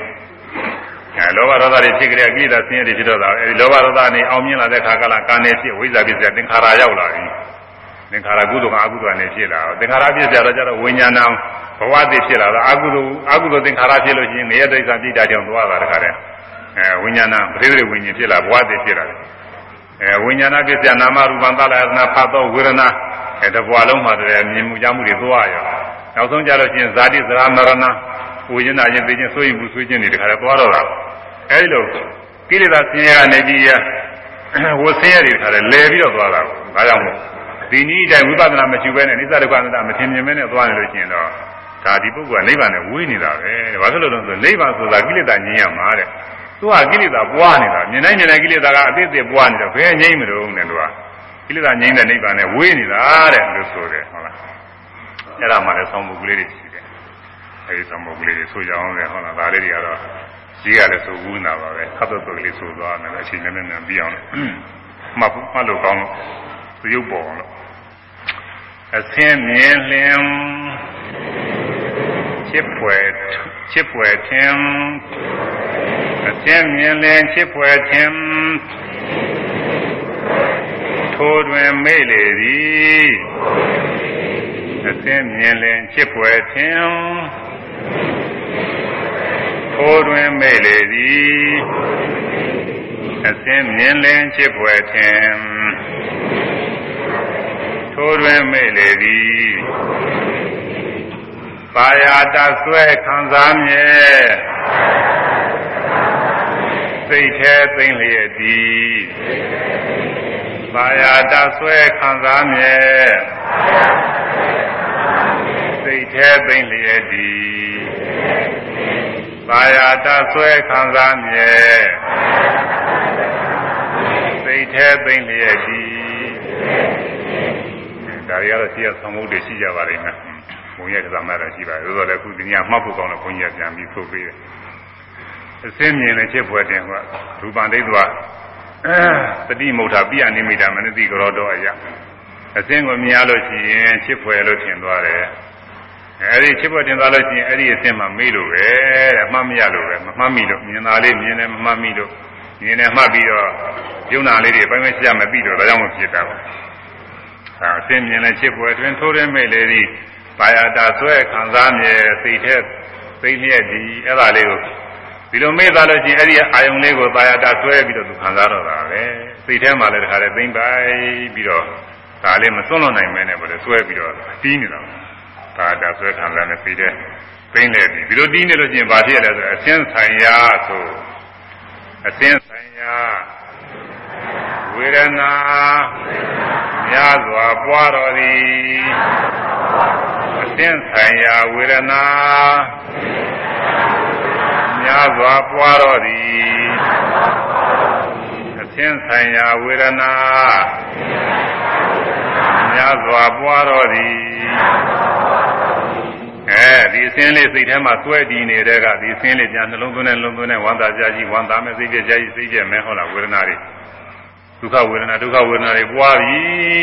အဲလောဘဒေါသတွေဖြစ်ကြတဲ့ကိလေသာဆင်းရဲတွေဖြစ်တော့တာအဲဒီလောဘဒေါသနဲ့အောင်မြင်လာတဲ့ခါကလာကာနေဖြစ်ဝိဇ္ဇာဖြစ်တဲ့သင်္ခါရရောက်လာပြီသင်္ခါရကုသိုလ်ကအကုသိုလ်နဲ့ဖြစ်လာတော့သင်္ခါရဖြစ်ကြတော့ကျတော့ဝိညာဏဘဝသိဖြစ်လာတော့အကုသိုလ်အကုသိုလ်သင်္ခါရဖြစ်လို့ရှိရင်ငရဲဒိဋ္ဌာပြိတ္တာကြောင့်သွားတာတခါတည်း အဲဝိညာဏပရိသေဝိညာဉ်ဖြစ်လာဘဝသိဖြစ်လာတယ်အဲဝိညာဏပစ္စယနာမရူပံသလယတနာဖတ်သောဝေဒနာအဲတဘွာလုံးမှာတည်းမြင်မှုကြမှုတွေသွားရနောက်ဆုံးကြလို့ချင်းဇာတိသရမရဏဝိညာဏချင်းသိချင်းဆိုရင်ဘူးဆွေးချင်းတွေတခါတည်းသွားတော့တာအဲဒီလိုကိလေသာဆင်းရဲကနေပြီးရဝဆင်းရဲတွေတခါတည်းလဲပြီးတော့သွားတာဒါကြောင့်မို့ဒီနည်းတိုင်းဝိပဿနာမရှိဘဲနဲ့နိစ္စဒုက္ခအနတ္တမထင်မြင်မဲနဲ့သွားနေလို့ရှိရင်တော့ဒါဒီပုဂ္ဂိုလ်ကနိဗ္ဗာန်နဲ့ဝေးနေတာပဲဘာဖြစ်လို့လဲဆိုနိဗ္ဗာန်ဆိုတာကိလေသာငြိမ်းရမှာတဲ့ သူကကိလေသာပွားနေတာမြင်တိုင်းမြင်တိုင်းကိလေသာကအသေးသေးပွားနေတော့ဘယ်ငြိမ်းမလို့နဲ့သူကကိလေသာငြိမ်းတဲ့နိဗ္ဗာန်နဲ့ဝေးနေတာတဲ့လို့ဆိုတယ်ဟုတ်လားအဲ့ဒါမှလည်းဆောင်းမှုကလေးတွေရှိတယ်အဲဒီဆောင်းမှုကလေးတွေဆိုကြအောင်လေဟုတ်လားဒါလေးတွေကတော့ကြီးရလည်းဆိုဘူးနာပါပဲခတ်တော့ကလေးဆိုသွားတယ်အချိန်နဲ့နဲ့ပြီးအောင်မှတ်မှတ်လို့ကောင်းလို့ရုပ်ပေါ်အောင်လို့အသင်းမြင်လင်ချစ်ဖွယ်ချစ်ဖွယ်ခြင်း အစင်းမြင်လင်ချစ်ဖွယ်ခြင်းထိုးတွင်မေ့လေသည်အစင်းမြင်လင်ချစ်ဖွယ်ခြင်းထိုးတွင်မေ့လေသည်အစင်းမြင်လင်ချစ်ဖွယ်ခြင်းထိုးတွင်မေ့လေသည်ပါယာတဆွဲခံစားမြဲ စိတ်แท้သိမ့်လျက်သည်ပါယာတဆွဲခံစားမြဲစိတ်แท้သိမ့်လျက်သည်ပါယာတဆွဲခံစားမြဲစိတ်แท้သိမ့်လျက်သည်ဒါတွေကတော့ရှိရသံမှုတွေရှိကြပါလိမ့်မယ်ဘုံရဲ့ကစားမှတော့ရှိပါတယ်သို့တော်လည်းခုဒီညမှတ်ဖို့ကောင်းတဲ့ဘုန်းကြီးကပြန်ပြီးဆိုပေးတယ် အစင်းမြင်တဲ့ချစ်ဖွယ်တင်ကရူပန်ဒိဋ္ဌဝတတိမုဋ္ဌပိယနိမိတာမနတိကရောတော့အရာအစင်းကိုမြင်ရလို့ရှိရင်ချစ်ဖွယ်လို့ထင်သွားတယ်အဲဒီချစ်ဖွယ်တင်သွားလို့ရှိရင်အဲ့ဒီအစင်းမှမေ့လို့ပဲတဲ့အမှတ်မရလို့ပဲမမှတ်မိလို့မြင်တာလေးမြင်တယ်မမှတ်မိလို့မြင်တယ်မှတ်ပြီးတော့ယုံနာလေးတွေပိုင်းပိုင်းရှာမပြီးတော့ဒါကြောင့်မဖြစ်တာပါအဲအစင်းမြင်တဲ့ချစ်ဖွယ်တွင်ထိုးရမဲ့လေသည်ပါရတာဆွဲခံစားမြဲစိတ်ထဲသိလျက်ဒီအဲ့ဒါလေးကို ဒီလိုမေ့သွားလို့ရှိရင်အဲ့ဒီအာယုံလေးကိုပါရတာဆွဲပြီးတော့သူခံစားတော့တာပဲစိတ်ထဲမှာလည်းတခါတည်းသိမ့်ပိုက်ပြီးတော့ဒါလေးမစွန့်လွတ်နိုင်မဲနဲ့ပဲဆွဲပြီးတော့တီးနေတာပါရတာဆွဲခံစားနေစိတ်ထဲသိမ့်လေပြီဒီလိုတီးနေလို့ရှိရင်ဘာဖြစ်လဲဆိုအစင်းဆိုင်ရာဆိုအစင်းဆိုင်ရာဝေဒနာများစွာပွားတော်သည်သင်ဆိုင်ရာဝေဒနာ များစွာပွားတော့သည်အသင်ဆိုင်ရာဝေဒနာများစွာပွားတော့သည်အဲဒီအစင်းလေးစိတ်ထဲမှာသွဲတည်နေတဲ့ကဒီအစင်းလေးပြန်နှလုံးသွင်းနဲ့နှလုံးသွင်းနဲ့ဝမ်းသာကြကြီးဝမ်းသာမဲ့စိတ်ကြကြီးစိတ်ကြမဲဟုတ်လားဝေဒနာတွေဒုက္ခဝေဒနာဒုက္ခဝေဒနာတွေပွားပြီ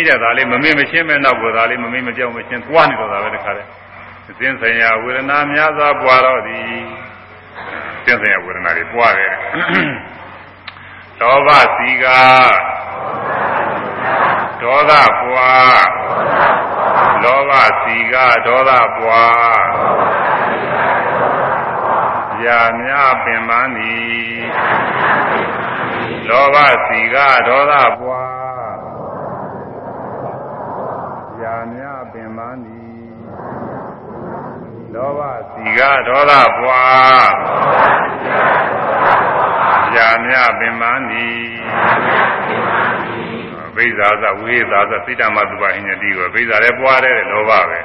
တဲ့ဒါလေးမမေ့မချင်းမဲ့နောက်ကဒါလေးမမေ့မကြောက်မချင်းပွားနေတော့တာပဲတခါတည်းအစဉ်ဆိုင်ရာဝေဒနာများစွာပွားတော့သည် အစဉ်ဆိုင်ရာဝေဒနာတွေပွားတယ်လောဘစီကဒေါသပွားလောဘစီကဒေါသပွားရာများပင်ပန်းသည်လောဘစီကဒေါသပွားရာများပင်ပန်းသည် လောဘစီကဒေါသပွားရာများပင်ပန်းသည်ဘိဇာသဝိသာသစိတ္တမတုပဟိညတိကိုဘိဇာလည်းပွားတယ်လောဘပဲ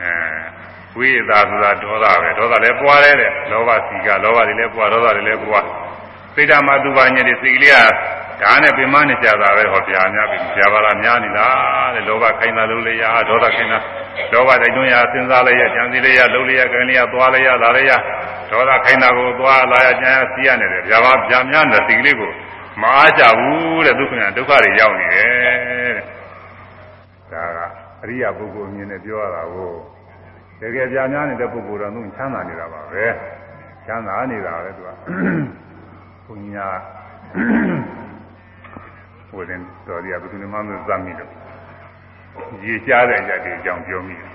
အဲဝိသာဆိုတာဒေါသပဲဒေါသလည်းပွားတယ်တဲ့လောဘစီကလောဘတွေလည်းပွားဒေါသတွေလည်းပွား စိတ်ဓာမတုပညတိစိတ်ကလေးကဒါနဲ့ပင်မနေကြတာပဲဟောပြာများပြီပြာပါလားများနေလားတဲ့လောဘခိုင်းတာလုံးလေးရဒေါသခိုင်းတာလောဘတိုက်တွန်းရစဉ်းစားလိုက်ရကြံစည်လိုက်ရလုံးလေးရခိုင်းလိုက်ရသွားလိုက်ရလာလိုက်ရဒေါသခိုင်းတာကိုသွားလာရကြံစီရနေတယ်ပြာပါပြာများတဲ့စိတ်ကလေးကိုမအားကြဘူးတဲ့ဒုက္ခနဲ့ဒုက္ခတွေရောက်နေတယ်တဲ့ဒါကအရိယာပုဂ္ဂိုလ်အမြင်နဲ့ပြောရတာကိုတကယ်ပြာများနေတဲ့ပုဂ္ဂိုလ်တော့သူချမ်းသာနေတာပါပဲချမ်းသာနေတာပဲသူက ဘုညာဟိုရင်တော်ရဘယ်သူမှမသတ်မိလို့ရေရှားတဲ့ရက်တွေအကြောင်းပြောမိတယ်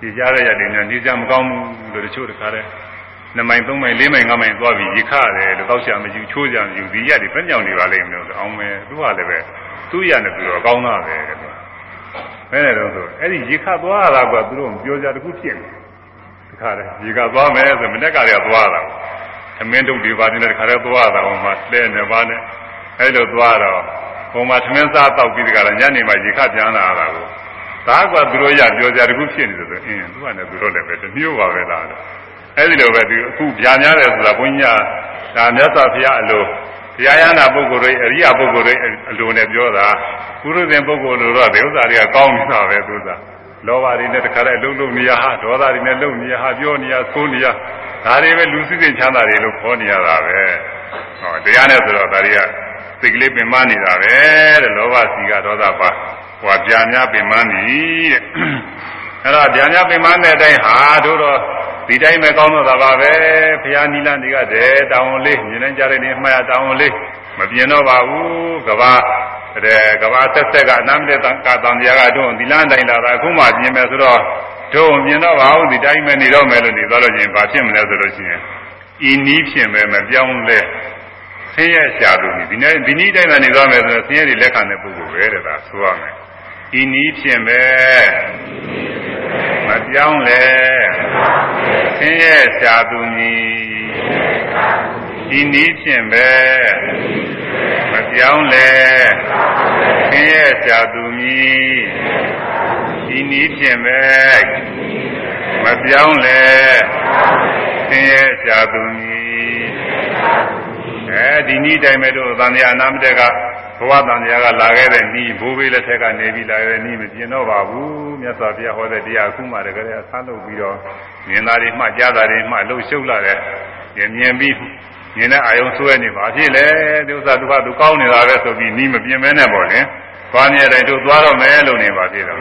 ရေရှားတဲ့ရက်တွေနဲ့နေကြမကောင်းဘူးလို့တချို့တခါတည်း2မိုင်3မိုင်4မိုင်5မိုင်သွားပြီးရေခရတယ်လို့တောက်ချမယူချိုးကြမယူဒီရက်တွေပဲညောင်နေပါလိမ့်မယ်လို့အောင်မယ်သူကလည်းပဲသူ့ရနဲ့သူတော့ကောင်းတာပဲတဲ့ဘယ်နဲ့တော့ဆိုအဲ့ဒီရေခသွားတာကသူတို့ပြောကြတခုဖြစ်နေတခါတည်းရေခသွားမယ်ဆိုမနေ့ကတည်းကသွားတာ သမင်းတုပ်တွေပါနေတဲ့တခါတည်းသွားတာဟိုမှာလဲနေပါနဲ့အဲ့လိုသွားတော့ဟိုမှာသမင်းစားတောက်ပြီးတခါတော့ညနေမှရေခပြန်လာတာကိုဒါကသူတို့ရပြောကြတခုဖြစ်နေတယ်ဆိုအင်းသူကလည်းသူတို့လည်းပဲတမျိုးပါပဲလားအဲ့ဒီလိုပဲဒီအခုဗျာများတယ်ဆိုတာဘုန်းကြီးကဒါမြတ်စွာဘုရားအလိုတရားရနာပုဂ္ဂိုလ်တွေအရိယာပုဂ္ဂိုလ်တွေအလိုနဲ့ပြောတာပုရုဇဉ်ပုဂ္ဂိုလ်လိုတော့ဒီဥစ္စာတွေကကောင်းနေတာပဲသူကလောဘတွေနဲ့တခါတည်းလှုပ်လှုပ်နေရဟာဒေါသတွေနဲ့လှုပ်နေရဟာပြောနေရသိုးနေရ ဒါတွေပဲလူစိစိချမ်းသာတွေလို့ခေါ်နေရတာပဲဟောတရားနဲ့ဆိုတော့ဒါတွေကစိတ်ကလေးပင်မနေတာပဲတဲ့လောဘစီကဒေါသပါဟိုပြာများပင်မနေတဲ့အဲ့တော့ပြာများပင်မတဲ့အတိုင်းဟာတို့တော့ဒီတိုင်းပဲကောင်းတော့တာပါပဲဘုရားနိလန်းတွေကတည်းတောင်းလေးမြင်နေကြတဲ့နေမှတ်တောင်းလေးမပြင်းတော့ပါဘူးကဘာတဲ့ကဘာဆက်ဆက်ကအနမ်းတဲ့ကာတန်တရားကတော့ဒီလန်းတိုင်းလာတာအခုမှပြင်မယ်ဆိုတော့ တို့မြင်တော့ပါဘူးဒီတိုင်းပဲနေတော့မယ်လို့နေသွားလို့ချင်းဘာဖြစ်မလဲဆိုလို့ရှိရင်ဤနီးဖြစ်မယ်မပြောင်းလဲဆင်းရဲရှာလို့ဒီနေ့ဒီနည်းတိုင်းကနေသွားမယ်ဆိုတော့ဆင်းရဲတွေလက်ခံတဲ့ပုဂ္ဂိုလ်ပဲတဲ့ဒါဆိုရမယ်ဤနီးဖြစ်မယ်မပြောင်းလဲဆင်းရဲရှာသူမည်ဤနီးဖြင့်ပဲမပြောင်းလဲဆင်းရဲရှာသူမ ည်ဤနီးဖြင့်ပဲမပြောင်းလဲဆင်းရဲရှာသူမည်အဲဒီနည်းတိုင်းမဲ့တို့သံဃာနာမတက်ကဘဝတန်တရားကလာခဲ့တဲ့ဤဘိုးဘေးလက်ထက်ကနေပြီးလာခဲ့တဲ့ဤမကျင်တော့ပါဘူးမြတ်စွာဘုရားဟောတဲ့တရားအခုမှတကယ်ဆန်းလုပ်ပြီးတော့မြင်သားတွေမှကြားသားတွေမှလှုပ်ရှုပ်လာတဲ့မြင်ပြီးမြင်တဲ့အာယုံဆွဲနေပါဖြစ်လေဒီဥစ္စာသူကသူကောင်းနေတာပဲဆိုပြီးဤမပြင်းမဲနဲ့ပေါ့လေသွားနေတဲ့အတိုင်းတို့သွားတော့မယ်လို့နေပါသေးတယ်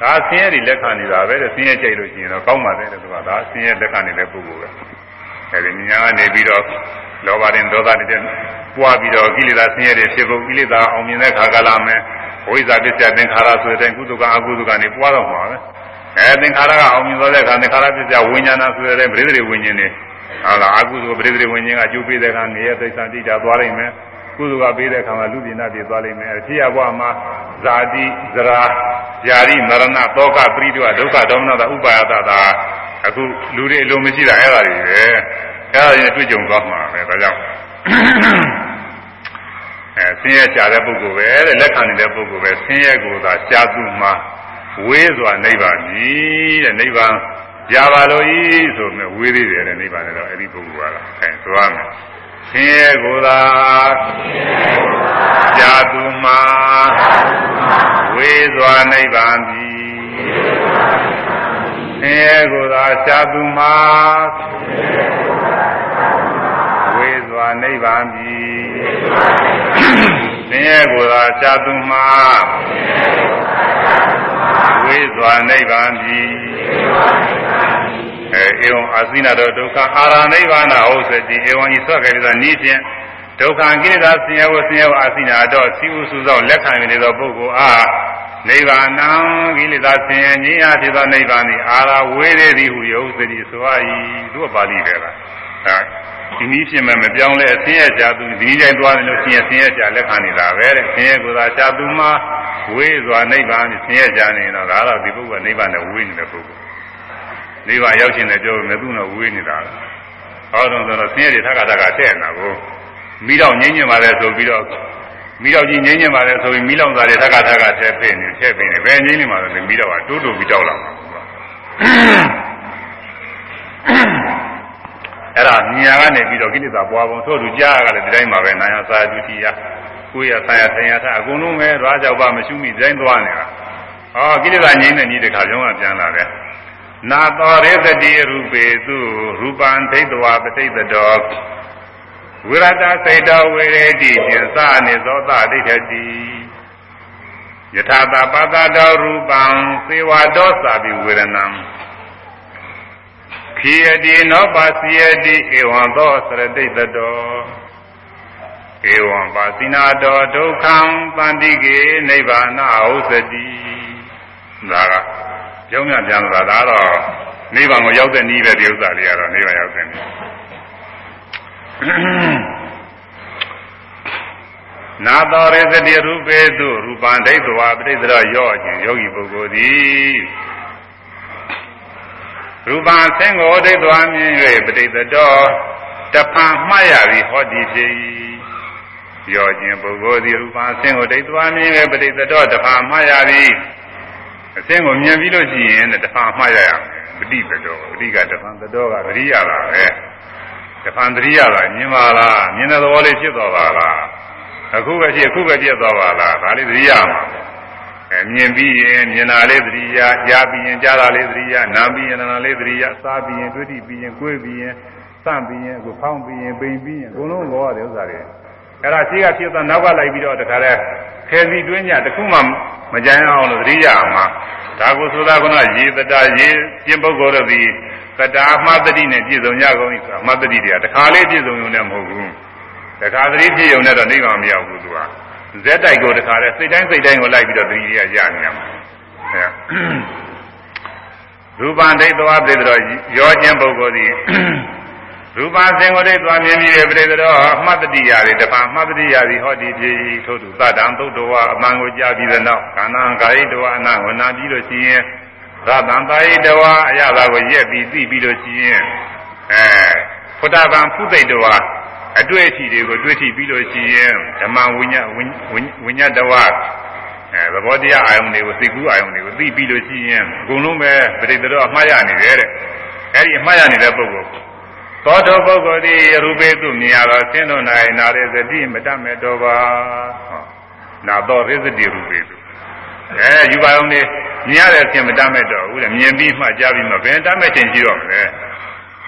ဒါဆင်းရဲတွေလက်ခံနေတာပဲတဲ့ဆင်းရဲကြိုက်လို့ရှိရင်တော့ကောင်းပါတယ်တဲ့သူကဒါဆင်းရဲလက်ခံနေတဲ့ပုဂ္ဂိုလ်ပဲအဲဒီညာကနေပြီးတော့လောဘရင်ဒေါသတွေပွားပြီးတော့ကိလေသာဆင်းရဲတွေဖြစ်ဖို့ကိလေသာအောင်မြင်တဲ့ခါကလာမယ်ဝိဇ္ဇာပစ္စယသင်္ခါရဆိုတဲ့ကုသကအကုသကနေပွားတော့မှာပဲအဲသင်္ခါရကအောင်မြင်သွားတဲ့ခါသင်္ခါရပစ္စယဝိညာဏဆိုတဲ့ပရိသေဝိညာဉ်တွေဟာလားအကုသပရိသေဝိညာဉ်ကအကျိုးပေးတဲ့ခါငရဲသိစ္စာတိတာသွားလိမ့်မယ် ကုသကပေးတဲ့ခါမှာလူပြင်းနာပြေသွားလိမ့်မယ်အဖြစ်ရဘဝမှာဇာတိဇရာယာရိမရဏတောကပရိဒုဒုက္ခဒေါမနတာဥပါယတတာအခုလူတွေအလိုမရှိတာအဲ့ဒါတွေပဲအဲ့ဒါတွေတွေ့ကြုံသွားမှာပဲဒါကြောင့်အဲဆင်းရဲကြတဲ့ပုဂ္ဂိုလ်ပဲတဲ့လက်ခံနေတဲ့ပုဂ္ဂိုလ်ပဲဆင်းရဲကိုသာရှားသူမှာဝေးစွာနိဗ္ဗာန်ကြီးတဲ့နိဗ္ဗာန်ရပါလို့ဤဆိုမြဲဝေးသေးတယ်တဲ့နိဗ္ဗာန်လည်းတော့အဲ့ဒီပုဂ္ဂိုလ်ကအဲဆိုရမယ် ဆင်းရဲကိုသာရှားသူမှာဝေးစွာနိဗ္ဗာန်ကြီးဆင်းရဲကိုသာရှားသူမှာဝေးစွာနိဗ္ဗာန်ကြီးဆင်းရဲကိုသာရှားသူမှာဝေးစွာနိဗ္ဗာန်ကြီး အဲဧဝံအာစိနာတောဒုက္ခအာရနိဗ္ဗာန်ဟုတ်စေတိဧဝံဤသောကေရသောဤဖြင့်ဒုက္ခကိလေသာဆင်းရဲဝဆင်းရဲအာစိနာတော့စီဥစုသောလက်ခံနေသောပုဂ္ဂိုလ်အားနိဗ္ဗာန်ကိလေသာဆင်းရဲခြင်းအဖြစ်သောနိဗ္ဗာန်သည်အာရဝေသေးသည်ဟုယုတ်စေတိဆို၏သူကပါဠိပဲလားအဲဒီနည်းဖြစ်မဲ့မပြောင်းလဲဆင်းရဲကြသူဒီနည်းတိုင်းသွားတယ်လို့ဆင်းရဲဆင်းရဲကြလက်ခံနေတာပဲတဲ့ဆင်းရဲကိုယ်သာရှားသူမှာဝေးစွာနိဗ္ဗာန်ဆင်းရဲကြနေတော့ဒါတော့ဒီပုဂ္ဂိုလ်ကနိဗ္ဗာန်နဲ့ဝေးနေတဲ့ပုဂ္ဂိုလ် နိဗ္ဗာန်ရောက်ခြင်းနဲ့ပြောမယ်သူ့နဲ့ဝေးနေတာဟောတော့ဆိုတော့ဆင်းရဲတွေထက်ကထက်ကတဲ့နာကိုမိတော့ငြိမ့်ညင်ပါလေဆိုပြီးတော့မိတော့ကြီးငြိမ့်ညင်ပါလေဆိုပြီးမိလောင်သားတွေထက်ကထက်ကတဲ့ဖြစ်နေဖြစ်နေဘယ်ငြိမ့်နေမှာလဲမိတော့ကတိုးတိုးပြီးတောက်လာမှာအဲ့ဒါညာကနေပြီးတော့ကိလေသာပွားပုံထို့သူကြားရကလည်းဒီတိုင်းပါပဲနာယစာဒုတိယကိုရဆာယဆရာထအကုန်လုံးပဲဓွားကြောက်ပါမရှိမိဒီတိုင်းသွားနေတာဟောကိလေသာငြိမ့်တဲ့ဤတခါပြောင်းပြန်လာတယ် နာတော်ရေသတိရူပေသူရူပံဒိဋ္ဌဝပဋိသတောဝိရတစိတ်တော်ဝေရေတိဖြင့်သာနေသောသဒိဋ္ဌတိယထာတပတတော်ရူပံသေဝတော်သာပိဝေရဏံခိယတိနောပါစီယတိဧဝံသောသရတိတတောဧဝံပါစိနာတောဒုက္ခံတန္တိကေနိဗ္ဗာနဥစ္စတိဒါက ကြောင်းမြပြန်လာတာတော့နိဗ္ဗာန်ကိုရောက်တဲ့နည်းပဲဒီဥစ္စာတွေကတော့နိဗ္ဗာန်ရောက်တဲ့နည်းနာတော်ရသတိရူပေတုရူပံဒိဋ္ဌဝပဋိသရရော့ခြင်းယောဂီပုဂ္ဂိုလ်သည်ရူပံဆင်းကိုဒိဋ္ဌဝမြင်၍ပဋိသတော်တဖန်မှတ်ရသည်ဟောဒီဖြစ်၏ရော့ခြင်းပုဂ္ဂိုလ်သည်ရူပံဆင်းကိုဒိဋ္ဌဝမြင်၍ပဋိသတော်တဖန်မှတ်ရသည် အဆင်းကိုမြင်ပြီးလို့ရှိရင်တဖန်မှတ်ရရမယ်ပဋိသတော်ပဋိကတဖန်သတော်ကပရိယလာပဲတဖန်တရိယလာမြင်ပါလားမြင်တဲ့သဘောလေးဖြစ်သွားပါလားအခုပဲဖြစ်အခုပဲပြတ်သွားပါလားဒါလေးသတိရမှာအဲမြင်ပြီးရင်မြင်တာလေးသတိရကြားပြီးရင်ကြားတာလေးသတိရနားပြီးရင်နားလေးသတိရစားပြီးရင်တွေ့တိပြီးရင်ကိုယ်ပြီးရင်စန့်ပြီးရင်အခုဖောင်းပြီးရင်ပိန်ပြီးရင်အကုန်လုံးလောရတယ်ဥစ္စာတွေ အဲ့ဒါရှိကဖြစ်သွားနောက်ကလိုက်ပြီးတော့တခါတည်းခဲစီတွင်းညတခုမှမကြမ်းအောင်လို့သတိရမှာဒါကိုဆိုတာကရေတတာရေကျင့်ပုဂ္ဂိုလ်တို့သည်ကတတာအမှတ်တတိနဲ့ပြည့်စုံကြကုန်၏အမှတ်တတိတွေကတခါလေးပြည့်စုံုံနဲ့မဟုတ်ဘူးတခါတည်းပြည့်ုံနဲ့တော့နိဗ္ဗာန်မရောက်ဘူးသူကဇက်တိုက်ကိုတခါလဲစိတ်တိုင်းစိတ်တိုင်းကိုလိုက်ပြီးတော့တတိယရနေရမှာအဲရူပံဒိဋ္ဌဝပိတ္တောရောခြင်းပုဂ္ဂိုလ်သည် ရူပံစင်ကိုဒိဋ္ဌဝမြင်ပြီးတဲ့ပိတ္တောအမှတ်တတိယတွေတပံအမှတ်တတိယသည်ဟောဒီဖြစ်ထို့သူသတ္တံသုတ်တော်အမှန်ကိုကြားပြီးတဲ့နောက်ကာဏံကာယိတဝအနဝနာပြီးလို့ရှိရင်ရတံတာယိတဝအရသာကိုရက်ပြီးသိပြီးလို့ရှိရင်အဲဖုဒ္ဓဗံဖုသိတဝအတွေ့အထိတွေကိုတွေ့ထိပြီးလို့ရှိရင်ဓမ္မဝိညာဝိညာတဝအဲသဘောတရားအာယုန်တွေကိုသိကူးအာယုန်တွေကိုသိပြီးလို့ရှိရင်အကုန်လုံးပဲပရိသေတော့အမှားရနေတယ်တဲ့အဲဒီအမှားရနေတဲ့ပုဂ္ဂိုလ် သောတောပုဂ္ဂိုလ်သည်ရူပေသူမြင်ရတော့ဆင်းတို့၌နာရဇတိမတတ်မဲ့တော့ပါဟောနာတော့ရဇတိရူပေသူအဲယူပါအောင်နေမြင်ရတဲ့အချင်းမတတ်မဲ့တော့ဘူးလေမြင်ပြီးမှကြားပြီးမှဘယ်တတ်မဲ့ချင်းရှိတော့မလဲ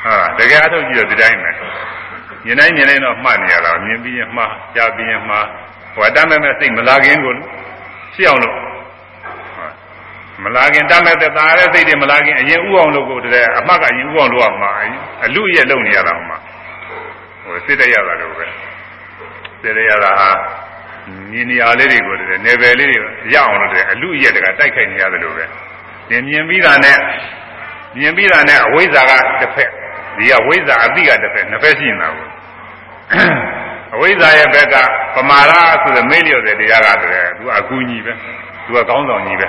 ဟာတကယ်အထုတ်ကြည့်တော့ဒီတိုင်းပဲမြင်တိုင်းမြင်တိုင်းတော့မှတ်နေရတာမြင်ပြီးရင်မှားကြားပြီးရင်မှားဟိုတတ်မဲ့မဲ့စိတ်မလာခင်ကိုရှိအောင်လို့ မလာခင်တတ်မဲ့တဲ့ตาရဲ့စိတ်တွေမလာခင်အရင်ဥအောင်လို့ကိုတည်းအမှတ်ကအရင်ဥအောင်လို့အောင်မှာအလူရဲ့လုံနေရတာမှာဟိုစစ်တရတာလို့ပဲစစ်တရတာဟာမြင်နေရလေးတွေကိုတည်းနေပယ်လေးတွေရအောင်လို့တည်းအလူရဲ့တကတိုက်ခိုက်နေရတယ်လို့ပဲမြင်မြင်ပြီးတာနဲ့မြင်ပြီးတာနဲ့အဝိဇ္ဇာကတစ်ဖက်ဒီကဝိဇ္ဇာအတိကတစ်ဖက်နှစ်ဖက်ရှိနေတာကိုအဝိဇ္ဇာရဲ့ဘက်ကပမာရဆိုတဲ့မေ့လျော့တဲ့တရားကတည်းကသူအကူကြီးပဲသူကကောင်းဆောင်ကြီးပဲ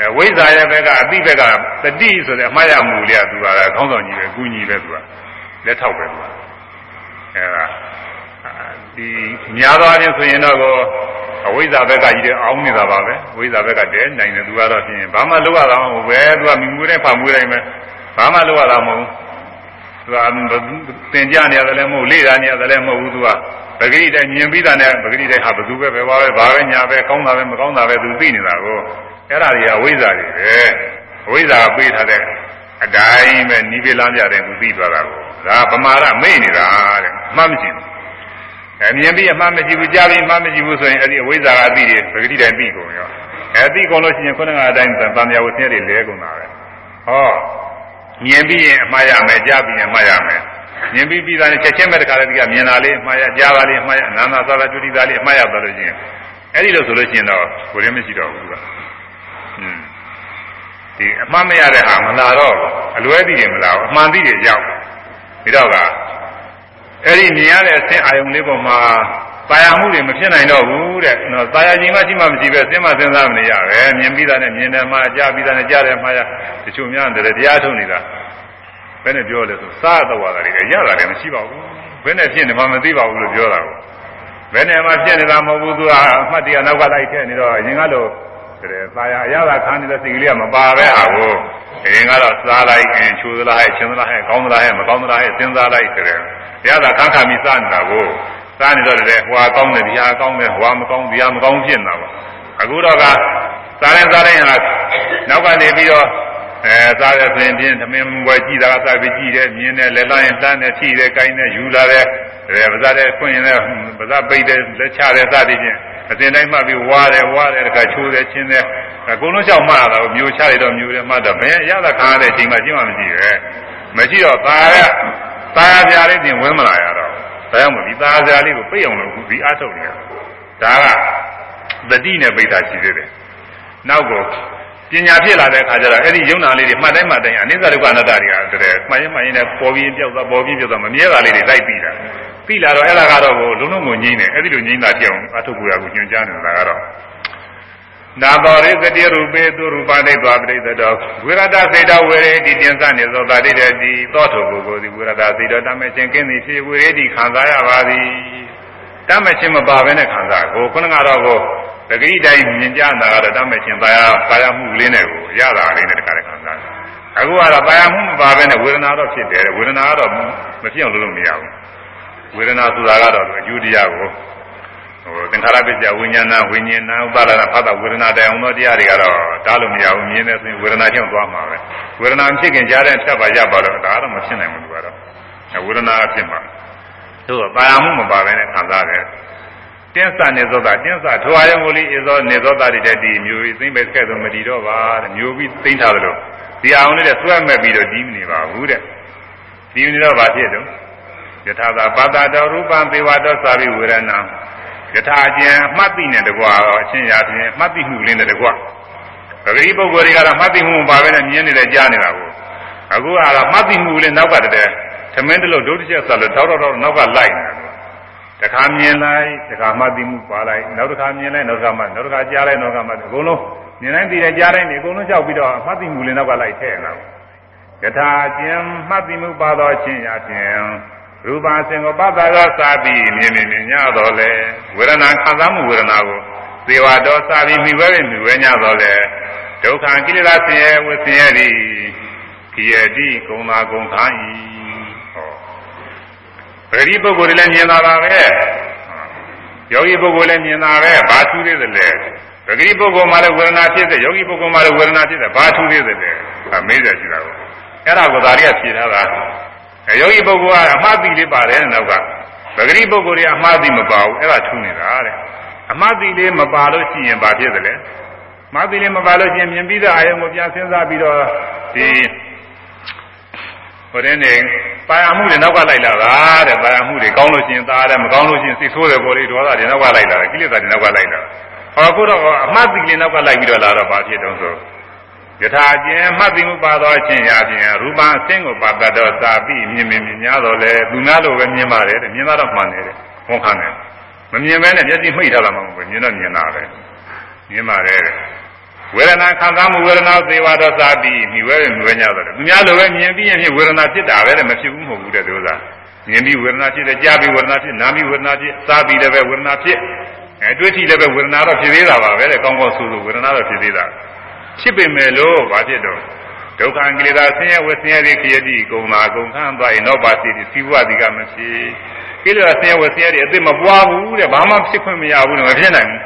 အဲဝိဇ္ဇာရဲ့ဘက်ကအတိဘက်ကတတိဆိုတဲ့အမှားရမှုလေးကသူကကောင်းဆောင်ကြီးပဲအကူကြီးပဲသူကလက်ထောက်ပဲသူကအဲဒါဒီများသောအားဖြင့်ဆိုရင်တော့အဝိဇ္ဇာဘက်ကကြီးတဲ့အောင်းနေတာပါပဲဝိဇ္ဇာဘက်ကတည်းနိုင်တယ်သူကတော့ပြင်ဘာမှလုပ်ရတာမဟုတ်ပဲသူကမိမှုနဲ့ဖာမှုတိုင်းပဲဘာမှလုပ်ရတာမဟုတ်သူကသင်ကြနေရတယ်လည်းမဟုတ်လေ့လာနေရတယ်လည်းမဟုတ်ဘူးသူကပဂရိတိုင်းမြင်ပြီးတာနဲ့ပဂရိတိုင်းဟာဘသူပဲပဲဘာပဲဘာပဲညာပဲကောင်းတာပဲမကောင်းတာပဲသူသိနေတာကို အဲ့ဒါတွေကအဝိဇ္ဇာတွေပဲအဝိဇ္ဇာပေးထားတဲ့အတိုင်းပဲနိဗ္ဗာန်ပြတဲ့သူသိသွားတာကိုဒါပမာဒမိတ်နေတာတဲ့မှတ်မရှိဘူးအဲမြင်ပြီးအမှမရှိဘူးကြားပြီးအမှမရှိဘူးဆိုရင်အဲ့ဒီအဝိဇ္ဇာကအသိတွေပဂရိတိုင်းပြီးကုန်ရောအဲသိကုန်လို့ရှိရင်ခုနကအတိုင်းသံဃာဝဆင်းတွေလဲကုန်တာပဲဟောမြင်ပြီးရင်အမှားရမယ်ကြားပြီးရင်အမှားရမယ်မြင်ပြီးပြီးသားနဲ့ချက်ချင်းပဲတခါလေဒီကမြင်တာလေးအမှားရကြားတာလေးအမှားရနာနာသာသာကျွတိသားလေးအမှားရသွားလို့ရှိရင်အဲ့ဒီလိုဆိုလို့ရှိရင်တော့ကိုယ်ရင်းမရှိတော့ဘူးကอืม ဒီအမှားမရတဲ့ဟာမလာတော့အလွဲသိတယ်မလာဘူးအမှန်သိတယ်ရောက်ပြီးတော့ကအဲ့ဒီမြင်ရတဲ့အဆင်းအာယုံလေးပေါ်မှာတာယာမှုတွေမဖြစ်နိုင်တော့ဘူးတဲ့နော်တာယာခြင်းမှရှိမှမရှိပဲစဉ်းမစဉ်းစားမနေရပဲမြင်ပြီးသားနဲ့မြင်တယ်မှကြားပြီးသားနဲ့ကြားတယ်မှရတချို့များတယ်တရားထုတ်နေတာဘယ်နဲ့ပြောလဲဆိုစားတော့တာတွေရတာလည်းမရှိပါဘူးဘယ်နဲ့ဖြစ်နေမှမသိပါဘူးလို့ပြောတာကိုဘယ်နဲ့မှဖြစ်နေတာမဟုတ်ဘူးသူကအမှတ်တရနောက်ကလိုက်ထည့်နေတော့အရင်က တော့တဲ့သာယာအရသာခံနေတဲ့စိတ်ကလေးကမပါပဲဟာကိုအရင်ကတော့စားလိုက်ရင်ချိုးသလားဟဲ့ချင်းသလားဟဲ့ကောင်းသလားဟဲ့မကောင်းသလားဟဲ့စဉ်းစားလိုက်ဆိုတဲ့ရသာခံခံပြီးစားနေတာကိုစားနေတော့လေဟွာကောင်းတယ်ဒီဟာကောင်းတယ်ဟွာမကောင်းဒီဟာမကောင်းဖြစ်နေတာပေါ့အခုတော့ကစားရင်စားရင်ဟာနောက်ကနေပြီးတော့အဲစားတဲ့ပြင်ပြင်သမင်းဘွယ်ကြည့်တာကစားပြီးကြည့်တယ်မြင်တယ်လက်လိုက်ရင်တန်းတယ်ထိတယ်ကိုင်းတယ်ယူလာတယ်အဲပါးစားတဲ့ဖွင့်ရင်လည်းပါးစားပိတ်တယ်လက်ချတယ်စသည်ဖြင့် အစဉ်တိုင်းမှတ်ပြီးဝါတယ်ဝါတယ်တခါချိုးတယ်ချင်းတယ်အကုန်လုံးလျှောက်မှတာကိုမျိုးချရတော့မျိုးတယ်မှတ်တော့ဘယ်ရတာခါရတဲ့အချိန်မှကျင့်မှမရှိပဲမရှိတော့ตาရตาပြားလေးတင်ဝင်မလာရတော့ဒါကြောင့်မို့ဒီตาပြားလေးကိုပိတ်အောင်လို့ဒီအထုတ်နေဒါကသတိနဲ့ပိတ်တာရှိသေးတယ်နောက်ကိုပညာဖြစ်လာတဲ့အခါကျတော့အဲ့ဒီယုံနာလေးတွေမှတ်တိုင်းမှတ်တိုင်းအနိစ္စဒုက္ခအနတ္တတွေကတည်းမှန်ရင်မှန်ရင်နဲ့ပေါ်ပြီးပြောက်သွားပေါ်ပြီးပြောက်သွားမမြဲတာလေးတွေလိုက်ပြီးတာ ပြီးလာတော့အဲ့ဒါကတော့ကိုလုံးလုံးကိုငြိမ့်တယ်အဲ့ဒီလိုငြိမ့်တာပြောင်းအထုပ်ကူရကိုညွှန်ကြားနေတာကတော့နာတော်ရိသတိရူပေသူရူပဒိသွားပရိသတောဝိရဒစေတဝေရေတိတင်္စနေသောတာတိတတိသောထုပုဂ္ဂိုလ်သည်ဝိရဒစေတတမေချင်းကင်းသည်ဖြစ်ဝေရေတိခံစားရပါသည်တမချင်းမပါဘဲနဲ့ခံစားကိုခုနကတော့ကိုတတိတိုင်းမြင်ကြတာကတော့တမချင်းပါရပါရမှုလေးနဲ့ကိုရတာလေးနဲ့တခါတည်းခံစားအခုကတော့ပါရမှုမပါဘဲနဲ့ဝေဒနာတော့ဖြစ်တယ်ဝေဒနာကတော့မဖြစ်အောင်လုပ်လို့မရဘူး ဝေဒနာဆိုတာကတော့အကျိုးတရားကိုဟိုသင်္ခါရပစ္စယဝိညာဏဝိညာဏဥပါဒနာဖတ်တာဝေဒနာတိုင်အောင်သောတရားတွေကတော့တားလို့မရဘူးမြင်နေဆိုရင်ဝေဒနာချင်းသွားမှာပဲဝေဒနာဖြစ်ခင်ကြားတဲ့ဖြတ်ပါရပါတော့ဒါကတော့မဖြစ်နိုင်ဘူးသူကတော့ဝေဒနာအဖြစ်မှာသူကပါရမှုမပါဘဲနဲ့ခံစားတယ်တင်းစနေသောတာတင်းစထွာယံကိုလေးဧသောနေသောတာတွေတည်းဒီမျိုးပြီးသိမ့်ပဲကဲ့သို့မတည်တော့ပါတဲ့မျိုးပြီးသိမ့်ထားသလိုဒီအောင်လေးနဲ့ဆွဲမဲ့ပြီးတော့ဒီမနေပါဘူးတဲ့ဒီမနေတော့ဘာဖြစ်တော့ ယထာသာပါတာတော်ရူပံပေဝတော်စာရိဝေရဏယထာကျင်မှတ်သိနေတကွာတော့အချင်းရာဖြင့်မှတ်သိမှုလေးနဲ့တကွာပဂရိပုဂ္ဂိုလ်တွေကတော့မှတ်သိမှုမပါဘဲနဲ့မြင်နေတယ်ကြားနေတာကိုအခုကတော့မှတ်သိမှုလေးနောက်ကတည်းကသမင်းတလို့ဒုတိယဆက်လို့တောက်တော့တော့နောက်ကလိုက်နေတာတခါမြင်လိုက်တခါမှသိမှုပါလိုက်နောက်တစ်ခါမြင်လိုက်နောက်တစ်ခါမှနောက်တစ်ခါကြားလိုက်နောက်တစ်ခါမှအကုန်လုံးမြင်တိုင်းသိတယ်ကြားတိုင်းဒီအကုန်လုံးကြောက်ပြီးတော့မှတ်သိမှုလေးနောက်ကလိုက်ထည့်နေတာယထာကျင်မှတ်သိမှုပါသောခြင်းရာဖြင့် ရူပအစဉ်ကိုပတ္တရောစာပြီးမြင်မြင်မြင်ညတော့လေဝေဒနာခံစားမှုဝေဒနာကိုသေဝတော်စာပြီးမိဝဲမိဝဲညတော့လေဒုက္ခကိလေသာဆင်းရဲဝဆင်းရဲသည်ခိယတိကုံသာကုံခံ၏ဟောပဂတိပုဂ္ဂိုလ်တွေလည်းမြင်တာပါပဲယောဂီပုဂ္ဂိုလ်လည်းမြင်တာပဲဘာထူးသေးသလဲပဂတိပုဂ္ဂိုလ်မှလည်းဝေဒနာဖြစ်တယ်ယောဂီပုဂ္ဂိုလ်မှလည်းဝေဒနာဖြစ်တယ်ဘာထူးသေးသလဲအမေးရရှိတာကိုအဲ့ဒါကိုဒါရီကဖြေထားတာ ယောဂီပုဂ္ဂိုလ်ကအမှားသိလေးပါတယ်နောက်ကပဂတိပုဂ္ဂိုလ်တွေအမှားသိမပါဘူးအဲ့ဒါထူးနေတာတဲ့အမှားသိလေးမပါလို့ရှိရင်ဘာဖြစ်သလဲမသိလေးမပါလို့ရှိရင်မြင်ပြီးတဲ့အာယုံကိုပြန်စဉ်းစားပြီးတော့ဒီဟိုတဲ့နေပါရမှုတွေနောက်ကလိုက်လာတာတဲ့ပါရမှုတွေကောင်းလို့ရှိရင်သားတယ်မကောင်းလို့ရှိရင်စိတ်ဆိုးတယ်ပေါ်လေးဒေါသတွေနောက်ကလိုက်လာတယ်ကိလေသာတွေနောက်ကလိုက်လာဟောခုတော့အမှတ်သိလေးနောက်ကလိုက်ပြီးတော့လာတော့ဘာဖြစ်တုံးဆို ယထာကျင်မှတ်သိမှုပါသောအချင်းရာဖြင့်ရူပအစင်းကိုပါတတ်တော့သာပြီးမြင်မြင်မြင်များတော့လေသူများလိုပဲမြင်ပါတယ်တဲ့မြင်တာတော့မှန်တယ်တဲ့ဝန်ခံတယ်မမြင်မဲနဲ့မျက်စိမှိတ်ထားတာမဟုတ်ဘူးမြင်တော့မြင်တာပဲမြင်ပါတယ်တဲ့ဝေဒနာခံစားမှုဝေဒနာသေဝတော့သာပြီးမြွေပဲမြွေညတော့သူများလိုပဲမြင်ပြီးရင်ဝေဒနာဖြစ်တာပဲတဲ့မဖြစ်ဘူးမဟုတ်ဘူးတဲ့သူကမြင်ပြီးဝေဒနာဖြစ်တယ်ကြားပြီးဝေဒနာဖြစ်နားပြီးဝေဒနာဖြစ်စားပြီးလည်းပဲဝေဒနာဖြစ်အဲတွေ့ထိလည်းပဲဝေဒနာတော့ဖြစ်သေးတာပါပဲတဲ့ကောင်းကောင်းဆိုးဆိုးဝေဒနာတော့ဖြစ်သေးတာ ဖြစ်ပေမဲ့လို့ဘာဖြစ်တော့ဒုက္ခကိလေသာဆင်းရဲဝဆင်းရဲတဲ့ခရတိကုံသာကုံခံသွားရင်တော့ပါစီစီဝတိကမဖြစ်ကိလေသာဆင်းရဲဝဆင်းရဲတဲ့အစ်စ်မပွားဘူးတဲ့ဘာမှဖြစ်ခွင့်မရဘူးလို့မဖြစ်နိုင်ဘူး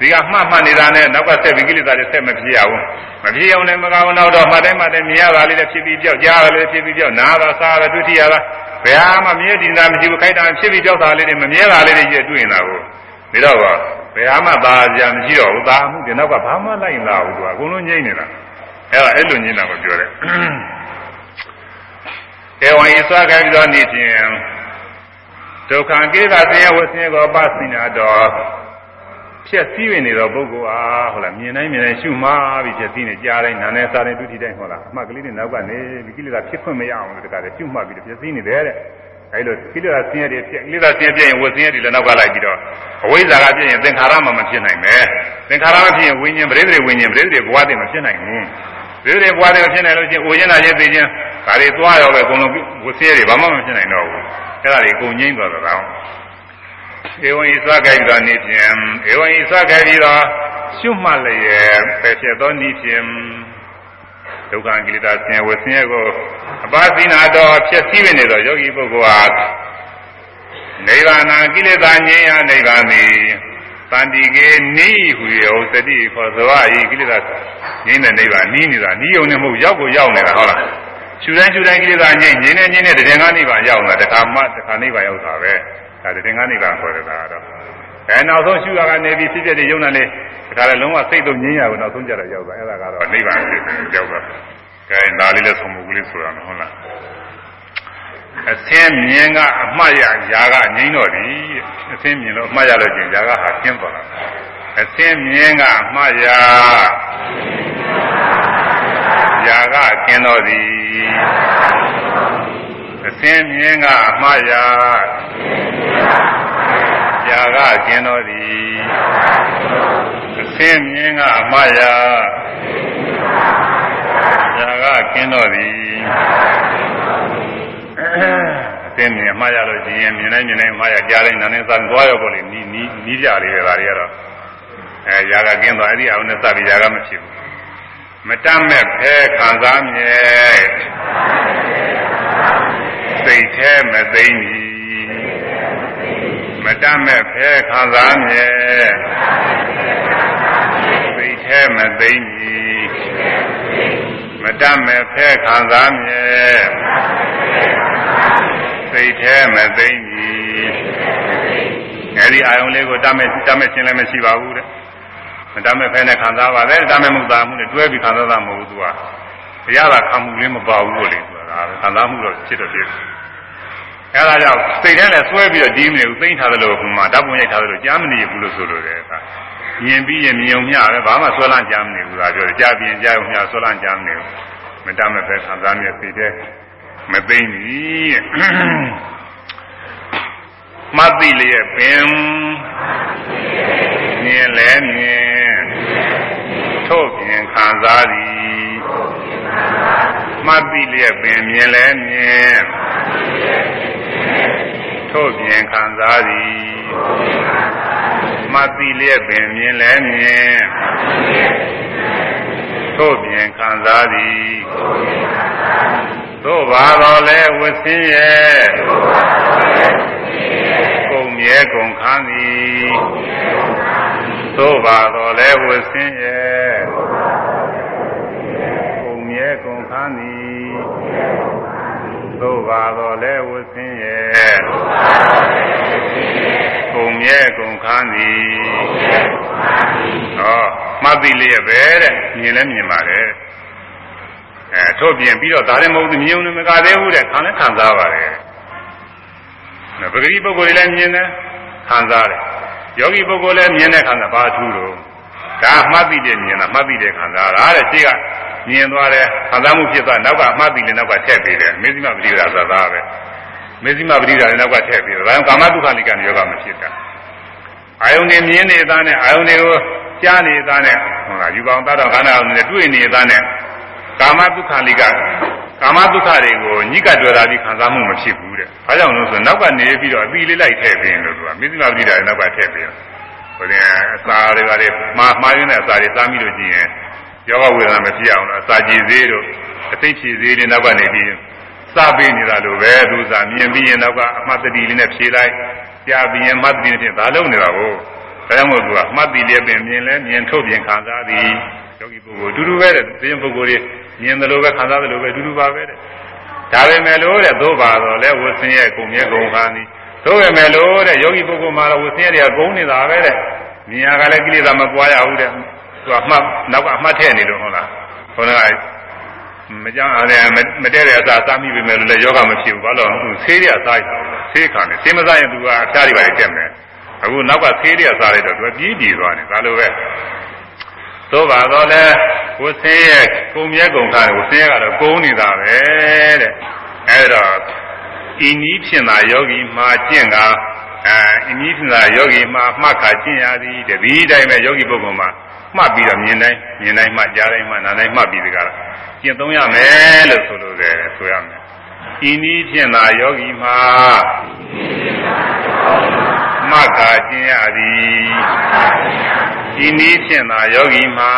ဒီကမှတ်မှတ်နေတာနဲ့နောက်ကဆက်ပြီးကိလေသာတွေဆက်မဖြစ်ရဘူးမဖြစ်အောင်လည်းမကောင်းတော့တော့မှတ်တိုင်းမှတ်တိုင်းမြင်ရတာလေးလည်းဖြစ်ပြီးပြောက်ကြားရလည်းဖြစ်ပြီးပြောက်နားတာစားရတွေ့ထရတာဘယ်ဟာမှမြဲတင်တာမရှိဘူးခိုက်တာဖြစ်ပြီးပြောက်တာလေးတွေမမြဲတာလေးတွေကြီးတွေ့နေတာကိုဒါတော့ဘ ယ်ဟာမှသာကြမရှိတော့ဘူးသာမှုဒီနောက်ကဘာမှလိုက်လာဘူးသူကအကုန်လုံးငြိမ့်နေတာအဲ့ဒါအဲ့လိုငြိမ့်တာကိုပြောတယ်ေဝံဤသွားခဲ့ပြီးတော့နေခြင်းဒုက္ခကိလေသာဆင်းရဲဝဆင်းရဲကိုပသိနာတော့ဖြစ်စည်းနေတော့ပုဂ္ဂိုလ်အားဟုတ်လားမြင်တိုင်းမြင်တိုင်းရှုမှားပြီးဖြစ်စည်းနေကြားတိုင်းနားနဲ့စားတိုင်းတွေ့ထိတိုင်းဟုတ်လားအမှကလေးတွေနောက်ကနေဒီကိလေသာဖြစ်ခွင့်မရအောင်လို့တခါတည်းရှုမှတ်ပြီးတော့ဖြစ်စည်းနေတယ်တဲ့ အဲလိုကိလေသာဆင်းရဲတွေဖြစ်ကိလေသာဆင်းရဲပြရင်ဝဆင်းရဲတွေလည်းနောက်ကလိုက်ပြီးတော့အဝိဇ္ဇာကပြရင်သင်္ခါရမှမဖြစ်နိုင်ပဲသင်္ခါရမဖြစ်ရင်ဝိညာဉ်ပရိသေဝိညာဉ်ပရိသေဘဝတည်းမဖြစ်နိုင်ဘူးပရိသေဘဝတည်းမဖြစ်နိုင်လို့ချင်းအိုရင်လာချင်းသိချင်းဒါတွေသွားရောပဲအကုန်လုံးဝဆင်းရဲတွေဘာမှမဖြစ်နိုင်တော့ဘူးအဲ့ဒါတွေအကုန်ငြိမ့်သွားတော့ဧဝံဤသကဲ့သောနေဖြင့်ဧဝံဤသကဲ့ပြီးတော့ရှုမှတ်လျက်ပယ်ဖြစ်သောနေဖြင့် ဒုက္ခကိလေသာဆင်းရဲဝဆင်းရဲကိုအပါသိနာတော်ဖြစ်စည်းနေသောယောဂီပုဂ္ဂိုလ်ဟာနိဗ္ဗာန်ကိလေသာငြိမ်းရာနိဗ္ဗာန်သည်တန်တိကေနိဟူရောသတိခေါ်သောဤကိလေသာငြိမ်းတဲ့နိဗ္ဗာန်နီးနေတာနီးုံနဲ့မဟုတ်ရောက်ကိုရောက်နေတာဟုတ်လားရှူတိုင်းရှူတိုင်းကိလေသာငြိမ်းငြိမ်းနေငြိမ်းတဲ့တည်ငါနိဗ္ဗာန်ရောက်လာတခါမှတခါနိဗ္ဗာန်ရောက်တာပဲဒါတည်ငါနိဗ္ဗာန်ခေါ်တယ်ဒါတော့ အဲနောက်ဆုံးရှုရကနေပြီးဖြစ်ဖြစ်တဲ့ယုံနာလေးဒါကလည်းလုံးဝစိတ်တော့ငြင်းရဘူးနောက်ဆုံးကြတော့ရောက်သွားအဲ့ဒါကတော့နိဗ္ဗာန်ဖြစ်တယ်ရောက်သွားကဲဒါလေးလည်းဆုံးမှုကလေးဆိုရမယ်ဟုတ်လားအသင်းမြင်ကအမှတ်ရရာကငြိမ့်တော့သည်အသင်းမြင်လို့အမှတ်ရလို့ကျင်ရာကဟာကျင်းပါလားအသင်းမြင်ကအမှတ်ရရာကကျင်းတော့သည်အသင်းမြင်ကအမှတ်ရ ရာကကျင်တော်သည်အသင်းမြင်ကအမရာရာကကျင်တော်သည်အသင်းမြင်အမရာလို့ကျင်ရင်မြင်နိုင်မြင်နိုင်အမရာကြားနိုင်နားနိုင်စမ်းသွားရောပေါ့လေနီးနီးနီးကြလေးပဲဒါတွေကတော့အဲရာကကျင်တော်အဲ့ဒီအောင်နဲ့စပြီးရာကမဖြစ်ဘူးမတတ်မဲ့ဖဲခံစားမြဲစိတ်แท้မသိမ့် မတတ်မဲ့ဖဲခံစားမြဲသိထဲမသိကြီးမတတ်မဲ့ဖဲခံစားမြဲသိထဲမသိကြီးအဲဒီအာယုံလေးကိုတတ်မဲ့တတ်မဲ့ရှင်းလည်းမရှိပါဘူးတဲ့မတတ်မဲ့ဖဲနဲ့ခံစားပါလေတတ်မဲ့မဟုတ်တာမှုနဲ့တွဲပြီးခံစားတာမဟုတ်ဘူးသူကဘုရားကခံမှုလေးမပါဘူးလို့လေသူကဒါပဲခံစားမှုတော့ဖြစ်တော့ဖြစ် အဲဒါကြောင့်စိတ်ထဲနဲ့ဆွဲပြီးတော့ဒီမနေဘူးသိမ့်ထားတယ်လို့ဟိုမှာဓာတ်ပုံရိုက်ထားတယ်လို့ကြားမနေဘူးလို့ဆိုလို့တယ်ကမြင်ပြီးရင်မြင်ုံမျှပဲဘာမှဆွဲလန့်ကြားမနေဘူးသာပြောတယ်ကြားပြီးရင်ကြားုံမျှဆွဲလန့်ကြားမနေဘူးမတတ်မဲ့ပဲခံစားမြဲစိတ်ထဲမသိမ့်ဘူးမသိလျက်ပင်မြင်လဲမြင်ထို့ပြင်ခံစားသည် မသိလျက်ပင်မြင်လဲမြင်ထို့ပြင်ခံစားသည်မသိလျက်ပင်မြင်လဲမြင်ထို့ပြင်ခံစားသည်သို့ပါတော်လဲဝဆင်းရဲ့ကုန်မြဲကုန်ခန်းသည်သို့ပါတော်လဲဝဆင်းရဲ့ကုန်မြဲကုန်ခန်းသည် သို့ပါတော်လဲဝဆင်းရဲ့ကုန်မြဲကုန်ခန်းသည်ဟောမှတ်သိလျက်ပဲတဲ့မြင်လဲမြင်ပါတယ်အဲထို့ပြင်ပြီးတော့ဒါလည်းမဟုတ်ဘူးမြင်ုံနဲ့မကသေးဘူးတဲ့ခံလည်းခံစားပါတယ်ပဂတိပုဂ္ဂိုလ်လည်းမြင်တယ်ခံစားတယ်ယောဂီပုဂ္ဂိုလ်လည်းမြင်တဲ့ခံစားဘာထူးလို့ဒါမှတ်သိတယ်မြင်တာမှတ်သိတယ်ခံစားတာတဲ့ရှိက မြင်သွားတယ်ခံစားမှုဖြစ်သွားနောက်ကမှတ်သိတယ်နောက်ကထည့်ပေးတယ်မေဇိမပရိဒါသာသာပဲမေဇိမပရိဒါလည်းနောက်ကထည့်ပေးတယ်ဒါကြောင့်ကာမတုခလိကံယောဂမဖြစ်တာအာယုန်နေမြင်နေတာနဲ့အာယုန်တွေကိုကြားနေတာနဲ့ဟုတ်လားယူပေါင်းတတော်ခန္ဓာအောင်နဲ့တွေ့နေတာနဲ့ကာမတုခလိကကာမဒုက္ခတွေကိုညှိကတွေ့တာပြီးခံစားမှုမဖြစ်ဘူးတဲ့။ဘာကြောင့်လဲဆိုတော့နောက်ကနေပြီးတော့အပီလေးလိုက်ထည့်ပြီးလို့သူကမစ္စည်းမပတိတာနောက်ကထည့်ပြီးဟိုတဲ့အစာတွေကလည်းမှားမှားရင်းတဲ့အစာတွေစားမိလို့ကြည့်ရင် ယောဂဝေဒနာမဖြစ်အောင်လို့အစာကြည်သေးတို့အသိဖြည်သေးတွေနောက်ကနေပြီးစားပေးနေတာလို့ပဲသူစားမြင်ပြီးရင်နောက်ကအမှတ်တတိလေးနဲ့ဖြေလိုက်ကြားပြီးရင်မှတ်တတိနဲ့ဖြင့်ဒါလုံးနေတာကိုဒါကြောင့်မို့သူကမှတ်တိလေးပင်မြင်လဲမြင်ထုတ်ပြင်ခံစားသည်ယောဂီပုဂ္ဂိုလ်တူတူပဲတဲ့သိရင်ပုဂ္ဂိုလ်တွေမြင်တယ်လို့ပဲခံစားတယ်လို့ပဲတူတူပါပဲတဲ့ဒါပေမဲ့လို့တဲ့သို့ပါတော့လဲဝဆင်းရဲ့ကုန်မြဲကုန်ခါသည်သို့ပေမဲ့လို့တဲ့ယောဂီပုဂ္ဂိုလ်မှာတော့ဝဆင်းရဲတွေကကုန်နေတာပဲတဲ့မြင်ရကလည်းကိလေသာမပွားရဘူးတဲ့ သူကအမှတ်နောက်ကအမှတ်ထည့်နေလို့ဟုတ်လားခေါင်းကမကြောက်အားလည်းမတည့်တဲ့အစာစားမိပေမဲ့လည်းယောဂမဖြစ်ဘူးဘာလို့သူဆေးရစားဆေးခံတယ်ဆေးမစားရင်သူကအဖျားတွေပါတက်မယ်အခုနောက်ကဆေးရစားလိုက်တော့သူကပြေးပြေးသွားတယ်ဒါလိုပဲသို့ပါတော့လဲဝဆင်းရဲ့ကုံမြဲကုံခါတယ်ဝဆင်းရဲ့ကတော့ကုံနေတာပဲတဲ့အဲဒါဤနည်းဖြင့်သာယောဂီမှာကျင့်တာအဲဤနည်းဖြင့်သာယောဂီမှာမှတ်ခါကျင့်ရသည်တတိတိုင်းပဲယောဂီပုဂ္ဂိုလ်မှာ မှတ်ပြီးတော့မြင်တိုင်းမြင်တိုင်းမှကြားတိုင်းမှနားတိုင်းမှတ်ပြီးဒီကရကျင့်သုံးရမယ်လို့ဆိုလို့တယ်ဆိုရမယ်ဤနည်းဖြင့်သာယောဂီမှာမှတ်ခါကျင့်ရသည်ဤနည်းဖြင့်သာယောဂီမှာ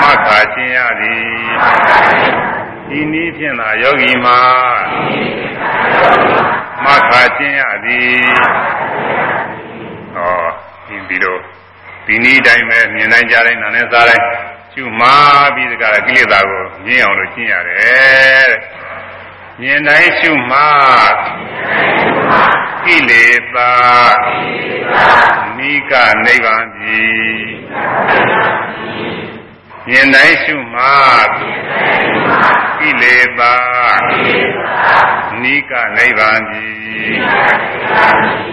မှတ်ခါကျင့်ရသည်ဤနည်းဖြင့်သာယောဂီမှာမှတ်ခါကျင့်ရသည်ဟောဒီပြီးတော့ ဒီနည်းတိုင်းပဲမြင်တိုင်းကြားတိုင်းနားနဲ့စားတိုင်းကျူမှားပြီးတကကိလေသာကိုမြင်အောင်လို့ကျင့်ရတယ်တဲ့မြင်တိုင်းရှုမှားကိလေသာနိကနိဗ္ဗာန်ပြီ မြင်တိုင်းရှုမှားကိလေသာနိကနိဗ္ဗာန်ပြီ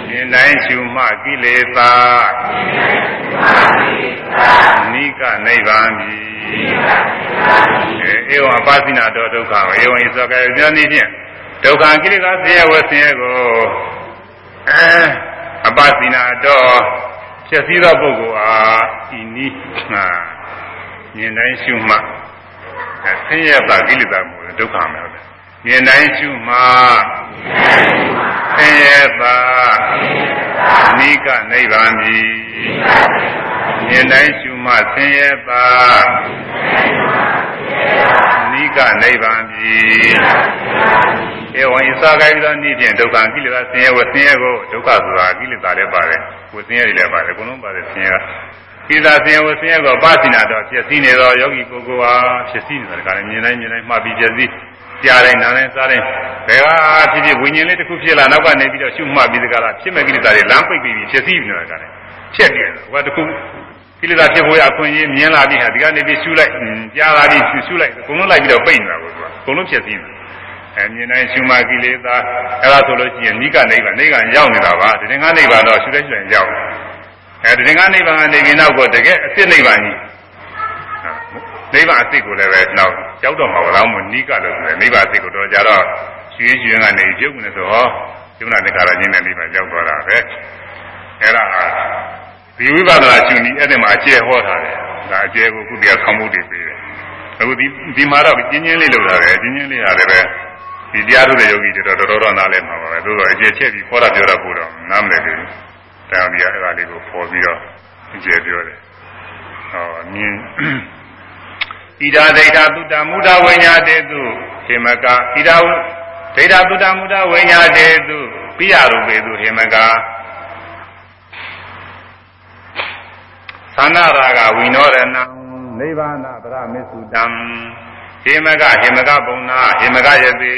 မြင်တိုင်းရှုမှကိလေသာနိကနိဗ္ဗာန်ပြီဧဝံပါသိနာတော်ဒုက္ခဧဝံဤသောကဲဉာဏ်ဤဖြင့်ဒုက္ခကိလေသာဆင်းရဲဝဆင်းရဲကိုအပသိနာတော်ဖြစ်စည်းသောပုဂ္ဂိုလ်အားဤနည်း မှာမြင်တိုင်းရှုမှဆင်းရဲတာကိလေသာကိုဒုက္ခမယ်မြင်တိုင်းရှုမှဆင်းရဲတာနိကနိဗ္ဗာန်မြည်မြင်တိုင်းရှုမှဆင်းရဲတာနိကနိဗ္ဗာန်မြည်ဧဝံဤသာကိုင်းသောနိဖြင့်ဒုက္ခကိလေသာဆင်းရဲဝဆင်းရဲကိုဒုက္ခဆိုတာကိလေသာလည်းပါတယ်ဝဆင်းရဲတွေလည်းပါတယ်အကုန်လုံးပါတယ်ဆင်းရဲကိ လေသာဆင်းရဲဝဆင်းရဲကိုပါသိနာတော့ဖြစ်စည်းနေသောယောဂီပုဂ္ဂိုလ်ဟာဖြစ်စည်းနေတာကလည်းမြင်တိုင်းမြင်တိုင်းမှတ်ပြီးဖြစ်စည်းကြားတိုင်းနားတိုင်းစားတိုင်းဘယ်ကဖြစ်ဖြစ်ဝိညာဉ်လေးတစ်ခုဖြစ်လာနောက်ကနေပြီးတော့ရှုမှတ်ပြီးတကလားဖြစ်မဲ့ကိလေသာတွေလမ်းပိတ်ပြီးဖြစ်စီနေတာကလည်းဖြစ်တယ်ဟိုကတစ်ခုကိလေသာဖြစ်ဖို့ရအခွင့်အရေးမြင်လာပြီးဟာဒီကနေပြီးရှုလိုက်ကြားလာပြီးရှုရှုလိုက်အကုန်လုံးလိုက်ပြီးတော့ပိတ်နေတာကိုသူကအကုန်လုံးဖြစ်စီနေအဲမြင်တိုင်းရှုမှကိလေသာအဲ့ဒါဆိုလို့ရှိရင်နိကနိဗ္ဗာန်နိဗ္ဗာန်ရောက်နေတာပါဒီငါနိဗ္ဗာန်တော့ရှုတဲ့ရှုရင်ရောက်တယ် အဲဒီငါနိဗ္ဗာန်ကနေပြီးနောက်ကိုတကယ်အစ်စ်နိဗ္ဗာန်ကြီးနိဗ္ဗာန်အစ်စ်ကိုလည်းပဲနောက်ရောက်တော့မှာပါလားမို့နိကလို့ဆိုတယ်နိဗ္ဗာန်အစ်စ်ကိုတော့ကြတော့ရွှေရွှေကနေပြုတ်နေဆိုဟောယုံနာတက္ကရာချင်းနဲ့နိဗ္ဗာန်ရောက်သွားတာပဲအဲ့ဒါဒီဝိပဿနာရှင်ဒီအဲ့ဒီမှာအကျဲဟောထားတယ်ဒါအကျဲကိုကုတရားဆောင်းမှုတွေပေးတယ်အခုဒီဒီမှာတော့ကျင်းချင်းလေးလုပ်တာပဲကျင်းချင်းလေးရတယ်ပဲဒီတရားထုတ်တဲ့ယောဂီတွေတော့တော်တော်နားလဲမှာပါပဲသို့တော့အကျဲချက်ပြီးခေါ်တာပြောတာပို့တော့နားမလဲဘူး တောင်ဒီအဲ့ဒါလေးကိုပေါ်ပြီးတော့အကျဲပြောတယ်ဟောမြင်ဣဒာဒိဋ္ဌသုတ္တမုဒ္ဒဝိညာတေတုဟေမကဣဒာဒိဋ္ဌသုတ္တမုဒ္ဒဝိညာတေတုပိယရူပေတုဟေမကသန္နာရာဂဝိနောရဏံနိဗ္ဗာနပရမေစုတံဟေမကဟေမကပုံနာဟေမကယတိ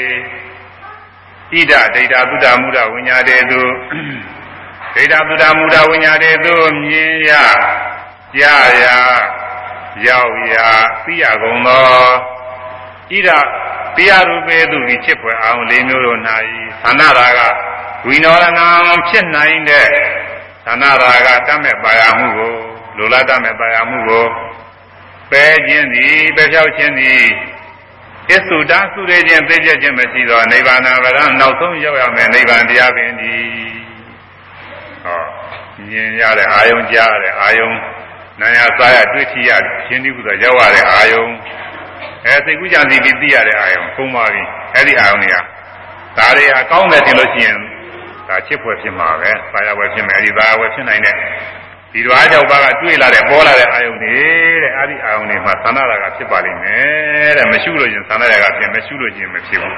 ဣဒဒိဋ္ဌသုတ္တမုဒ္ဒဝိညာတေတု ဒိဋ္ဌသုဒ္ဓမူဒဝိညာတေသူမြင်ရကြားရရောက်ရသိရကုန်သောဣဒပိယရူပေသူဤချစ်ဖွယ်အောင်လေးမျိုးတို့၌သန္နရာကဝိနောရဏံဖြစ်နိုင်တဲ့သန္နရာကတတ်မဲ့ပါရမှုကိုလိုလားတတ်မဲ့ပါရမှုကိုပယ်ခြင်းသည်ပယ်ဖြောက်ခြင်းသည်အစ္ဆုတသုရေခြင်းသိကျခြင်းမရှိသောနိဗ္ဗာန်ဗရနောက်ဆုံးရောက်ရမယ်နိဗ္ဗာန်တရားပင်သည် ဟောမြင်ရတဲ့အာယုံကြားရတဲ့အာယုံနာယစားရတွေ့ထိရရှင်းဒီကုသိုလ်ရောက်ရတဲ့အာယုံအဲစိတ်ကူးကြံစီပြီးသိရတဲ့အာယုံပုံပါပြီအဲ့ဒီအာယုံတွေကဒါတွေအကောင်းတယ်ထင်လို့ရှိရင်ဒါချစ်ဖွယ်ဖြစ်မှာပဲပါရဝယ်ဖြစ်မယ်အဲ့ဒီပါရဝယ်ဖြစ်နိုင်တဲ့ဒီတော့အားကြောင့်ပါကတွေ့လာတဲ့ပေါ်လာတဲ့အာယုံတွေတဲ့အဲ့ဒီအာယုံတွေမှာသန္တာရာကဖြစ်ပါလိမ့်မယ်တဲ့မရှုလို့ရင်သန္တာရာကဖြစ်မရှုလို့ရင်မဖြစ်ဘူး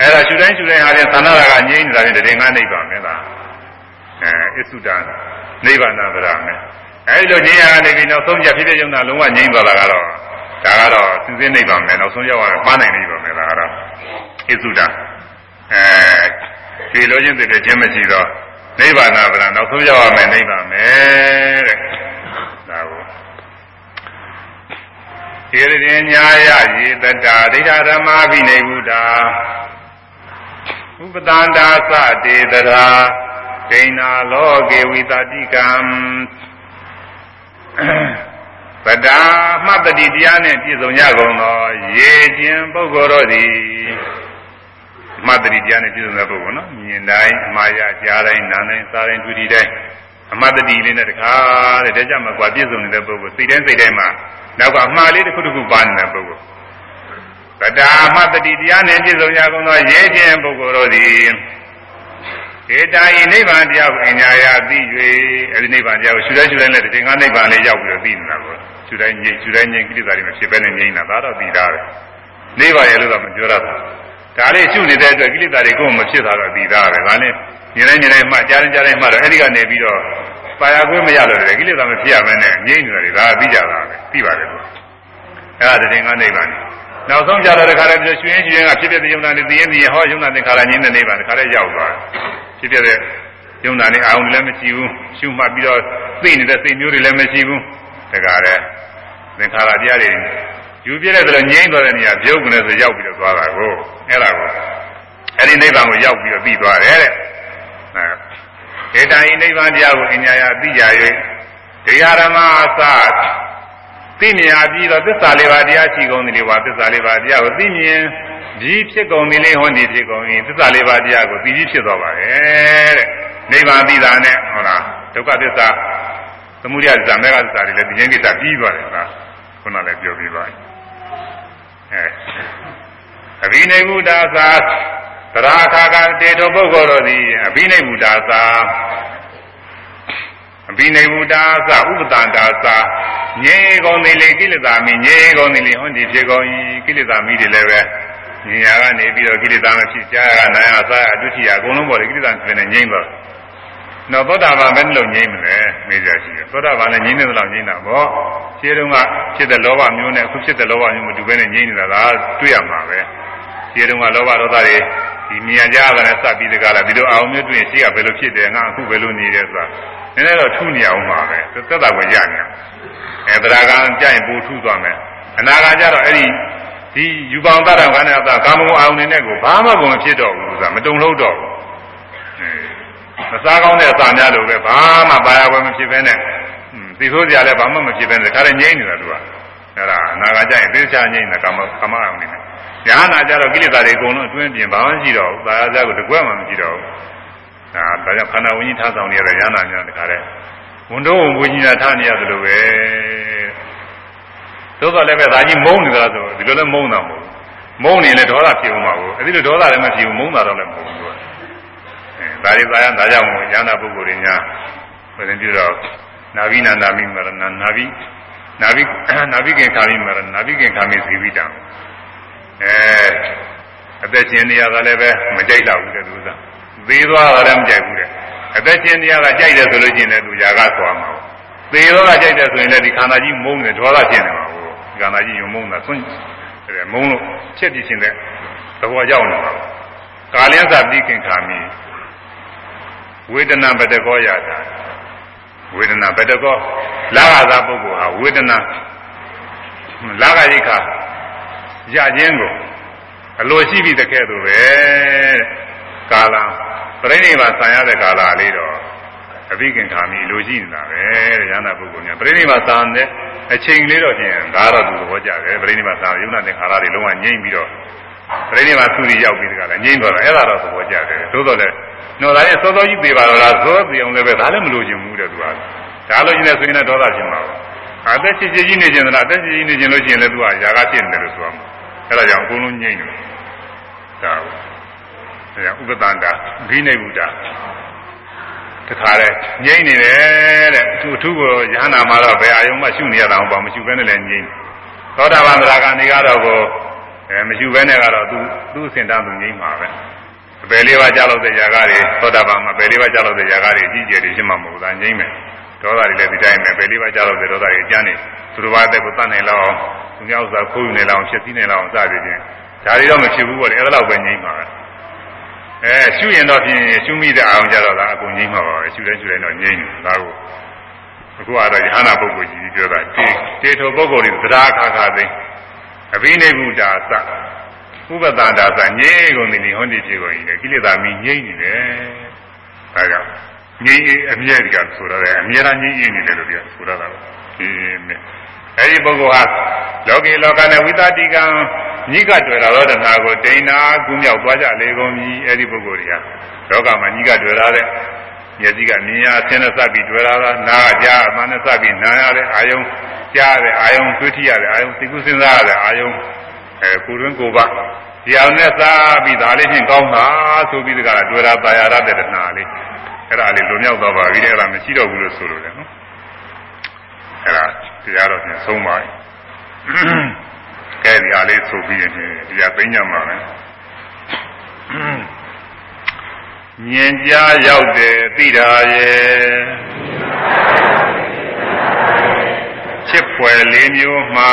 အဲ့ဒါရှုတိုင်းရှုတိုင်းဟာရင်သန္တာရာကငြိမ့်နေတာနဲ့တည်ငါနေပါမယ်လား အဲအစ္ဆုတနိဗ္ဗာန်ဗရာမယ်အဲဒီလိုငြိမ်းရနေပြီနောက်ဆုံးပြဖြစ်ဖြစ်ယုံနာလုံးဝငြိမ်းသွားတာကတော့ဒါကတော့စင်စင်းနိဗ္ဗာန်မယ်နောက်ဆုံးရောက်ရမှားနိုင်နိဗ္ဗာန်မယ်ဒါကတော့အစ္ဆုတအဲဒီလိုချင်းတည်းချင်းမရှိတော့နိဗ္ဗာန်ဗရာနောက်ဆုံးရောက်ရမယ်နိဗ္ဗာန်မယ်တဲ့ဒါကိုဧရတင်ညာယယေတတဒိဋ္ဌဓမ္မာဘိနေဗုဒ္ဓဥပဒန္တာသတေတရာ ဒိဏလောကေဝိတတိကံပဒါမှတ်တတိတရားနဲ့ပြည့်စုံကြကုန်သောရေခြင်းပုဂ္ဂိုလ်တို့သည်မှတ်တတိတရားနဲ့ပြည့်စုံတဲ့ပုဂ္ဂိုလ်နော်မြင်တိုင်းအမှားရကြားတိုင်းနားတိုင်းစားတိုင်းတွေ့တိုင်းအမှတ်တတိလေးနဲ့တခါတဲ့ဒါကြမှာကွာပြည့်စုံနေတဲ့ပုဂ္ဂိုလ်စိတ်တိုင်းစိတ်တိုင်းမှာနောက်ကအမှားလေးတစ်ခုတစ်ခုပါနေတဲ့ပုဂ္ဂိုလ်ပဒါမှတ်တတိတရားနဲ့ပြည့်စုံကြကုန်သောရေခြင်းပုဂ္ဂိုလ်တို့သည် ဧတာဤနိဗ္ဗာန်တရားကိုအညာရသိ၍အဲဒီနိဗ္ဗာန်တရားကိုရှုတိုင်းရှုတိုင်းနဲ့ဒီငါနိဗ္ဗာန်လေးရောက်ပြီးတော့သိနေတာကိုရှုတိုင်းငြိမ်ရှုတိုင်းငြိမ်ကိလေသာတွေမဖြစ်ဘဲနဲ့ငြိမ်တာဒါတော့သိတာပဲနိဗ္ဗာန်ရဲ့လို့တော့မပြောရဘူးဒါလေးရှုနေတဲ့အတွက်ကိလေသာတွေကိုမဖြစ်တာတော့သိတာပဲဒါနဲ့မြင်တိုင်းမြင်တိုင်းမှကြားတိုင်းကြားတိုင်းမှတော့အဲဒီကနေပြီးတော့ပါရခွင့်မရတော့တယ်ကိလေသာမဖြစ်ရဘဲနဲ့ငြိမ်နေတာတွေဒါသိကြတာပဲသိပါတယ်ကွာအဲဒါတည်ငါနိဗ္ဗာန်နောက်ဆုံးကြတော့တခါတည်းပြောရွှင်ရွှင်ကဖြစ်ဖြစ်တဲ့ယုံနာနဲ့သိရင်သိရင်ဟောယုံနာသင်္ခါရငြိမ်းတဲ့နိဗ္ဗာန်တခါတည်းရောက်သွားတယ် ဖြစ်ဖြစ်တဲ့ယုံနာနဲ့အာရုံလည်းမရှိဘူးရှုမှတ်ပြီးတော့သိနေတဲ့စိတ်မျိုးတွေလည်းမရှိဘူးတခါတည်းသင်္ခါရတရားတွေယူပြတဲ့ဆိုငြိမ်းသွားတဲ့နေရာပြုတ်ကနေဆိုရောက်ပြီးတော့သွားတာကိုအဲ့ဒါကိုအဲ့ဒီနိဗ္ဗာန်ကိုရောက်ပြီးတော့ပြီးသွားတယ်တဲ့အဲဒေတာဤနိဗ္ဗာန်တရားကိုအညာယသိကြ၍တရားဓမ္မအစသိမြင်အပြီးတော့သစ္စာလေးပါးတရားရှိကုန်တယ်လေပါသစ္စာလေးပါးတရားကိုသိမြင် ပြီးဖြစ်ကုန်တယ်လေဟောဒီဖြစ်ကုန်ရင်သစ္စာလေးပါးတရားကိုသိပြီးဖြစ်သွားပါတယ်တဲ့နိဗ္ဗာန်သိတာနဲ့ဟုတ်လားဒုက္ခသစ္စာသမုဒယသစ္စာမေဃသစ္စာတွေလည်းဒီချင်းကိစ္စပြီးသွားတယ်ဟာခုနလည်းပြောပြီးပါအဲအဘိနိဗ္ဗုဒ္ဓသာသရခါကတေတောပုဂ္ဂိုလ်တို့သည်အဘိနိဗ္ဗုဒ္ဓသာအဘိနိဗ္ဗုဒ္ဓသာဥပဒန္တာသာငြိကုန်နေလေကိလေသာမီငြိကုန်နေလေဟွန်းဒီဖြစ်ကုန်၏ကိလေသာမီတွေလည်းပဲ ဉာဏ်ကနေပြီးတော့ကိလေသာမဖြစ်ကြားရနာယသာအတုတိယအကုန်လုံးပေါ်လေကိလေသာဖြစ်နေငြိမ့်သွားတော့သောတာပန်ပဲလို့ငြိမ့်မလဲမေးကြရှိတယ်သောတာပန်လည်းငြိမ့်နေသလောက်ငြိမ့်တာပေါ့ခြေတုံးကဖြစ်တဲ့လောဘမျိုးနဲ့အခုဖြစ်တဲ့လောဘမျိုးမတူဘဲနဲ့ငြိမ့်နေတာကတွေ့ရမှာပဲဒီတုန်းကလောဘဒေါသတွေဒီမြင်ကြရတယ်နဲ့စပ်ပြီးတကားလားဒီလိုအောင်မျိုးတွေ့ရင်ရှိကဘယ်လိုဖြစ်တယ်ငါအခုဘယ်လိုနေတယ်ဆိုတာနည်းနည်းတော့ထူနေအောင်ပါပဲသက်သာကိုရညာအဲဗရာကံကြရင်ပူထူသွားမယ်အနာဂါကြတော့အဲ့ဒီ ဒီယူပေါင်းတတ်တော်ကနဲ့အသာကာမဂုဏ်အောင်နေတဲ့ကိုဘာမှကိုမဖြစ်တော့ဘူးဆိုတာမတုံလို့တော့ဘူးမစားကောင်းတဲ့အစာများလို့ပဲဘာမှပါရဝယ်မဖြစ်ဘဲနဲ့သိဆိုးကြလည်းဘာမှမဖြစ်ဘဲနဲ့ခါလည်းငြိမ့်နေတာသူကအဲ့ဒါအနာဂါကြရင်သိချာငြိမ့်နေတာကာမကာမအောင်နေတယ်ညာနာကြတော့ကိလေသာတွေအကုန်လုံးအတွင်းပြင်ဘာမှမရှိတော့ဘူးသာယာကြကိုတကွက်မှမရှိတော့ဘူးဒါဒါကြောင့်ခန္ဓာဝိညာဉ်ထားဆောင်နေရတဲ့ညာနာများတခါတည်းဝန်တော့ဝန်ကြီးညာထားနေရတယ်လို့ပဲ သို့တော်လည်းပဲဒါကြီးမုန်းနေကြဆိုဒီလိုလည်းမုန်းတာမဟုတ်မုန်းနေလဲဒေါသဖြစ်ဦးမှာကိုအဲဒီလိုဒေါသလည်းမဖြစ်ဘူးမုန်းတာတော့လည်းမဟုတ်ဘူးအဲဒါရီသာယဒါကြောင့်မို့ညာနာပုဂ္ဂိုလ်တွေညာဘယ်လိုပြောတော့နာဝိနာနာမိမရဏနာဝိနာဝိနာဝိကင်ခာမိမရဏနာဝိကင်ခာမိဇီဝိတံအဲအသက်ရှင်နေရတာလည်းပဲမကြိုက်တော့ဘူးတဲ့သူကသေးသွားတာလည်းမကြိုက်ဘူးတဲ့အသက်ရှင်နေရတာကြိုက်တယ်ဆိုလို့ရှိရင်လည်းသူຢာကသွားမှာသေတော့ကကြိုက်တယ်ဆိုရင်လည်းဒီခန္ဓာကြီးမုန်းတယ်ဒေါသဖြစ်နေမှာဘူး ဒီခန္ဓာကြီးယုံမုန်းတာဆွန့်တယ်မုန်းလို့ချက်ပြီးရှင်တဲ့သဘောရောက်နေမှာကာလင်းစာပြီးခင်ခါမီဝေဒနာပတကောရတာဝေဒနာပတကောလာဃသာပုဂ္ဂိုလ်ဟာဝေဒနာလာဃရိခာရခြင်းကိုအလိုရှိပြီးတကဲ့သို့ပဲကာလပြိဋိဘာဆံရတဲ့ကာလလေးတော့ အဘိကင်ခာမိလိုရှိနေတာပဲတဲ့ရဟနာပုဂ္ဂိုလ်များပြိဋိဘာဆံတဲ့အချိန်လေးတော့ချင်းဒါတော့သူသဘောကျတယ်ပြိဋိဘာဆံယုံနာသင်္ခါရတွေလုံးဝငြိမ့်ပြီးတော့ပြိဋိဘာသုရိရောက်ပြီးတကလည်းငြိမ့်သွားတာအဲ့ဒါတော့သဘောကျတယ်သို့တော်လည်းနော်ဒါနဲ့စောစောကြီးပြေပါတော့လားဇောပြေအောင်လည်းပဲဒါလည်းမလိုချင်ဘူးတဲ့သူကဒါလိုချင်တဲ့ဆိုရင်လည်းဒေါသဖြစ်မှာပါအသက်ချစ်ချစ်ကြီးနေခြင်းလားအသက်ချစ်ကြီးနေခြင်းလို့ရှိရင်လည်းသူကຢာကဖြစ်နေတယ်လို့ဆိုရမှာအဲဒါကြောင့်အကုန်လုံးငြိမ့်တယ်ဒါဒါကြောင့်ဥပဒန္တာဘိနေဗုဒ္ဓတ ခါလဲငြိမ့်နေတယ်တဲ့သူအထုကိုယဟနာမှာတော့ဘယ်အာယုံမှရှုနေရတာမပေါ့မရှုဘဲနဲ့လည်းငြိမ့်သောတာပန်သရဂန်တွေကတော့ကိုအဲမရှုဘဲနဲ့ကတော့သူသူ့အစဉ်တန်းသူငြိမ့်မှာပဲအပယ်လေးပါးကြောက်လို့တဲ့ຢာကတွေသောတာပန်မှာပယ်လေးပါးကြောက်လို့တဲ့ຢာကတွေအကြီးကျယ်တွေရှင်းမှာမဟုတ်ဘူးဒါငြိမ့်မယ်ဒေါသတွေလည်းဒီတိုင်းပဲပယ်လေးပါးကြောက်လို့တဲ့ဒေါသတွေအကျမ်းနေသူတော်ဘာတဲ့ကိုတတ်နိုင်လောက်အောင်သူများဥစ္စာခိုးယူနေလောက်အောင်ဖြစ်သိနေလောက်အောင်စသည်ဖြင့်ဒါတွေတော့မဖြစ်ဘူးပေါ့လေအဲ့ဒါတော့ပဲငြိမ့်ပါပဲ အဲရှုရင်တော့ဖြင့်ရှုမိတဲ့အောင်ကြတော့လားအကုန်ငြိမ့်မှာပါပဲရှုတိုင်းရှုတိုင်းတော့ငြိမ့်တယ်ဒါကိုအခုကတော့ယဟနာပုဂ္ဂိုလ်ကြီးပြောတာတေတေထောပုဂ္ဂိုလ်တွေသဒ္ဓါခါခါသိအဘိနိဗ္ဗုဒ္ဓသဥပဒန္တာသငြိမ့်ကုန်သည်ဟောဒီဖြစ်ကုန်၏လေကိလေသာမီငြိမ့်နေတယ်ဒါကြောင့်ငြိမ့်အမြဲတကဆိုတော့အမြဲတမ်းငြိမ့်နေတယ်လို့ပြောဆိုတော့တာဒီနဲ့ အဲဒီပုဂ္ဂိုလ်ဟာလောကီလောကနဲ့ဝိသတိကံညိကတွေ့တာတော့တဏှာကိုဒိဏကူးမြောက်သွားကြလေကုန်ပြီအဲဒီပုဂ္ဂိုလ်တွေကလောကမှာညိကတွေ့တာတဲ့မျက်စိကမြင်ရအသင်းနဲ့စပ်ပြီးတွေ့တာလားနားကကြားအမှန်နဲ့စပ်ပြီးနားရတဲ့အာယုံကြားတဲ့အာယုံတွေ့ထိရတဲ့အာယုံသိကုစဉ်းစားရတဲ့အာယုံအဲကိုတွင်ကိုပါဒီအောင်နဲ့စားပြီးဒါလေးဖြင့်ကောင်းတာဆိုပြီးတကတွေ့တာတာယာရတဲ့တဏှာလေးအဲ့ဒါလေးလွန်မြောက်သွားပါပြီတဲ့အဲ့ဒါမရှိတော့ဘူးလို့ဆိုလို့တယ်နော်အဲ့ဒါ တရားတော်ပြန်ဆုံးပါပြီကဲဒီအားလေးဆိုပြီးရင်တရားသိညမှာပဲမြင်ကြားရောက်တယ်သိတာရဲ့ချစ်ဖွယ်လေးမျိုးမှာ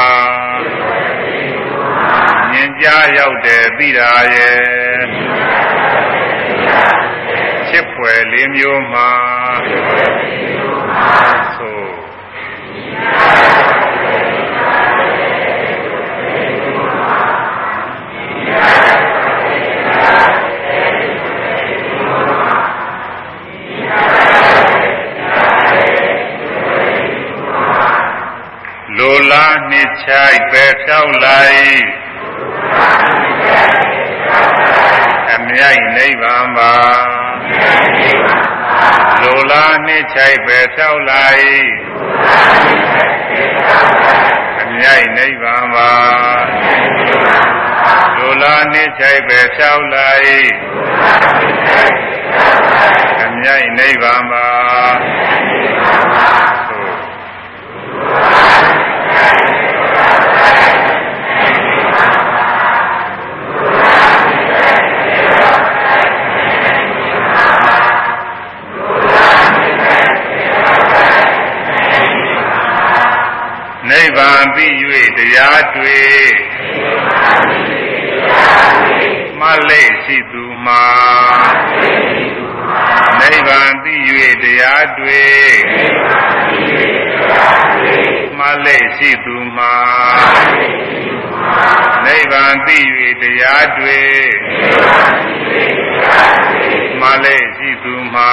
မြင်ကြားရောက်တယ်သိတာရဲ့ချစ်ဖွယ်လေးမျိုးမှာ လိုလားနှစ်ချိုက်ပဲဖြောက်လိုက်အမြိုက်နိဗ္ဗာန်ပါလိုလားနှစ်ချိုက်ပဲဖြောက်လိုက်အမြိုက်နိဗ္ဗာန်ပါလိုလားနှစ်ချိုက်ပဲဖြောက်လိုက်အမြိုက်နိဗ္ဗာန်ပါ နိဗ္ဗာန်ပြီး၍တရားတွေ့မလေးရှိသူမှာနိဗ္ဗာန်သိ၍တရားတွေ့မလေးရှိသူမှာနိဗ္ဗာန်သိ၍တရားတွေ့မလေးရှိသူမှာ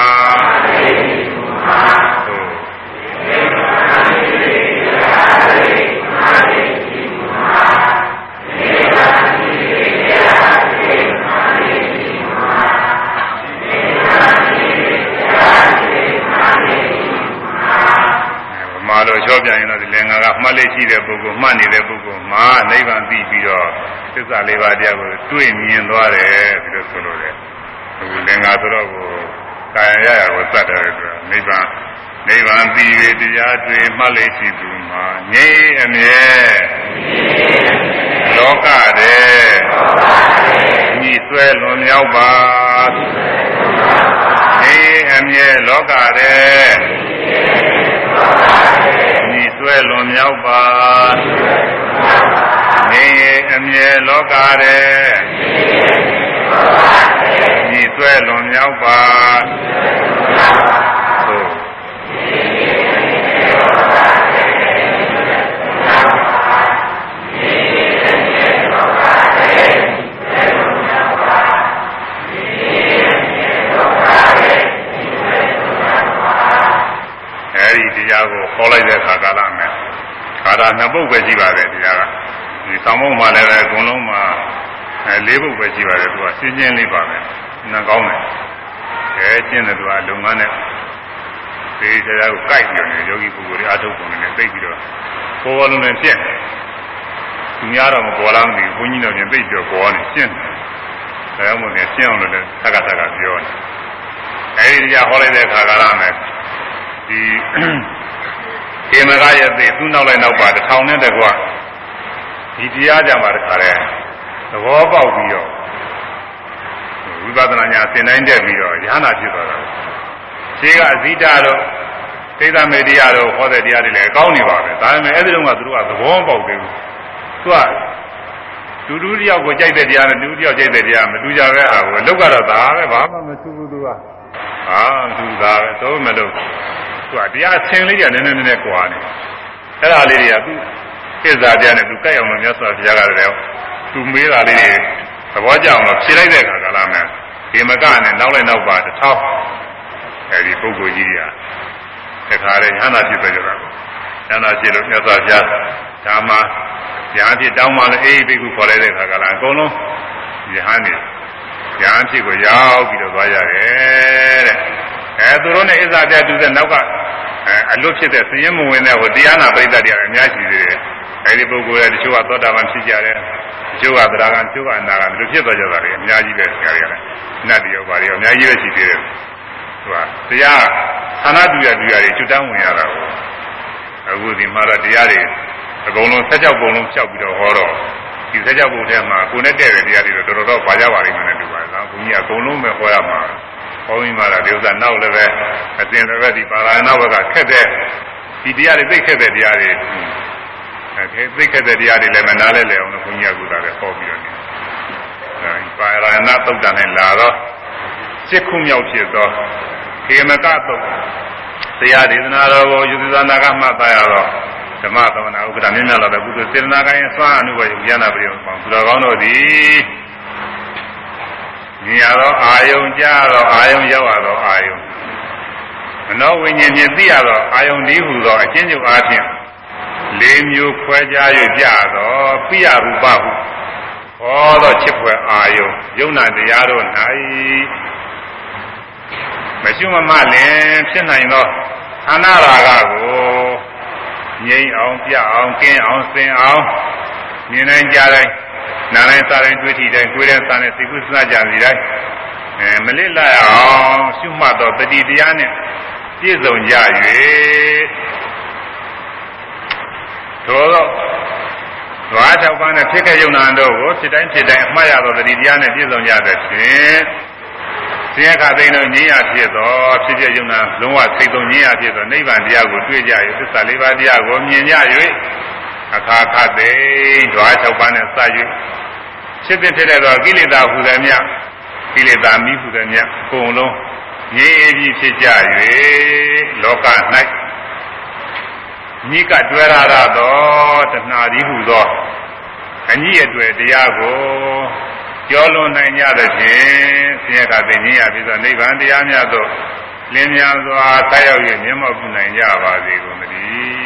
မာလို့ချောပြရင်တော့ဒီလင်္ကာကမှတ်လေးရှိတဲ့ပုဂ္ဂိုလ်မှတ်နေတဲ့ပုဂ္ဂိုလ်မှာနိဗ္ဗာန်သိပြီးတော့သစ္စာလေးပါးတရားကိုတွေ့မြင်သွားတယ်ပြီးတော့ဆိုလို့တယ်အခုလင်္ကာဆိုတော့ကိုကာယရရကိုသတ်တယ်ဆိုတော့နိဗ္ဗာန်နိဗ္ဗာန်သိရတရားတွေ့မှတ်လေးရှိသူမှာငြိအမြဲလောကတဲ့ညီဆွဲလွန်မြောက်ပါငြိအမြဲလောကတဲ့ညီ ဆွဲလွန်မြောက်ပါငြိအမြဲလောကတဲ့ညီဆွဲလွန်မြောက်ပါ တရားကိုခေါ်လိုက်တဲ့အခါကာလမဲ့ခါရနှစ်ပုတ်ပဲရှိပါတယ်တရားကဒီဆောင်မုံမှာလည်းပဲအကုန်လုံးမှာအဲလေးပုတ်ပဲရှိပါတယ်သူကရှင်းရှင်းလေးပါပဲနှံကောင်းတယ်အဲရှင်းတယ်သူကလုပ်ငန်းနဲ့ဒီတရားကိုကြိုက်ပြီးတော့ယောဂီပုဂ္ဂိုလ်တွေအထုတ်ပုံနဲ့သိပြီးတော့ပေါ်ပေါ်လုံးနဲ့ပြက်သူများတော့မပေါ်လားမသိဘူးဘုန်းကြီးတော်ပြင်သိပြီးတော့ပေါ်နေရှင်းတယ်ဒါကြောင့်မို့လဲရှင်းအောင်လို့လည်းသက်ကသက်ကပြောတယ်အဲဒီတရားဟောလိုက်တဲ့အခါကာလမဲ့ဒီ ကေမရရဲ့သိသူ့နောက်လိုက်နောက်ပါတစ်ထောင်နဲ့တကွဒီတရားကြမှာတခါလဲသဘောပေါက်ပြီးတော့ဝိပဿနာညာသင်တိုင်းတက်ပြီးတော့ဉာဏ်နာဖြစ်သွားတာခြေကအဇိတတော့သိသမေတရားတော့ဟောတဲ့တရားတွေလည်းကောင်းနေပါပဲဒါပေမဲ့အဲ့ဒီတော့ကသူတို့ကသဘောပေါက်သေးဘူးသူကတူတူတယောက်ကိုကြိုက်တဲ့တရားနဲ့တူတူတယောက်ကြိုက်တဲ့တရားမတူကြပဲဟာကိုလောက်ကတော့ဒါပဲဘာမှမထူးဘူးသူကဟာသူသာပဲတော့မလို့ သူကတရားဆင်လေးကနည်းနည်းနည်းနည်းကွာနေအဲ့ဒါလေးတွေကသူပြစ္ဆာတရားနဲ့သူကြိုက်အောင်လို့မြတ်စွာဘုရားကလည်းသူမေးတာလေးတွေသဘောကျအောင်လို့ဖြေလိုက်တဲ့အခါကလာမယ်ဒီမကနဲ့နောက်လိုက်နောက်ပါတစ်ထောင်အဲဒီပုဂ္ဂိုလ်ကြီးကတခါလေညာနာဖြစ်ကြတာကိုညာနာဖြစ်လို့မြတ်စွာဘုရားဓမ္မညာဖြစ်တောင်းမှလည်းအေးဘိက္ခုခေါ်လိုက်တဲ့အခါကလာအကုန်လုံးယဟန်နေညာဖြစ်ကိုရောက်ပြီးတော့သွားရတယ်တဲ့ အဲသူတို့နဲ့ဣဇာပြတူတဲ့နောက်ကအဲအလွတ်ဖြစ်တဲ့သင်ရင်မဝင်တဲ့ဟိုတရားနာပရိသတ်တွေအများကြီးသေးတယ်အဲဒီပုဂ္ဂိုလ်ရဲ့တချို့ကသောတာပန်ဖြစ်ကြတယ်တချို့ကသရဂံတချို့ကအနာဂံဒီလိုဖြစ်သွားကြတာတွေအများကြီးပဲဆရာတွေကလည်းနတ်တွေရောပါတွေရောအများကြီးပဲရှိသေးတယ်သူကတရားဌာနတူရတူရတွေကျွတ်တန်းဝင်ရတာကိုအခုဒီမှာတော့တရားတွေအကုန်လုံးဆက်ကြောက်ပုံလုံးဖြောက်ပြီးတော့ဟောတော့ဒီဆက်ကြောက်ပုံထဲမှာကိုယ်နဲ့တဲ့တဲ့တရားတွေတော့တော်တော်တော့ပါကြပါလိမ့်မယ်နဲ့တူပါတယ်။ဘုန်းကြီးကအကုန်လုံးပဲဟောရမှာ။ ဟောပြီးမှတော့ဒီဥစ္စာနောက်လည်းပဲအစဉ်လည်းပဲဒီပါရဏဘကခက်တဲ့ဒီတရားတွေသိခက်တဲ့တရားတွေအဲသိခက်တဲ့တရားတွေလည်းမနားလဲလဲအောင်လို့ဘုန်းကြီးကကုသတယ်ဟောပြီးတော့နေ။အဲဒီပါရဏသုတ်တန်နဲ့လာတော့စစ်ခုမြောက်ဖြစ်သောခေမကသုတ်တရားဒေသနာတော်ကိုယူဇာနာကမှတ်သားရတော့ဓမ္မသမဏဥက္ကဋ္ဌမြင့်မြတ်လာတဲ့ကုသိုလ်စေတနာကိုင်းစွမ်းအမှုဝေယန္နာပရိယပေါင်းသူတော်ကောင်းတို့သည် မြင်ရသောအာယုံကြားသောအာယုံရောက်ရသောအာယုံမနောဝိညာဉ်ဖြင့်သိရသောအာယုံဒီဟုသောအချင်းချုပ်အားဖြင့်လေးမျိုးခွဲခြား၍ကြသောပိယရူပဟုဟောသောချစ်ဖွယ်အာယုံယုံနာတရားတို့၌မရှိမမလင်ဖြစ်နိုင်သောခန္ဓာရာဂကိုငြိမ်းအောင်ပြအောင်ကင်းအောင်စင်အောင်မြင်နိုင်ကြတိုင်း နားတိုင်းစားတိုင်းတွေ့ထိတိုင်းကိုယ်တိုင်းစားတဲ့သိကုသနာကြစီတိုင်းအဲမလစ်လိုက်အောင်ရှုမှတ်တော့တတိတရားနဲ့ပြည့်စုံကြ၍သောတော့ဓဝါ၆ပါးနဲ့ဖြစ်ခဲ့ယုံနာတို့ကိုဖြစ်တိုင်းဖြစ်တိုင်းအမှားရသောတတိတရားနဲ့ပြည့်စုံကြတဲ့ဖြင့်ဆင်းရဲခသိမ်းတို့ညင်းရဖြစ်သောဖြစ်ဖြစ်ယုံနာလုံးဝသိသုံးညင်းရဖြစ်သောနိဗ္ဗာန်တရားကိုတွေ့ကြ၍သစ္စာလေးပါးတရားကိုမြင်ကြ၍ အခါခသိမ်းဓဝါ၆ပါးနဲ့စ၍ဖြစ်ဖြစ်ဖြစ်တဲ့တော့ကိလေသာဟူသည်မြကိလေသာမိဟူသည်မြအကုန်လုံးငြိမ်းအေးပြီးဖြစ်ကြ၍လောက၌မိကတွဲရတာတော့တဏှာဒီဟုသောအညစ်အတွေ့တရားကိုကျော်လွန်နိုင်ကြတဲ့ဖြင့်ဆင်းရဲကသိဉ္ဇာပြီးသောနိဗ္ဗာန်တရားများသို့လင်းမြန်စွာဆက်ရောက်၍မျက်မှောက်ပြုနိုင်ကြပါစေကုန်သတည်း